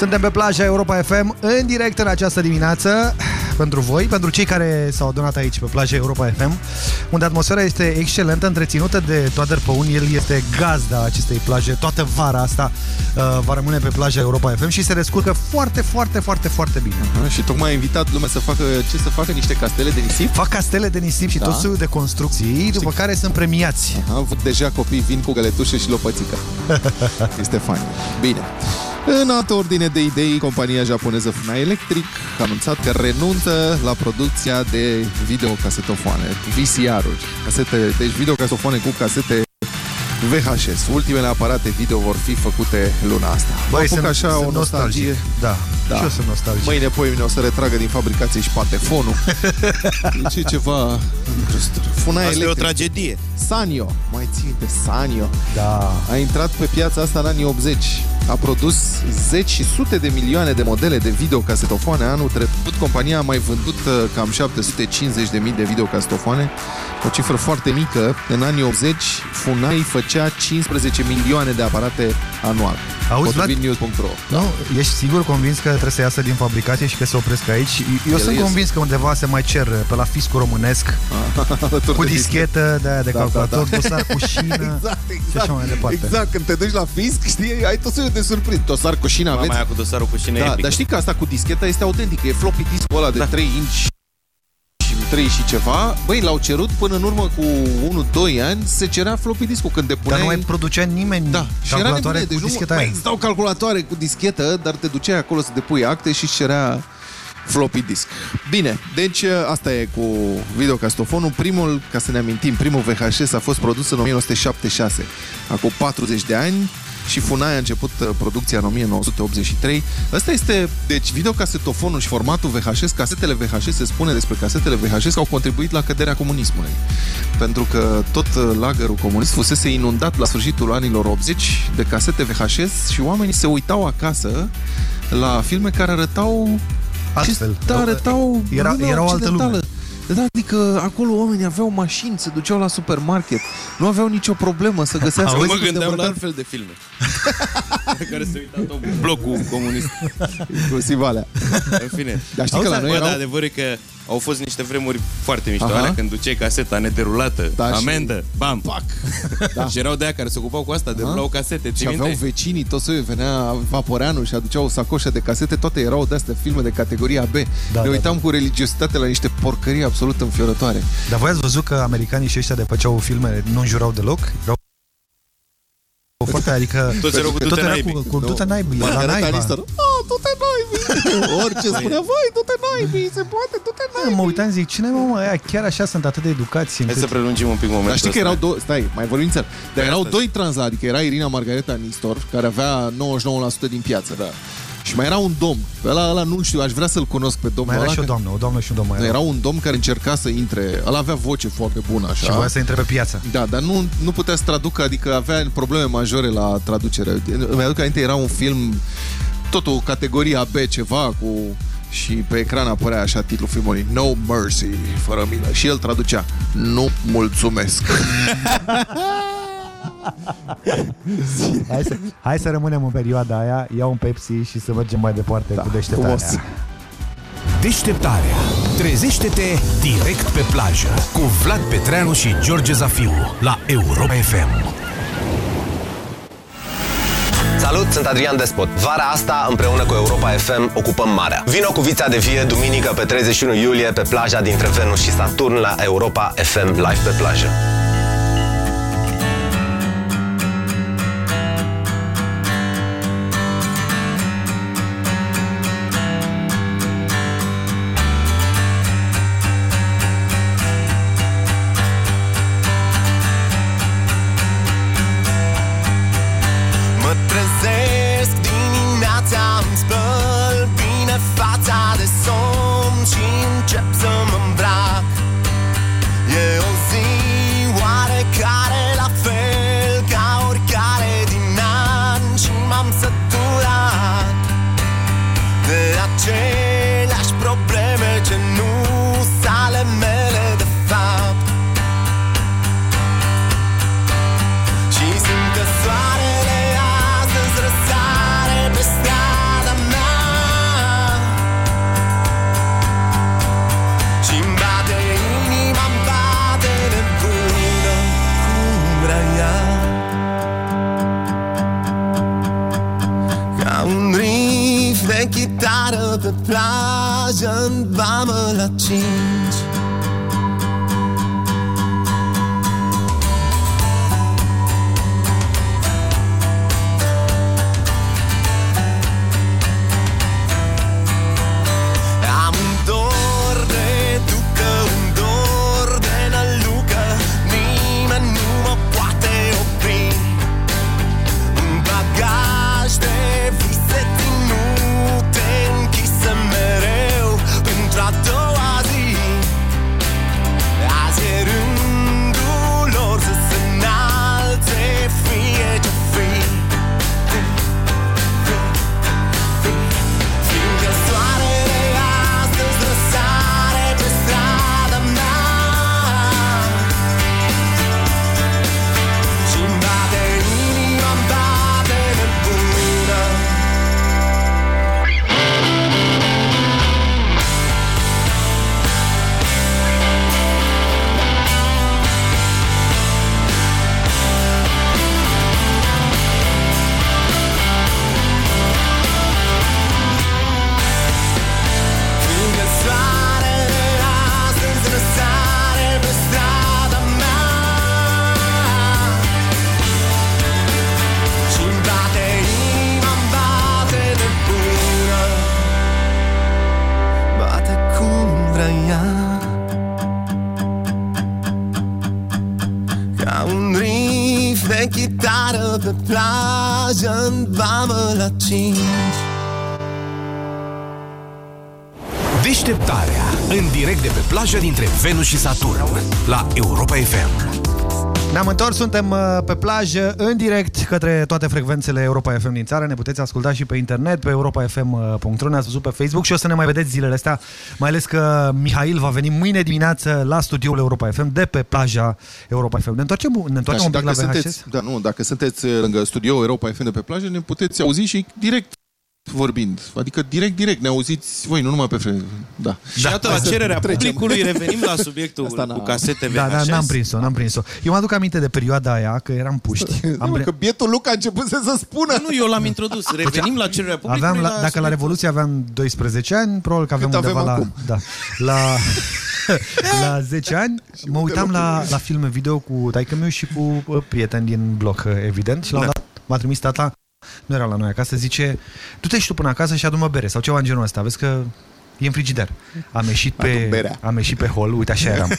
Suntem pe plaja Europa FM în direct în această dimineață pentru voi, pentru cei care s-au adunat aici pe plaja Europa FM, unde atmosfera este excelentă, întreținută de Toader Păun. El este gazda acestei plaje. Toată vara asta uh, va rămâne pe plaja Europa FM și se descurcă foarte, foarte, foarte, foarte bine. Aha, și tocmai a invitat lumea să facă, ce să facă, niște castele de nisip? Fac castele de nisip și Da. tot soiul de construcții, după care sunt premiați. Am văzut deja copii vin cu găletușe și lopățică. [LAUGHS] este fain. Bine. În altă ordine de idei, compania japoneză Funai Electric a anunțat că renunță la producția de videocasetofoane, VCR-uri, casete, deci videocasetofoane cu casete VHS. Ultimele aparate video vor fi făcute luna asta. Mă apuc sunt- așa sunt o nostalgie. nostalgic. Da, și eu sunt nostalgic. Mâine, poi mine o să retragă din fabricație și patefonul. deci [LAUGHS] e ceva îngrozător. Funai Asta e o Electric. tragedie. Sanyo, mai ții de Sanyo. Da. A intrat pe piața asta în anii 80. A produs zeci și sute de milioane de modele de videocasetofoane. Anul trecut, compania a mai vândut uh, cam 750 de mii de videocasetofoane. O cifră foarte mică. În anii 80, Funai făcea 15 milioane de aparate anual. Auzi, Vlad? Potrivit news.ro. Nu, ești sigur convins că trebuie să iasă din fabricație și că se opresc aici? Eu El sunt iese. convins că undeva se mai cer pe la fiscul românesc [LAUGHS] cu dischetă de, aia de Da, calculator, da, da. dosar cu șină Exact, [LAUGHS] și așa mai departe. Exact, când te duci la fisc, știi, ai tot soiul de surprind. Dosar cu șină Mama aveți? aia cu dosarul cu șină Da, epică. dar știi că asta cu discheta este autentică, e floppy disk-ul ăla de da. 3 inch și 3 și ceva. Băi, l-au cerut până în urmă cu 1-2 ani, se cerea floppy disk-ul când depuneai... Dar nu mai producea nimeni da. Și era calculatoare nebunie, cu deci nu discheta mai aia. existau calculatoare cu dischetă, dar te duceai acolo să depui acte și îți cerea floppy disk. Bine, deci asta e cu videocastofonul. Primul, ca să ne amintim, primul VHS a fost produs în 1976, acum 40 de ani și Funai a început uh, producția în 1983. Ăsta este, deci, videocasetofonul și formatul VHS, casetele VHS, se spune despre casetele VHS că au contribuit la căderea comunismului. Pentru că tot uh, lagărul comunist fusese inundat la sfârșitul anilor 80 de casete VHS și oamenii se uitau acasă la filme care arătau Altfel. Ce, da, arătau Era- lumea era o altă occidentală. lume. Da, adică acolo oamenii aveau mașini, se duceau la supermarket, nu aveau nicio problemă să găsească Auzi, mă locuri de gândeam la îmbrăcat. altfel de filme. [LAUGHS] care se uita tot blocul comunist. Inclusiv alea. În fine. Dar știi că la noi Bă, erau- da, adevărul e că au fost niște vremuri foarte mișto. Aha. Alea când duceai caseta nederulată, Da, și- amendă, bam. Pac. [LAUGHS] Da. și erau de aia care se ocupau cu asta, derulau casete, ții Și aveau minte? vecinii, tot soiul, venea Vaporeanu și aduceau o sacoșă de casete, toate erau de-astea filme de categoria B. Da, ne da, uitam cu religiositate la niște porcării absolut înfiorătoare. Dar voi ați văzut că americanii și ăștia de făceau filme nu înjurau deloc? Erau foarte, adică... Toți erau cu tot du-te era naibii. cu, cu du-te naibii, la Margareta naiba. Nistor, "Ah, du-te naibii! [LAUGHS] Orice spunea, vai, du-te naibii, se poate, du-te naibii! Mă uitam, zic, cine mă, mă, aia chiar așa sunt atât de educați? Hai să prelungim un pic momentul Dar știi că ăsta. erau două, stai, mai vorbim țăr. Dar erau asta doi trans, adică era Irina Margareta Nistor, care avea 99% din piață. Da. Și mai era un domn. Pe ăla, ăla nu știu, aș vrea să-l cunosc pe domnul Mai era ăla. și o că- doamnă, o doamnă și un domn mai Nu, era. era un domn care încerca să intre, ăla avea voce foarte bună așa. Și voia să intre pe piață. Da, dar nu, nu putea să traducă, adică avea probleme majore la traducere. Îmi aduc aminte, era un film, tot o categoria B ceva cu și pe ecran apărea așa titlul filmului No Mercy, fără milă. Și el traducea Nu mulțumesc. [LAUGHS] [LAUGHS] Hai să, hai să rămânem în perioada aia, iau un Pepsi și să mergem mai departe da, cu deșteptarea. frumos. Deșteptarea. Trezește-te direct pe plajă cu Vlad Petreanu și George Zafiu la Europa FM. Salut, sunt Adrian Despot. Vara asta, împreună cu Europa FM, ocupăm marea. Vino cu vița de vie duminică pe 31 iulie pe plaja dintre Venus și Saturn la Europa FM live pe plajă. Venus și Saturn. La Europa FM. Ne-am întors, suntem uh, pe plajă, în direct către toate frecvențele Europa FM din țară. Ne puteți asculta și pe internet, pe europafm.ro, ne-ați văzut pe Facebook și o să ne mai vedeți zilele astea, mai ales că Mihail va veni mâine dimineață la studioul Europa FM, de pe plaja Europa FM. Ne întoarcem, ne întoarcem Da, un și pic la dacă VHS? sunteți, da, nu, dacă sunteți lângă studio Europa FM de pe plajă, ne puteți auzi și direct vorbind. Adică direct, direct, ne auziți voi, nu numai pe fre... Da. Și iată, la Hai să cererea trecem. publicului, revenim la subiectul cu casete VHS. Da, da, n-am prins-o, n-am prins-o. Eu mă aduc aminte de perioada aia, că eram puști. [LAUGHS] Am Mă, că bietul Luca a început să se spună. Nu, eu l-am introdus. Revenim la cererea publicului. Aveam, la, dacă la Revoluție aveam 12 ani, probabil că aveam Cât undeva avem la, acum? da, la, [LAUGHS] la 10 ani. Mă uitam la, la filme video cu taică meu și cu uh, prieteni din bloc, uh, evident. Și la un Da. dat m-a trimis tata, nu era la noi acasă, zice, du-te și tu până acasă și adu-mă bere sau ceva în genul ăsta, vezi că e în frigider. Am ieșit Adu pe, berea. am ieșit pe hol, uite așa eram.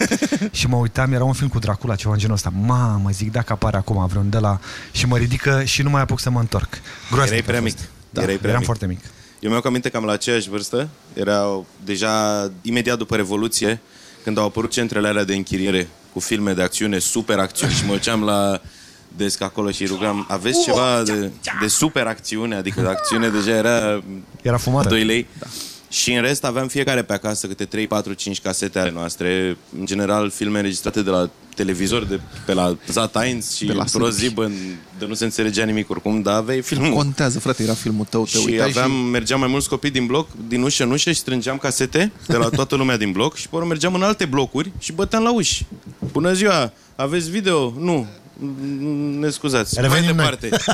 și mă uitam, era un film cu Dracula, ceva în genul ăsta. Mamă, zic, dacă apare acum vreun de la... Și mă ridică și nu mai apuc să mă întorc. Groaznic Erai a prea fost. mic. Da, Erai prea eram mic. foarte mic. Eu mi-au aminte că am la aceeași vârstă. Era deja imediat după Revoluție, când au apărut centrele alea de închiriere cu filme de acțiune, super acțiuni și mă duceam la desc acolo și rugam, aveți ceva de, de super acțiune, adică acțiune deja era Era fumată. 2 lei. Da. Și în rest aveam fiecare pe acasă câte 3, 4, 5 casete ale noastre, în general filme înregistrate de la televizor, de pe la Zatainz și De la într-o zi, bă, de nu se înțelegea nimic oricum, dar aveai filmul. Contează, frate, era filmul tău, te Și uitai aveam, și... mergeam mai mulți copii din bloc, din ușă în ușă și strângeam casete de la toată lumea din bloc și pe urmă mergeam în alte blocuri și băteam la uși. Bună ziua, aveți video? Nu. Mm, Ne scuzați. Revenim mai noi. departe.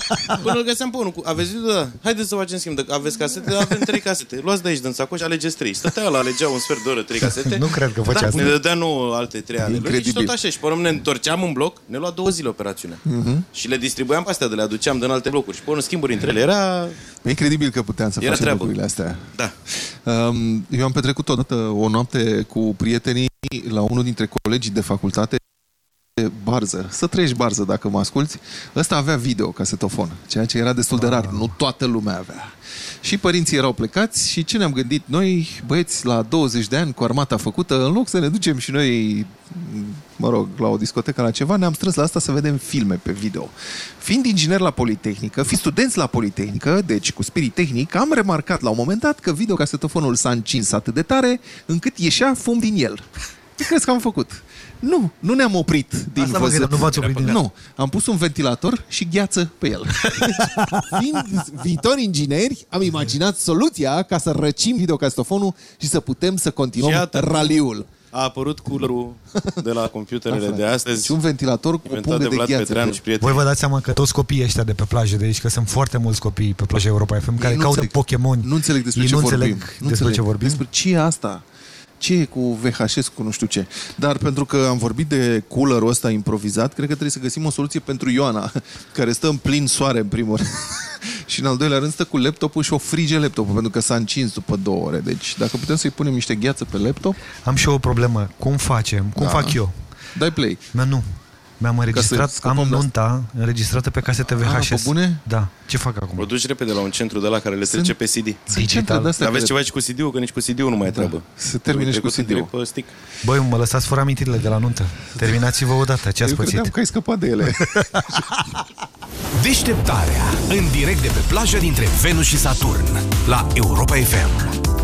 Până îl găseam pe unul. cu- Aveți video? Da. Haideți să facem schimb. Dacă aveți casete, Da, avem trei casete. Luați de aici din sacoș, alegeți trei. Stătea la alegea un sfert de oră, trei casete. Nu cred că făcea da, asta. Ne dădea nouă alte trei ale lui și Incredibil. tot așa. Și pe urmă ne întorceam în bloc, ne lua două zile operațiunea. Mhm. Și le distribuiam pe astea, de le aduceam din alte blocuri. Și pe urmă schimburi între ele. Era E incredibil că puteam să Era facem treabă. lucrurile astea. Da. Um, Eu am petrecut odată o noapte cu prietenii la unul dintre colegii de facultate de Barză. Să trăiești Barză dacă mă asculti. Ăsta avea video casetofon, ceea ce era destul de rar. Nu toată lumea avea. Și părinții erau plecați și ce ne-am gândit noi, băieți, la 20 de ani, cu armata făcută, în loc să ne ducem și noi, mă rog, la o discotecă, la ceva, ne-am strâns la asta să vedem filme pe video. Fiind inginer la Politehnică, fiind studenți la Politehnică, deci cu spirit tehnic, am remarcat la un moment dat că videocasetofonul s-a încins atât de tare încât ieșea fum din el. Ce crezi că am făcut? Nu, nu ne-am oprit din Asta mă văzut. gândeam, nu v-ați oprit din el. Nu, am pus un ventilator și gheață pe el. [LAUGHS] Fiind viitori ingineri, am imaginat soluția ca să răcim videocastofonul și să putem să continuăm Și iată. raliul. A apărut coolerul de la computerele Da, de astăzi. Și un ventilator cu o inventat pungă de Vlad gheață. Petreanu și prieteni. Voi vă dați seama că toți copiii ăștia de pe plajă de aici, că sunt foarte mulți copii pe plaja Europa FM, care nu caută înțeleg. Pokémon. Nu înțeleg despre Ei ce nu vorbim. înțeleg Nu despre înțeleg. ce vorbim. Despre ce e asta? Ce e cu VHS, cu nu știu ce? Dar pentru că am vorbit de coolerul ăsta improvizat, cred că trebuie să găsim o soluție pentru Ioana, [LAUGHS] care stă în plin soare în primul rând. [LAUGHS] și în al doilea rând stă cu laptopul și o frige laptopul, pentru că s-a încins după două ore. Deci dacă putem să-i punem niște gheață pe laptop... Am și eu o problemă. Cum facem? Cum Da. fac eu? Dai play. Mă, nu. Mi-am înregistrat, scăpăm am de asta. nunta înregistrată pe casete VHS. Ah, pe bune? Da. Ce fac acum? O duci repede la un centru de la care le trece pe CD. Sunt centre de-astea Aveți care- ceva și cu CD-ul, că nici cu CD-ul nu mai trebuie. Se termine și cu CD-ul. Pe stick. Băi, mă lăsați fără amintirile de la nuntă. Terminați-vă odată. Ce ați Eu pățit? credeam că ai scăpat de ele. [LAUGHS] Deșteptarea. În direct de pe plaja dintre Venus și Saturn. La Europa FM.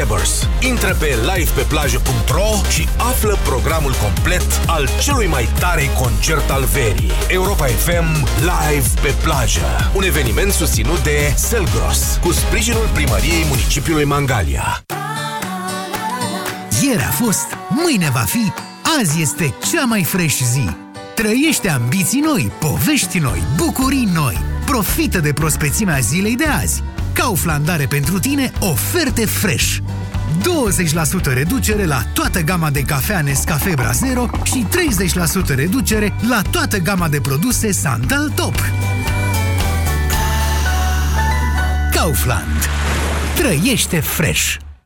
Backstabbers. Intră pe livepeplajă.ro și află programul complet al celui mai tare concert al verii. Europa FM Live pe plajă. Un eveniment susținut de Selgros, cu sprijinul primăriei municipiului Mangalia. Ieri a fost, mâine va fi, azi este cea mai fresh zi. Trăiește ambiții noi, povești noi, bucurii noi. Profită de prospețimea zilei de azi. Kaufland are pentru tine oferte fresh. 20% reducere la toată gama de cafea Nescafe Brazero și 30% reducere la toată gama de produse Sandal Top. Kaufland. Trăiește fresh.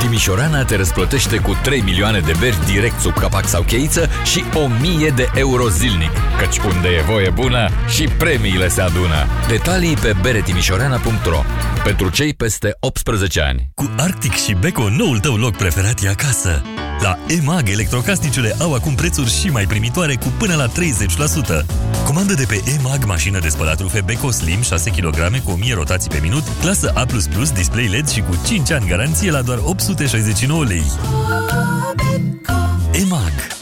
Timișorana te răsplătește cu 3 milioane de beri direct sub capac sau cheiță și 1000 de euro zilnic. Căci unde e voie bună și premiile se adună. Detalii pe beretimișorana.ro Pentru cei peste 18 ani. Cu Arctic și Beko, noul tău loc preferat e acasă. La EMAG, electrocasnicele au acum prețuri și mai primitoare cu până la 30%. Comandă de pe EMAG mașină de spălat rufe Beko Slim 6 kg cu 1000 rotații pe minut, clasă A++, display LED și cu 5 ani garanție la doar 869 lei. EMAG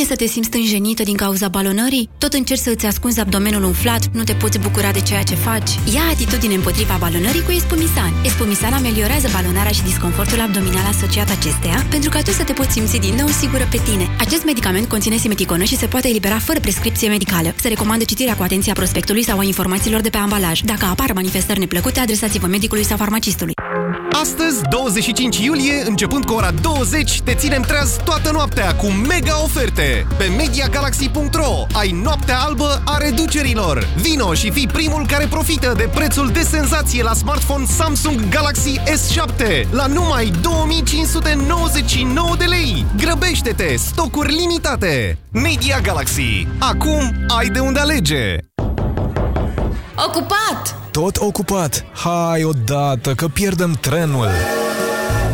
e să te simți stânjenită din cauza balonării? Tot încerci să îți ascunzi abdomenul umflat, nu te poți bucura de ceea ce faci? Ia atitudine împotriva balonării cu Espumisan. Espumisan ameliorează balonarea și disconfortul abdominal asociat acesteia pentru ca tu să te poți simți din nou sigură pe tine. Acest medicament conține simeticonă și se poate elibera fără prescripție medicală. Se recomandă citirea cu atenție a prospectului sau a informațiilor de pe ambalaj. Dacă apar manifestări neplăcute, adresați-vă medicului sau farmacistului. Astăzi, 25 iulie, începând cu ora 20, te ținem treaz toată noaptea cu mega oferte. Pe MediaGalaxy.ro ai noaptea albă a reducerilor. Vino și fii primul care profită de prețul de senzație la smartphone Samsung Galaxy S7 la numai 2599 de lei. Grăbește-te, stocuri limitate. Media Galaxy. Acum ai de unde alege. Ocupat! Tot ocupat. Hai odată, că pierdem trenul.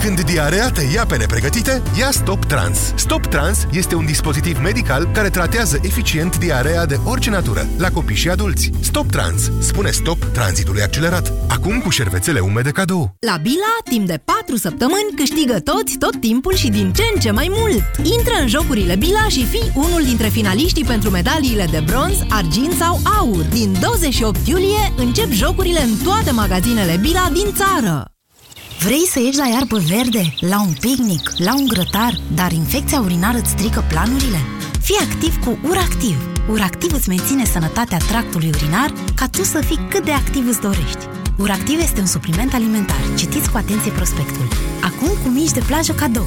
Când diarea te ia pe nepregătite, ia Stop Trans. Stop Trans este un dispozitiv medical care tratează eficient diarea de orice natură, la copii și adulți. Stop Trans spune stop tranzitului accelerat. Acum cu șervețele umede cadou. La Bila, timp de 4 săptămâni, câștigă toți, tot timpul și din ce în ce mai mult. Intră în jocurile Bila și fii unul dintre finaliștii pentru medaliile de bronz, argint sau aur. Din 28 iulie încep jocurile în toate magazinele Bila din țară. Vrei să ieși la iarbă verde, la un picnic, la un grătar, dar infecția urinară îți strică planurile? Fii activ cu URACTIV. URACTIV îți menține sănătatea tractului urinar ca tu să fii cât de activ îți dorești. Uractiv este un supliment alimentar. Citiți cu atenție prospectul. Acum cu mici de plajă cadou.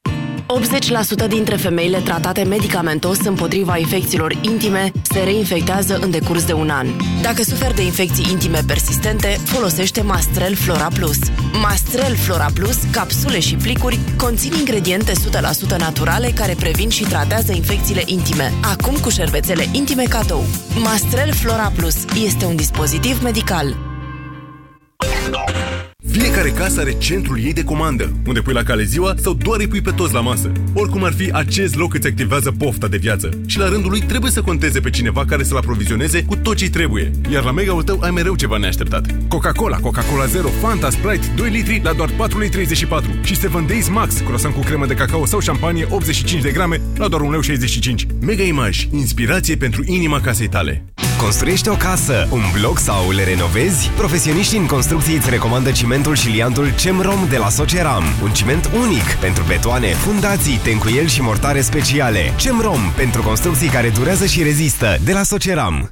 80% dintre femeile tratate medicamentos împotriva infecțiilor intime se reinfectează în decurs de un an. Dacă suferi de infecții intime persistente, folosește Mastrel Flora Plus. Mastrel Flora Plus, capsule și plicuri, conțin ingrediente 100% naturale care previn și tratează infecțiile intime. Acum cu șervețele intime cadou. Mastrel Flora Plus este un dispozitiv medical. Fiecare casă are centrul ei de comandă, unde pui la cale ziua sau doar îi pui pe toți la masă. Oricum ar fi, acest loc îți activează pofta de viață și la rândul lui trebuie să conteze pe cineva care să-l aprovizioneze cu tot ce trebuie. Iar la mega-ul tău ai mereu ceva neașteptat. Coca-Cola, Coca-Cola Zero, Fanta, Sprite, 2 litri la doar 4,34 lei și 7 Days Max, croissant cu cremă de cacao sau șampanie 85 de grame la doar 1,65 lei. Mega Image, inspirație pentru inima casei tale. Construiești o casă, un bloc sau le renovezi? Profesioniștii în construcții îți recomandă cimentul și liantul CEMROM de la Soceram. Un ciment unic pentru betoane, fundații, tencuieli și mortare speciale. CEMROM pentru construcții care durează și rezistă de la Soceram.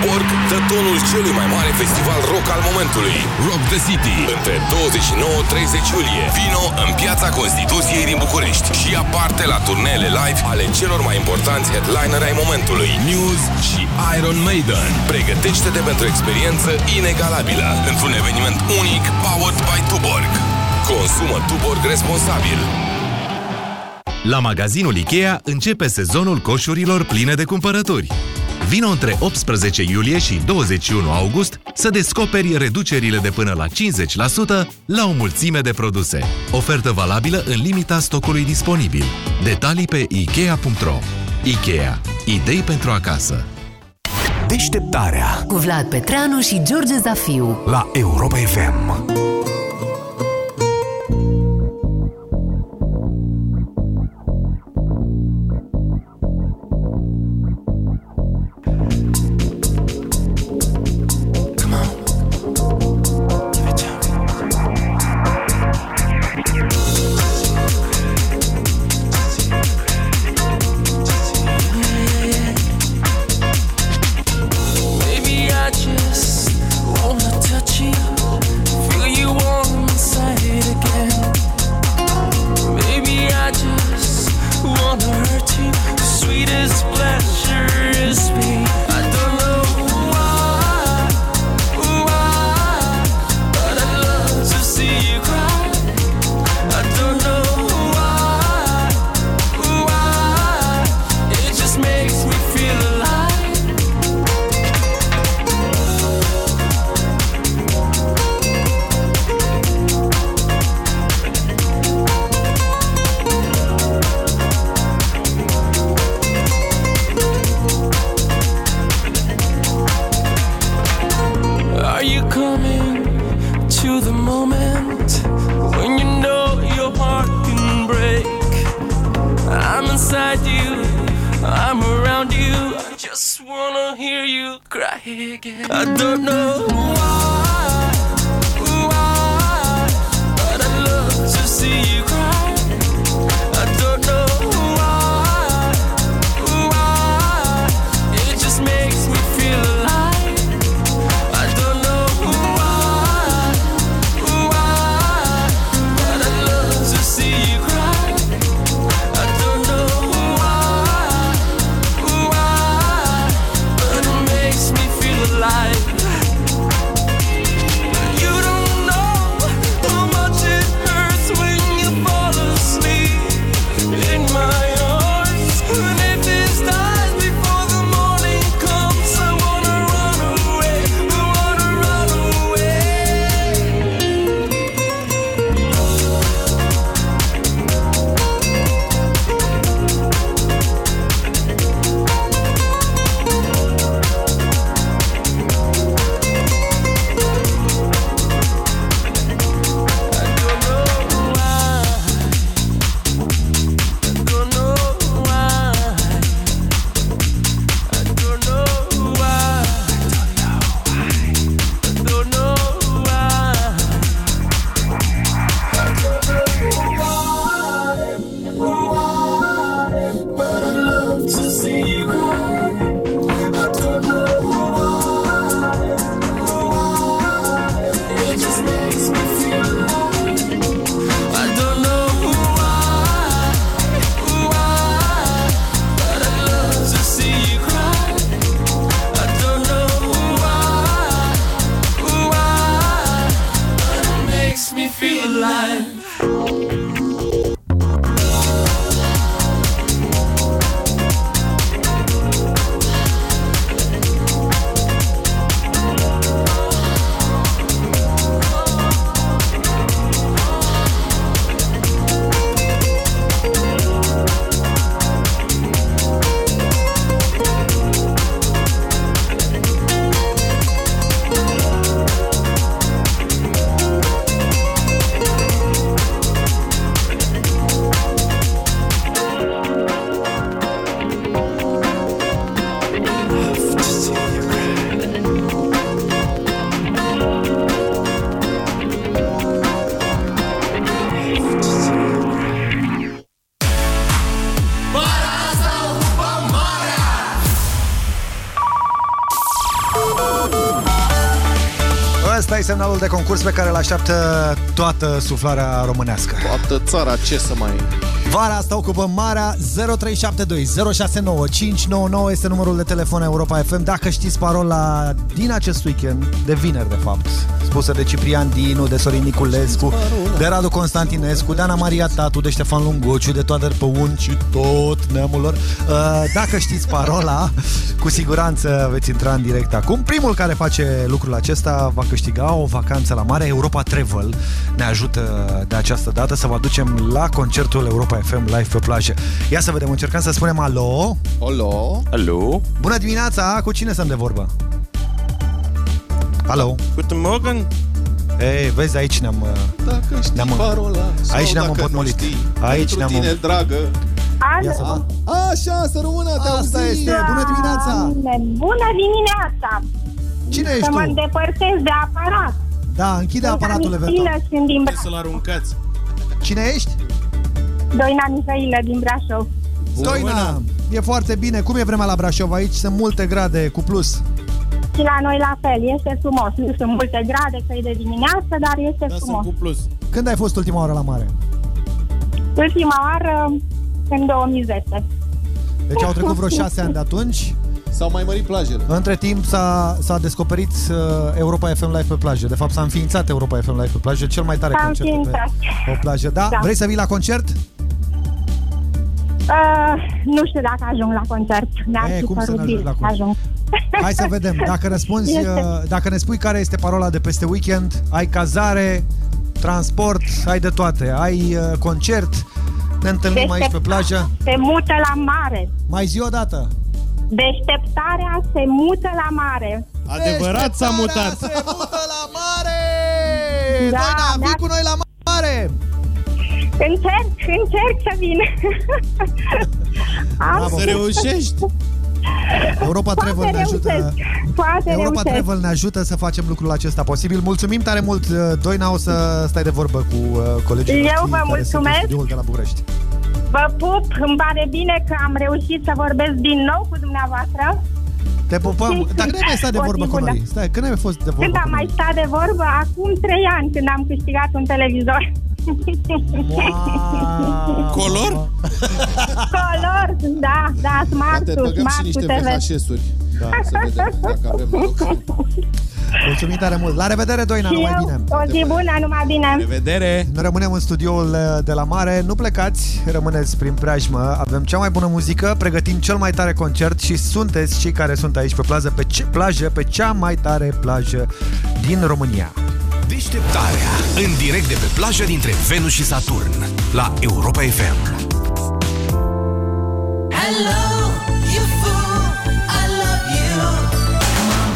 Tuborg dă tonul celui mai mare festival rock al momentului. Rock the City. Între 29-30 iulie. Vino în Piața Constituției din București și ia parte la turneele live ale celor mai importanți headlineri ai momentului. News și Iron Maiden. Pregătește-te pentru o experiență inegalabilă într-un eveniment unic powered by Tuborg. Consumă Tuborg responsabil. La magazinul Ikea începe sezonul coșurilor pline de cumpărături. Vino între 18 iulie și 21 august să descoperi reducerile de până la 50% la o mulțime de produse. Ofertă valabilă în limita stocului disponibil. Detalii pe Ikea.ro Ikea. Idei pentru acasă. Deșteptarea Cu Vlad Petreanu și George Zafiu. la Europa FM. E semnalul de concurs pe care îl așteaptă toată suflarea românească. Toată țara, ce să mai... Vara asta ocupăm Marea 0372 069 599 este numărul de telefon Europa FM. Dacă știți parola din acest weekend, de vineri de fapt, spusă de Ciprian Dinu, de Sorin Niculescu, de Radu Constantinescu, de Ana Maria Tatu, de Ștefan Lungociu, de Toader Păun și tot neamul lor. Uh, Dacă știți parola, cu siguranță veți intra în direct acum. Primul care face lucrul acesta va câștiga o vacanță la mare. Europa Travel ne ajută de această dată să vă aducem la concertul Europa FM live pe plajă. Ia să vedem, încercăm să spunem alo. Alo. Alo. Bună dimineața, cu cine sunt de vorbă? Alo. Guten Morgen. Ei, vezi, aici ne-am... uh, Dacă știi Ne-am- parola sau aici ne-am dacă nu împotmolit. știi, Aici pentru ne-am tine, împotmolit. dragă. Ia să Alo? Așa, să rămână, te Asta auzi. este, bună dimineața! Bună dimineața! Cine ești Să mă tu? îndepărtez de aparat. Da, închide Sunt aparatul Amistina, eventual. sunt din Bra- Să-l aruncați. Cine ești? Doina Mihailă din Brașov. Stoina, e foarte bine. Cum e vremea la Brașov? Aici sunt multe grade cu plus. Și la noi la fel, este frumos. Nu sunt multe grade, că e de dimineață, dar este Da, frumos. sunt cu plus. Când ai fost ultima oară la mare? Ultima oară, în 2010. Deci au trecut vreo șase ani de atunci. S-au mai mărit plajele. Între timp s-a, s-a descoperit uh, Europa FM Live pe plajă. De fapt s-a înființat Europa FM Live pe plajă, cel mai tare S-a concert pe înființat. o plajă. Da? Da. Vrei să vii la concert? Uh, nu știu dacă ajung la concert. Mi-ar E, fi cum să părut n-ajungi bine la să concert? ajung. Hai să vedem. Dacă răspunzi, Este. uh, dacă ne spui care este parola de peste weekend, ai cazare, transport, ai de toate. Ai uh, concert, ne întâlnim Deștept- aici pe plajă. Se mută la mare. Mai zi o dată. Deșteptarea se mută la mare. Adevărat s-a mutat. Se mută la mare! Da, Doina, vii mi-a- cu noi la mare! Încerc, încerc să vin. [LAUGHS] Am- Bravo. Să reușești. Europa Poate Travel ne ajută. reușesc. Poate Europa reușesc. Travel ne ajută să facem lucrul acesta posibil. Mulțumim tare mult, uh, Doina, o să stai de vorbă cu uh, colegii Eu noștri vă care sunt în mulțumesc. studioul de la București. Vă pup, îmi pare bine că am reușit să vorbesc din nou cu dumneavoastră. Te pupăm. Dar când ai mai stat de O zi vorbă cu bună. noi? Stai, când ai fost de vorbă Când cu am noi? mai stat de vorbă? Acum trei ani, când am câștigat un televizor. Color? Color, da, da, smart Poate băgăm și smart niște TV. VHS-uri. Da, să vedem dacă avem loc. Mulțumim tare mult. La revedere, Doina, Și numai eu, bine. o zi bună, numai bine. Revedere. Noi rămânem în studioul uh, de la mare. Nu plecați, rămâneți prin preajmă. Avem cea mai bună muzică, pregătim cel mai tare concert și sunteți cei care sunt aici pe plajă, pe ce plajă, pe cea mai tare plajă din România. Deșteptarea. În direct de pe plaja dintre Venus și Saturn. La Europa FM. Hello, you fool, I love you. Come on,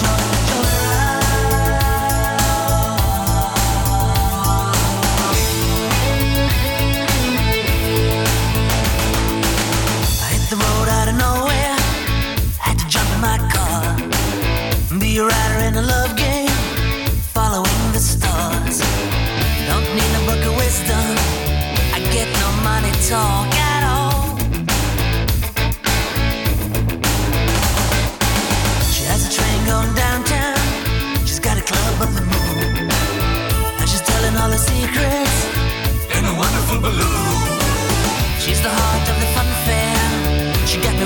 talk at all. She has a train going downtown. She's got a club up the moon. And she's telling all her secrets in a wonderful balloon. She's the heart of the fun fair. She got me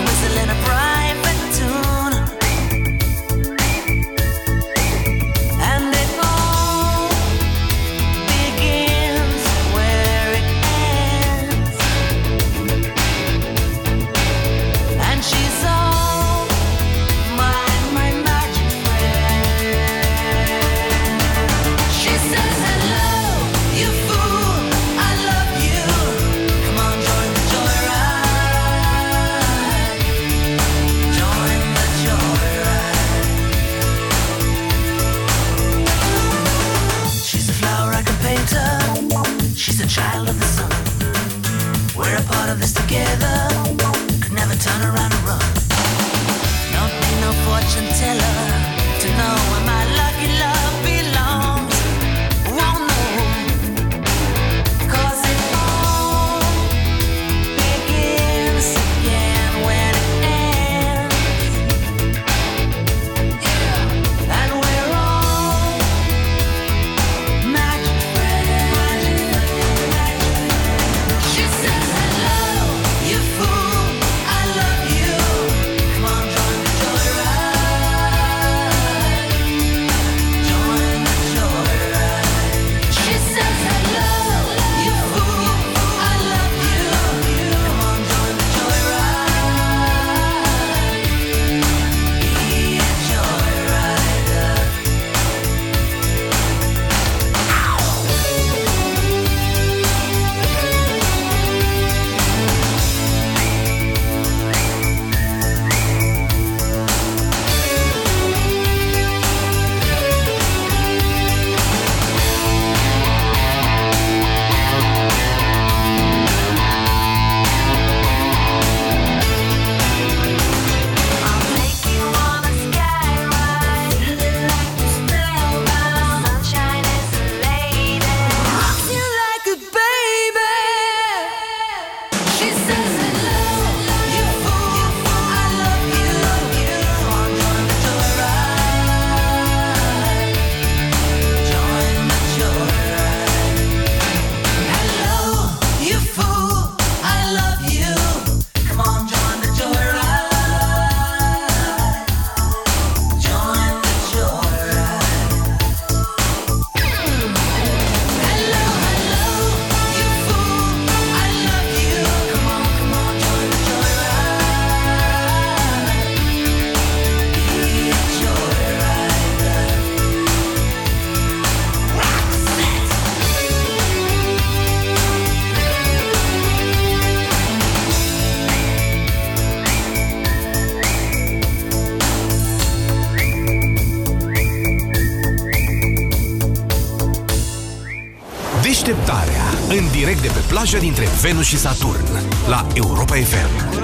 de pe plajă dintre Venus și Saturn, la Europa FM.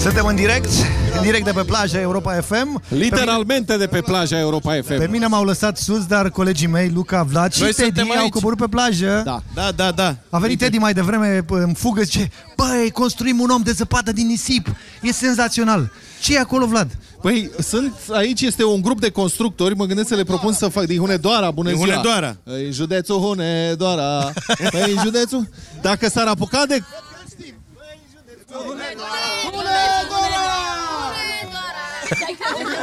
Suntem în direct, în direct de pe plaja Europa FM. Literalmente de pe plaja Europa FM. Pe mine m-au lăsat sus, dar colegii mei, Luca, Vlad și Noi Teddy suntem au aici. coborât pe plajă. Da, da, da, da. A venit Teddy mai devreme p- în fugă și zice Băi, construim un om de zăpadă din nisip. E senzațional. ce e acolo, Vlad? Păi, sunt, aici este un grup de constructori, mă gândesc să le propun să fac din Hunedoara, bună Din ziua. Hunedoara. În județul Hunedoara. Păi, în județul... Dacă s-ar apuca de...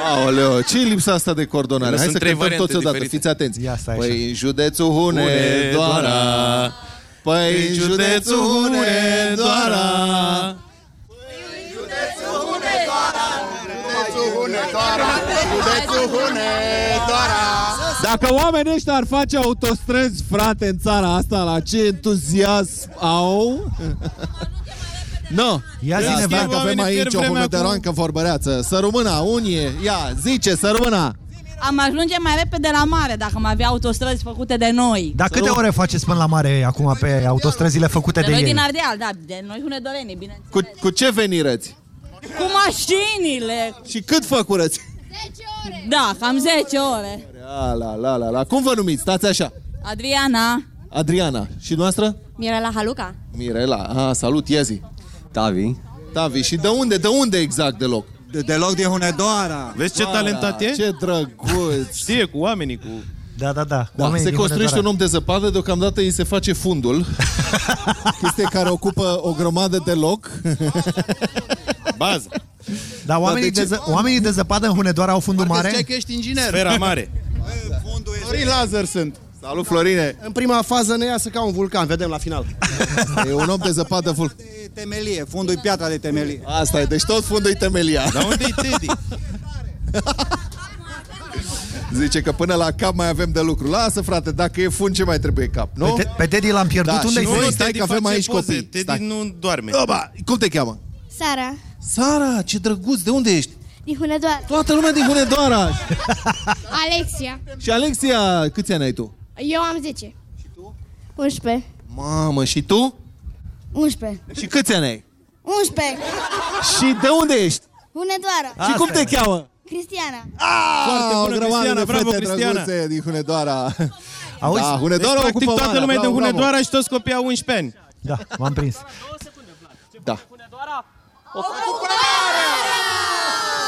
Aoleo, ce e lipsa asta de coordonare? Ele Hai sunt să trei cântăm variante toți odată, diferite. fiți atenți. Ia stai Păi, în județul Hunedoara. Păi, în județul Hunedoara. Dacă oamenii ăștia ar face autostrăzi, frate, în țara asta, la ce entuziasm au... No, Ia ia zine, zi Vlad, că avem aici o hunedorancă vorbăreață. Să rămână, unie, ia, zice, să rămână. Am ajunge mai repede la mare dacă am avea autostrăzi făcute de noi. Dar câte ore faceți până la mare acum pe autostrăzile făcute De de, noi ei? din Ardeal, da, de noi hunedorenii, bine. Cu, cu ce venireți? Cu mașinile. Și cât făcurăți? Da, cam 10 ore. La, la, la, la, la. Cum vă numiți? Stați așa. Adriana. Adriana. Și noastră? Mirela Haluca. Mirela. Ah, salut, Iezi. Tavi. Tavi. Și de unde? De unde exact deloc? De, deloc din Hunedoara. Vezi ce talentat e? Ce drăguț. Știe cu oamenii, cu... Da, da, da. Da, Oamenii se din construiește un Hunedoara. om de zăpadă, deocamdată îi se face fundul. [LAUGHS] Chestie care ocupă o grămadă de loc. Bază. Dar oamenii, de de, ce- ză, oamenii de zăpadă în Hunedoara au fundul mare? Ziceai că ești inginer. Sfera mare. Florin Lazar sunt. Salut, Florine. În prima fază ne iasă ca un vulcan, vedem la final. [LAUGHS] E un om de zăpadă full. Temelie, fundul e piatra de temelie. Asta e, deci tot fundul e temelia. Dar unde e Teddy? [LAUGHS] Zice că până la cap mai avem de lucru. Lasă, frate, dacă e fund, ce mai trebuie cap, nu? Pe, te, pe Teddy l-am pierdut. Da, Unde și e voi Teddy? stai că avem face aici poze. copii. Teddy Stai. nu doarme. Oba, cum te cheamă? Sara, Sara, ce drăguț, de unde ești? din Hunedoara. Toată lumea din Hunedoara. [LAUGHS] Alexia. și Alexia, câți ani ai tu? Eu am 10. Și tu? 11. Mamă, și tu? 11. Și câți ani ai? 11. Și de unde ești? Hunedoara. și cum te cheamă? Cristiana. Foarte o bună, grămadă Cristiana, de bravo, fete Cristiana. drăguțe din Hunedoara. Auzi? Da, Deci, Hunedoara practic, ocupă toată Marea. lumea e din Bravo, bravo. Hunedoara și toți copiii au 11 ani. Da, m-am prins. Da.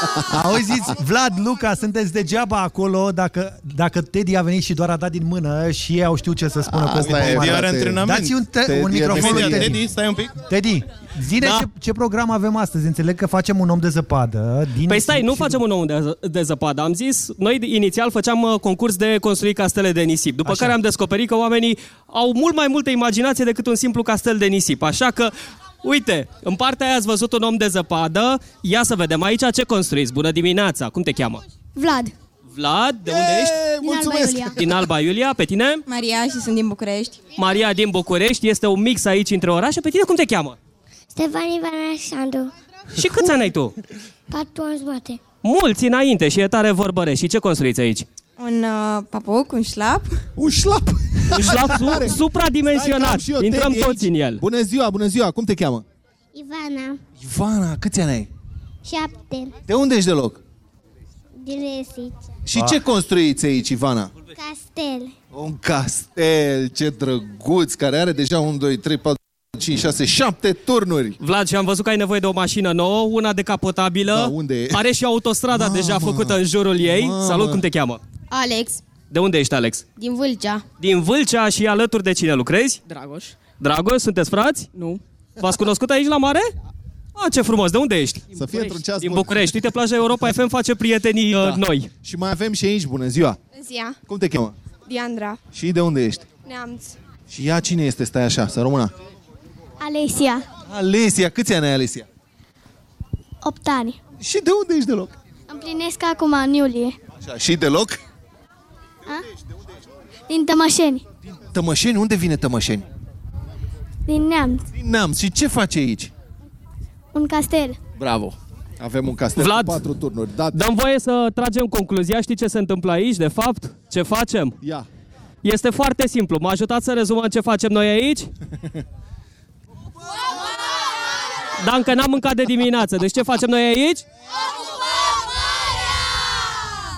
[LAUGHS] Auziți, Vlad, Luca, sunteți degeaba acolo dacă, dacă Teddy a venit și doar a dat din mână și ei au știut ce să spună cu Asta ocupă e, mare. Teddy are antrenament. Dați un, te- Teddy un e microfon lui Imediat, Teddy. Teddy, stai un pic. Teddy, zine Da. ce, ce program avem astăzi. Înțeleg că facem un om de zăpadă. Din Păi stai, nu și- facem un om de, de zăpadă. Am zis, noi inițial făceam uh, concurs de construi castele de nisip. După Așa. care am descoperit că oamenii au mult mai multă imaginație decât un simplu castel de nisip. Așa că, uite, în partea aia ați văzut un om de zăpadă. Ia să vedem aici ce construiți. Bună dimineața! Cum te cheamă? Vlad. Vlad, de unde ești? Din Alba Iulia. Din Alba Iulia, pe tine? Maria și sunt din București. Maria din București, este un mix aici între orașe. Pe tine cum te cheamă? Stefan Ivan Alexandru. Și câți ani ai tu? 4 ani jumate. Mulți înainte și e tare vorbărești. Și ce construiți aici? Un uh, papuc, un șlap. Un șlap. Un șlap su- supradimensionat. Stai că am și eu, Intrăm Teddy toți aici. în el. Bună ziua, bună ziua, cum te cheamă? Ivana. Ivana, câți ani ai? 7. De unde ești deloc? Din Resici. Și ce construiți aici, Ivana? Castel. Un castel, ce drăguț, care are deja 1, 2, 3, 4, 5, 6, 7 turnuri. Vlad, și am văzut că ai nevoie de o mașină nouă, una decapotabilă. Da, unde e? Are și autostrada deja făcută în jurul ei. Mamă. Salut, cum te cheamă? Alex, De unde ești, Alex? din Vâlcea. Din Vâlcea și alături de cine lucrezi? Dragoș. Dragoș, sunteți frați? Nu. V-ați cunoscut aici la mare? A, ce frumos, de unde ești? Să fie într-un ceas Din bun. București. Uite, plaja Europa FM face prietenii Da. uh, noi. Și mai avem și aici, bună ziua. Zia, Cum te cheamă? Diandra, Și de unde ești? Neamț. Și ea cine este? Stai așa, să rămână. Alesia. Alesia, câți ani ai, Alesia? 8 ani. Și de unde ești deloc? Împlinesc acum în iulie. Așa, și deloc? A? Din Tămășeni. Tămășeni, unde vine Tămășeni? Din Neamț. Din Neamț. Și ce face aici? Un castel. Bravo. Avem un castel Vlad, cu patru turnuri. Da, Dăm voie să tragem concluzia. Știi ce se întâmplă aici, de fapt? Ce facem? Ia. Este foarte simplu. Mă ajutați să rezumăm ce facem noi aici? [LAUGHS] Dar încă n-am mâncat de dimineață. Deci ce facem noi aici?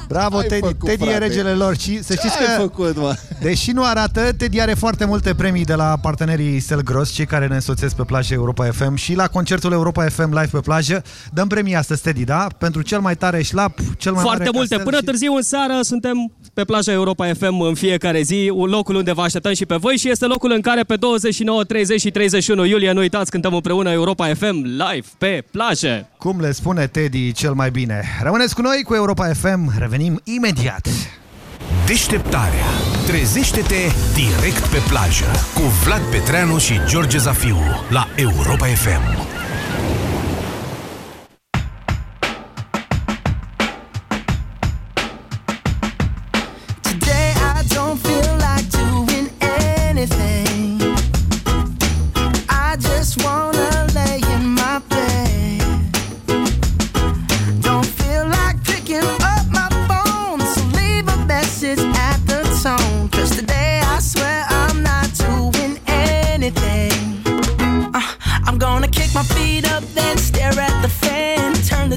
Bravo, Ai Teddy. făcut, Teddy e frate. regele lor și să Ce știți ai că, făcut, mă? deși nu arată, Teddy are foarte multe premii de la partenerii Selgros, cei care ne însoțesc pe plajă Europa FM și la concertul Europa FM live pe plajă. Dăm premii astăzi, Teddy, da? Pentru cel mai tare șlap, cel mai Foarte mare multe. castel Până și... târziu în seară suntem pe plaja Europa FM în fiecare zi, un locul unde vă așteptăm și pe voi și este locul în care pe 29, 30 și 31 iulie, nu uitați, cântăm împreună Europa FM live pe plajă. Cum le spune Teddy cel mai bine. Rămâneți cu noi cu Europa FM, revenim imediat. Deșteptarea. Trezește-te direct pe plajă cu Vlad Petreanu și George Zafiu la Europa FM.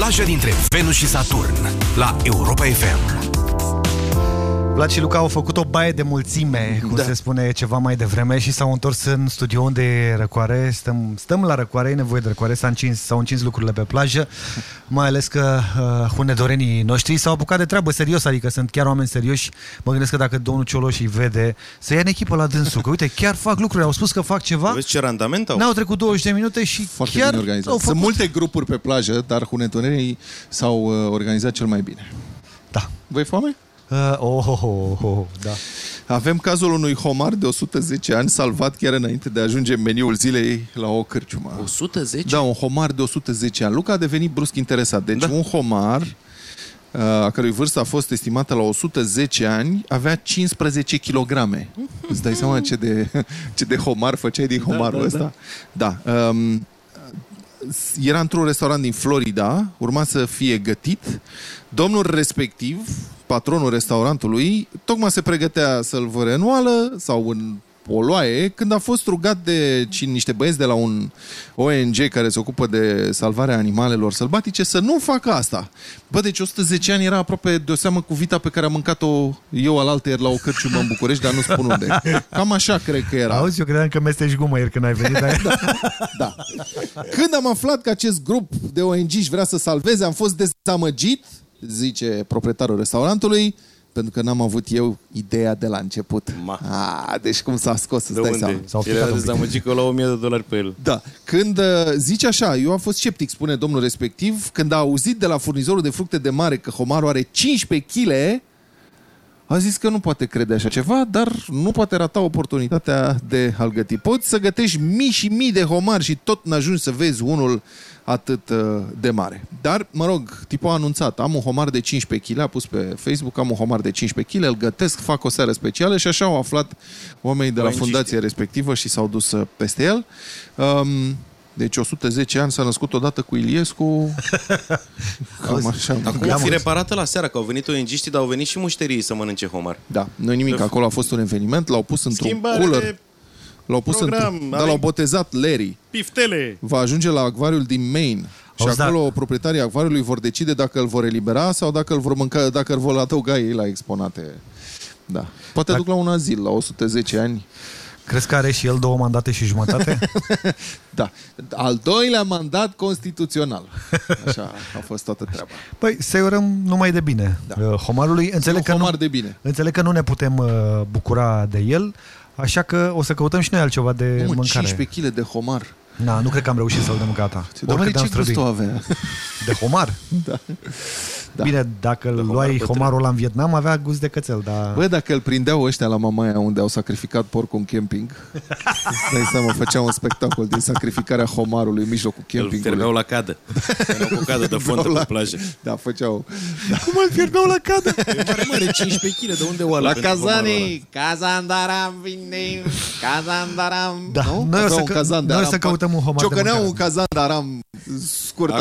direct de pe plajă dintre Venus și Saturn. La Europa FM. Vlad și Luca au făcut o baie de mulțime, cum da. se spune ceva mai devreme, și s-au întors în studio unde e răcoare. Stăm, stăm la răcoare, e nevoie de răcoare, s-au încins, s-au încins lucrurile pe plajă, [LAUGHS] mai ales că uh, hunedorenii noștri s-au apucat de treabă serios, adică sunt chiar oameni serioși. Mă gândesc că dacă domnul Cioloș îi vede, să ia în echipă la dânsul, că uite, chiar fac lucruri, au spus că fac ceva. Vezi ce randament au? N-au trecut 20 de minute și Foarte chiar bine organizat. au Sunt făcut. multe grupuri pe plajă, dar hunetonerii s-au uh, organizat cel mai bine. Da. Vă foame? Uh, oh, oh, oh, oh, da. Avem cazul unui homar de 110 ani salvat chiar înainte de a ajunge în meniul zilei la o cârciumă. 110? Da, un homar de 110 ani. Luca a devenit brusc interesat. Deci da. un homar uh, a cărui vârstă a fost estimată la 110 ani, avea 15 kg. Îți dai seama ce de, [LAUGHS] ce de homar făceai din Da, homarul da, ăsta? Da. da um, era într-un restaurant din Florida, urma să fie gătit. Domnul respectiv, patronul restaurantului, tocmai se pregătea să-l văre în oală sau în poloaie, când a fost rugat de ci- niște băieți de la un ONG care se ocupă de salvarea animalelor sălbatice să nu facă asta. Bă, deci 110 ani era aproape de o seamă cu vita pe care am mâncat-o eu alaltă ieri la o cărciumă în București, dar nu spun unde. Cam așa cred că era. Auzi, eu credeam că mestești gumă ieri când ai venit. da. Da. Când am aflat că acest grup de ONG își vrea să salveze, am fost dezamăgit, zice proprietarul restaurantului, pentru că n-am avut eu ideea de la început. Ma. A, deci cum s-a scos, îți De dai unde? seama. S-au El picat era un pic. dezamăgit că la 1000 de dolari pe el. Da. Când uh, zice așa, eu am fost sceptic, spune domnul respectiv, când a auzit de la furnizorul de fructe de mare că homarul are 15 kg, a zis că nu poate crede așa ceva, dar nu poate rata oportunitatea de a-l găti. Poți să gătești mii și mii de homari și tot n-ajungi să vezi unul atât uh, de mare. Dar, mă rog, tipul a anunțat, am un homar de 15 kg, a pus pe Facebook, am un homar de 15 kg, îl gătesc, fac o seară specială și așa au aflat oamenii de la ONG-știi. fundația respectivă și s-au dus uh, peste el. Um, deci 110 ani s-a născut odată cu Iliescu. [LAUGHS] Cam așa. Acum Da, fi mă. reparată la seara, că au venit ong dar au venit și mușterii să mănânce homar. Da, nu nimic, acolo a fost un eveniment, l-au pus într-un Schimbare cooler, de l-au pus program, într-un, da, avem- l-au botezat Larry. Piftele! Va ajunge la acvariul din Maine. Și Auzi, da. acolo proprietarii acvariului vor decide dacă îl vor elibera sau dacă îl vor mânca, dacă îl vor adăuga ei la exponate. Da. Poate duc la un azil la 110 ani. Crezi că are și el două mandate și jumătate? [LAUGHS] Da. Al doilea mandat constituțional. Așa a fost toată treaba. Păi, să urăm numai de bine da. homarului. Înțeleg că, homar nu, de bine. înțeleg că nu ne putem uh, bucura de el, așa că o să căutăm și noi altceva de Mă, mâncare. 15 kg de homar. Na, nu cred că am reușit să-l dăm gata. Dar Oricât ce am gust o străduit. avea? De homar? [LAUGHS] Da. Da. Bine, dacă îl homar luai bătrân. homarul ăla în Vietnam, avea gust de cățel, dar... Bă, dacă îl prindeau ăștia la Mamaia unde au sacrificat porcul în camping, îți [LAUGHS] dai seama, făceau un spectacol din sacrificarea homarului în mijlocul Îl campingului. fierbeau la cadă. Erau cu cadă de fontă la- pe plajă. Da, făceau... Cum îl fierbeau la cadă? E mare, mare, 15 kg, de unde oală? La pentru homarul ăla? Kazani, Kazandaram vine, Kazandaram. Da, nu? noi o Avea să un că- cazan de noi o aram să căutăm un homar de Ciocăneau mâncare. un cazandaram scurt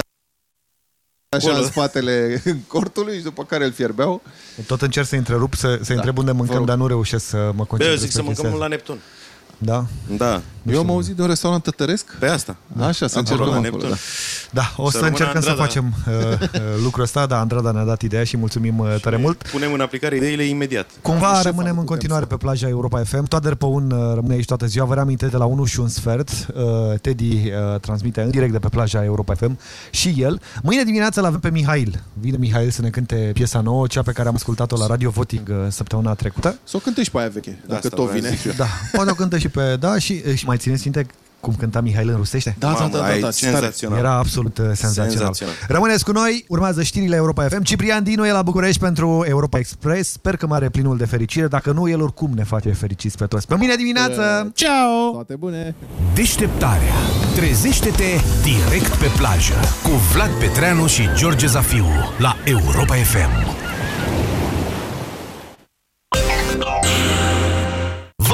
așa Acolo. în spatele [LAUGHS] cortului și după care îl fierbeau. Tot încerc să întrerup, să, să Da, întreb unde vă mâncăm, rog. dar nu reușesc să mă Bă, eu concentrez zic pe să mâncăm chestia la asta. Neptun. Da? Da. Eu am auzit de un restaurant tătăresc. Pe asta. Așa, să Acolo, încercăm la acolo. Neptun. Da. Da, o Să să, rămână încercăm să Andrada. facem uh, uh, lucrul ăsta, dar Andrada ne-a dat ideea și mulțumim uh, tare mult. Punem în aplicare ideile imediat. Cumva șef, rămânem în putem continuare pe plaja Europa FM. Toader Păun uh, rămâne aici toată ziua. Vă reamintesc de la 1 și un sfert. Uh, Teddy uh, transmite în direct de pe plaja Europa FM și el. Mâine dimineață l-avem pe Mihail. Vine Mihail să ne cânte piesa nouă, cea pe care am ascultat-o la Radio Voting uh, săptămâna trecută. Să o cânte și pe aia veche, dacă Asta tot voiam vine. să zic eu. Da, poate o cântă și pe... Da, și, și mai țineți minte cum cânta Mihail în rusește? Da, da, Mamă, da, da, ai da, ce tare. senzațional. Era absolut uh, senzațional. Senzațional. Rămâneți cu noi, urmează știrile Europa FM. Ciprian Dinu e la București pentru Europa Express. Sper că mare plinul de fericire. Dacă nu, el oricum ne face fericiți pe toți. Pe mâine dimineață! Ciao! Toate bune! Deșteptarea. Trezește-te direct pe plajă cu Vlad Petreanu și George Zafiu la Europa FM.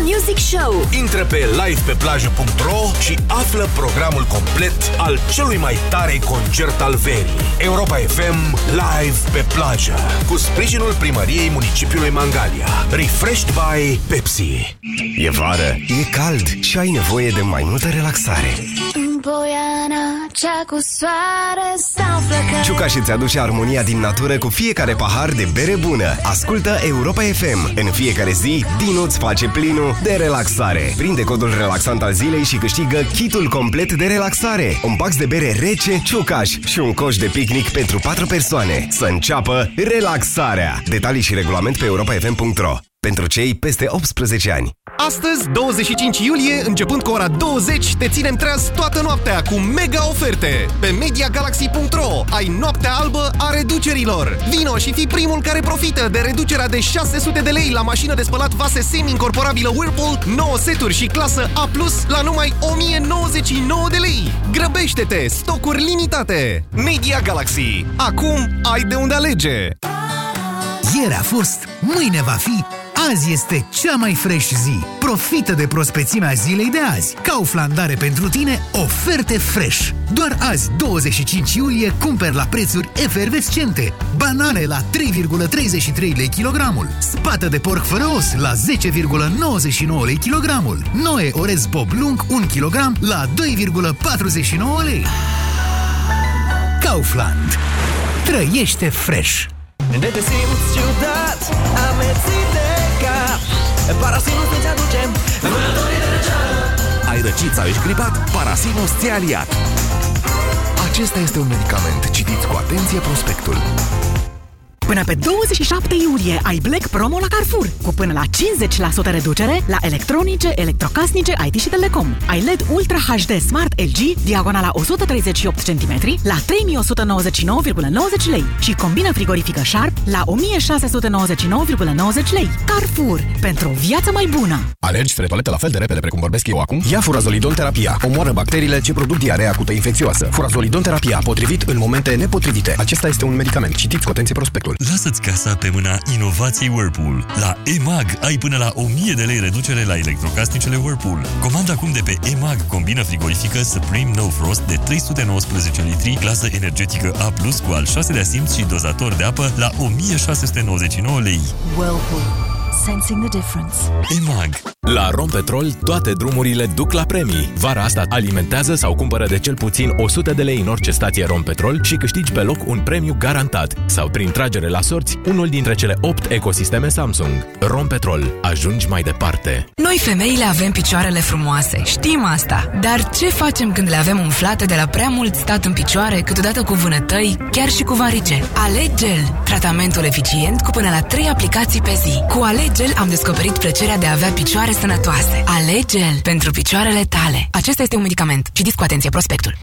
Music Show Intră pe livepeplajă.ro și află programul complet al celui mai tare concert al verii. Europa FM Live pe plajă cu sprijinul primăriei municipiului Mangalia. Refreshed by Pepsi. E vară, e cald și ai nevoie de mai multă relaxare. În poiana cea cu soare S-au flăcări Ciucaș îți aduce armonia din natură cu fiecare pahar de bere bună. Ascultă Europa FM. În fiecare zi, Dinu îți face plinul de relaxare. Prinde codul relaxant al zilei și câștigă kitul complet de relaxare. Un pax de bere rece, Ciucaș și un coș de picnic pentru 4 persoane. Să înceapă relaxarea. Detalii și regulament pe europafm.ro pentru cei peste 18 ani. Astăzi, 25 iulie, începând cu ora 20, te ținem treaz toată noaptea cu mega oferte. Pe MediaGalaxy.ro ai noaptea albă a reducerilor. Vino și fi primul care profită de reducerea de 600 de lei la mașină de spălat vase semi-incorporabilă Whirlpool, 9 seturi și clasă A+, la numai 1099 de lei. Grăbește-te, stocuri limitate. Media Galaxy. Acum ai de unde alege. Ieri a fost, mâine va fi, azi este cea mai fresh zi. Profită de prospețimea zilei de azi. Kaufland are pentru tine oferte fresh. Doar azi, 25 iulie, cumperi la prețuri efervescente. Banane la 3,33 lei kilogramul. Spată de porc fără os la 10,99 lei kilogramul. Noe orez bob lung 1 kg la 2,49 lei. Kaufland. Trăiește fresh! De te simți ciudat, amețit de cap Parasinus îți aduce vânătorii de răceală Ai răcit sau ești gripat? Parasinus ți-a aliat. Acesta este un medicament. Citiți cu atenție prospectul. Până pe 27 iulie ai Black Promo la Carrefour cu până la 50% reducere la electronice, electrocasnice, IT și telecom. Ai LED Ultra HD Smart LG diagonala 138 cm la 3199,90 lei și combina frigorifică Sharp la 1699,90 lei. Carrefour. Pentru o viață mai bună! Alergi spre toaletă la fel de repede precum vorbesc eu acum? Ia furazolidon terapia. Omoară bacteriile ce produc diarea acută infecțioasă. Furazolidon terapia, potrivit în momente nepotrivite. Acesta este un medicament. Citiți cu atenție prospectul. Lasă-ți casa pe mâna inovației Whirlpool. La EMAG ai până la 1000 de lei reducere la electrocasnicele Whirlpool. Comanda acum de pe EMAG combina frigorifică Supreme No Frost de 319 litri, clasă energetică A+, cu al 6-lea simț și dozator de apă la 1699 lei. Whirlpool. Sensing the difference. EMAG La Rompetrol, toate drumurile duc la premii. Vara asta alimentează sau cumpără de cel puțin 100 de lei în orice stație Rompetrol și câștigi pe loc un premiu garantat. Sau prin tragere la sorți, unul dintre cele 8 ecosisteme Samsung. Rompetrol. Ajungi mai departe. Noi femeile avem picioarele frumoase, știm asta. Dar ce facem când le avem umflate de la prea mult stat în picioare, câteodată cu vânătăi, chiar și cu varice? Alegel, tratamentul eficient cu până la 3 aplicații pe zi. Cu Alegel am descoperit plăcerea de a avea picioare sănătoase. Alegel pentru picioarele tale. Acesta este un medicament. Citiți cu atenție prospectul.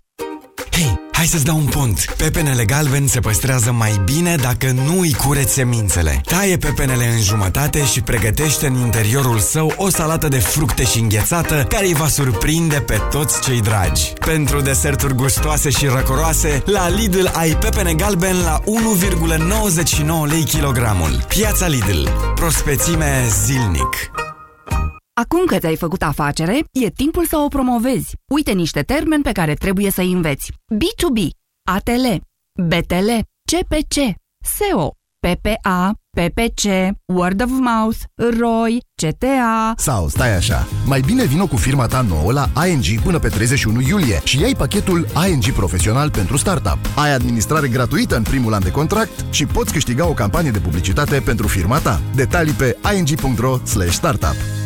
Hei, hai să-ți dau un pont. Pepenele galben se păstrează mai bine dacă nu îi cureți semințele. Taie pepenele în jumătate și pregătește în interiorul său o salată de fructe și înghețată care îi va surprinde pe toți cei dragi. Pentru deserturi gustoase și răcoroase, la Lidl ai pepene galben la 1,99 lei kilogramul. Piața Lidl. Prospețime zilnic. Acum că ți-ai făcut afacere, e timpul să o promovezi. Uite niște termeni pe care trebuie să-i înveți. B2B, ATL, BTL, CPC, SEO, PPA, PPC, Word of Mouth, ROI, CTA... Sau stai așa, mai bine vino cu firma ta nouă la ING până pe 31 iulie și ai pachetul ING Profesional pentru Startup. Ai administrare gratuită în primul an de contract și poți câștiga o campanie de publicitate pentru firma ta. Detalii pe ing.ro startup.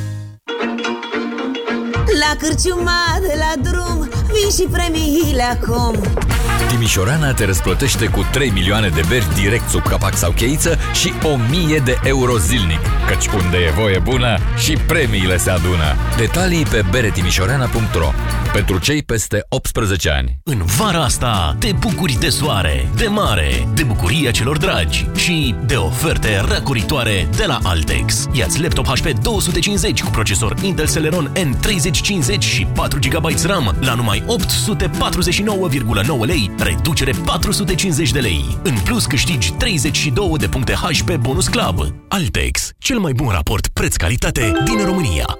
La cârciuma de la drum Vin și premiile acum Timișorana te răsplătește cu 3 milioane de beri direct sub capac sau cheiță și 1000 de euro zilnic. Căci unde e voie bună și premiile se adună. Detalii pe beretimișorana.ro Pentru cei peste 18 ani. În vara asta te bucuri de soare, de mare, de bucuria celor dragi și de oferte răcoritoare de la Altex. Iați laptop HP 250 cu procesor Intel Celeron N3050 și 4 GB RAM la numai 849,9 lei, reducere 450 de lei. În plus câștigi 32 de puncte HP Bonus Club. Altex, cel mai bun raport preț-calitate din România.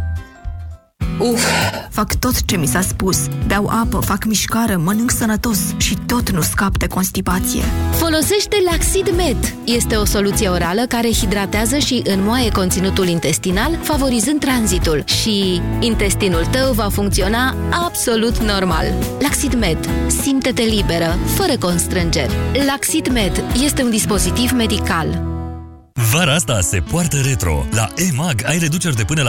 Uf, fac tot ce mi s-a spus. Beau apă, fac mișcare, mănânc sănătos și tot nu scap de constipație. Folosește Laxid Med. Este o soluție orală care hidratează și înmoaie conținutul intestinal, favorizând tranzitul. Și intestinul tău va funcționa absolut normal. Laxid Med. Simte-te liberă, fără constrângeri. Laxid Med este un dispozitiv medical. Vara asta se poartă retro. La EMAG ai reduceri de până la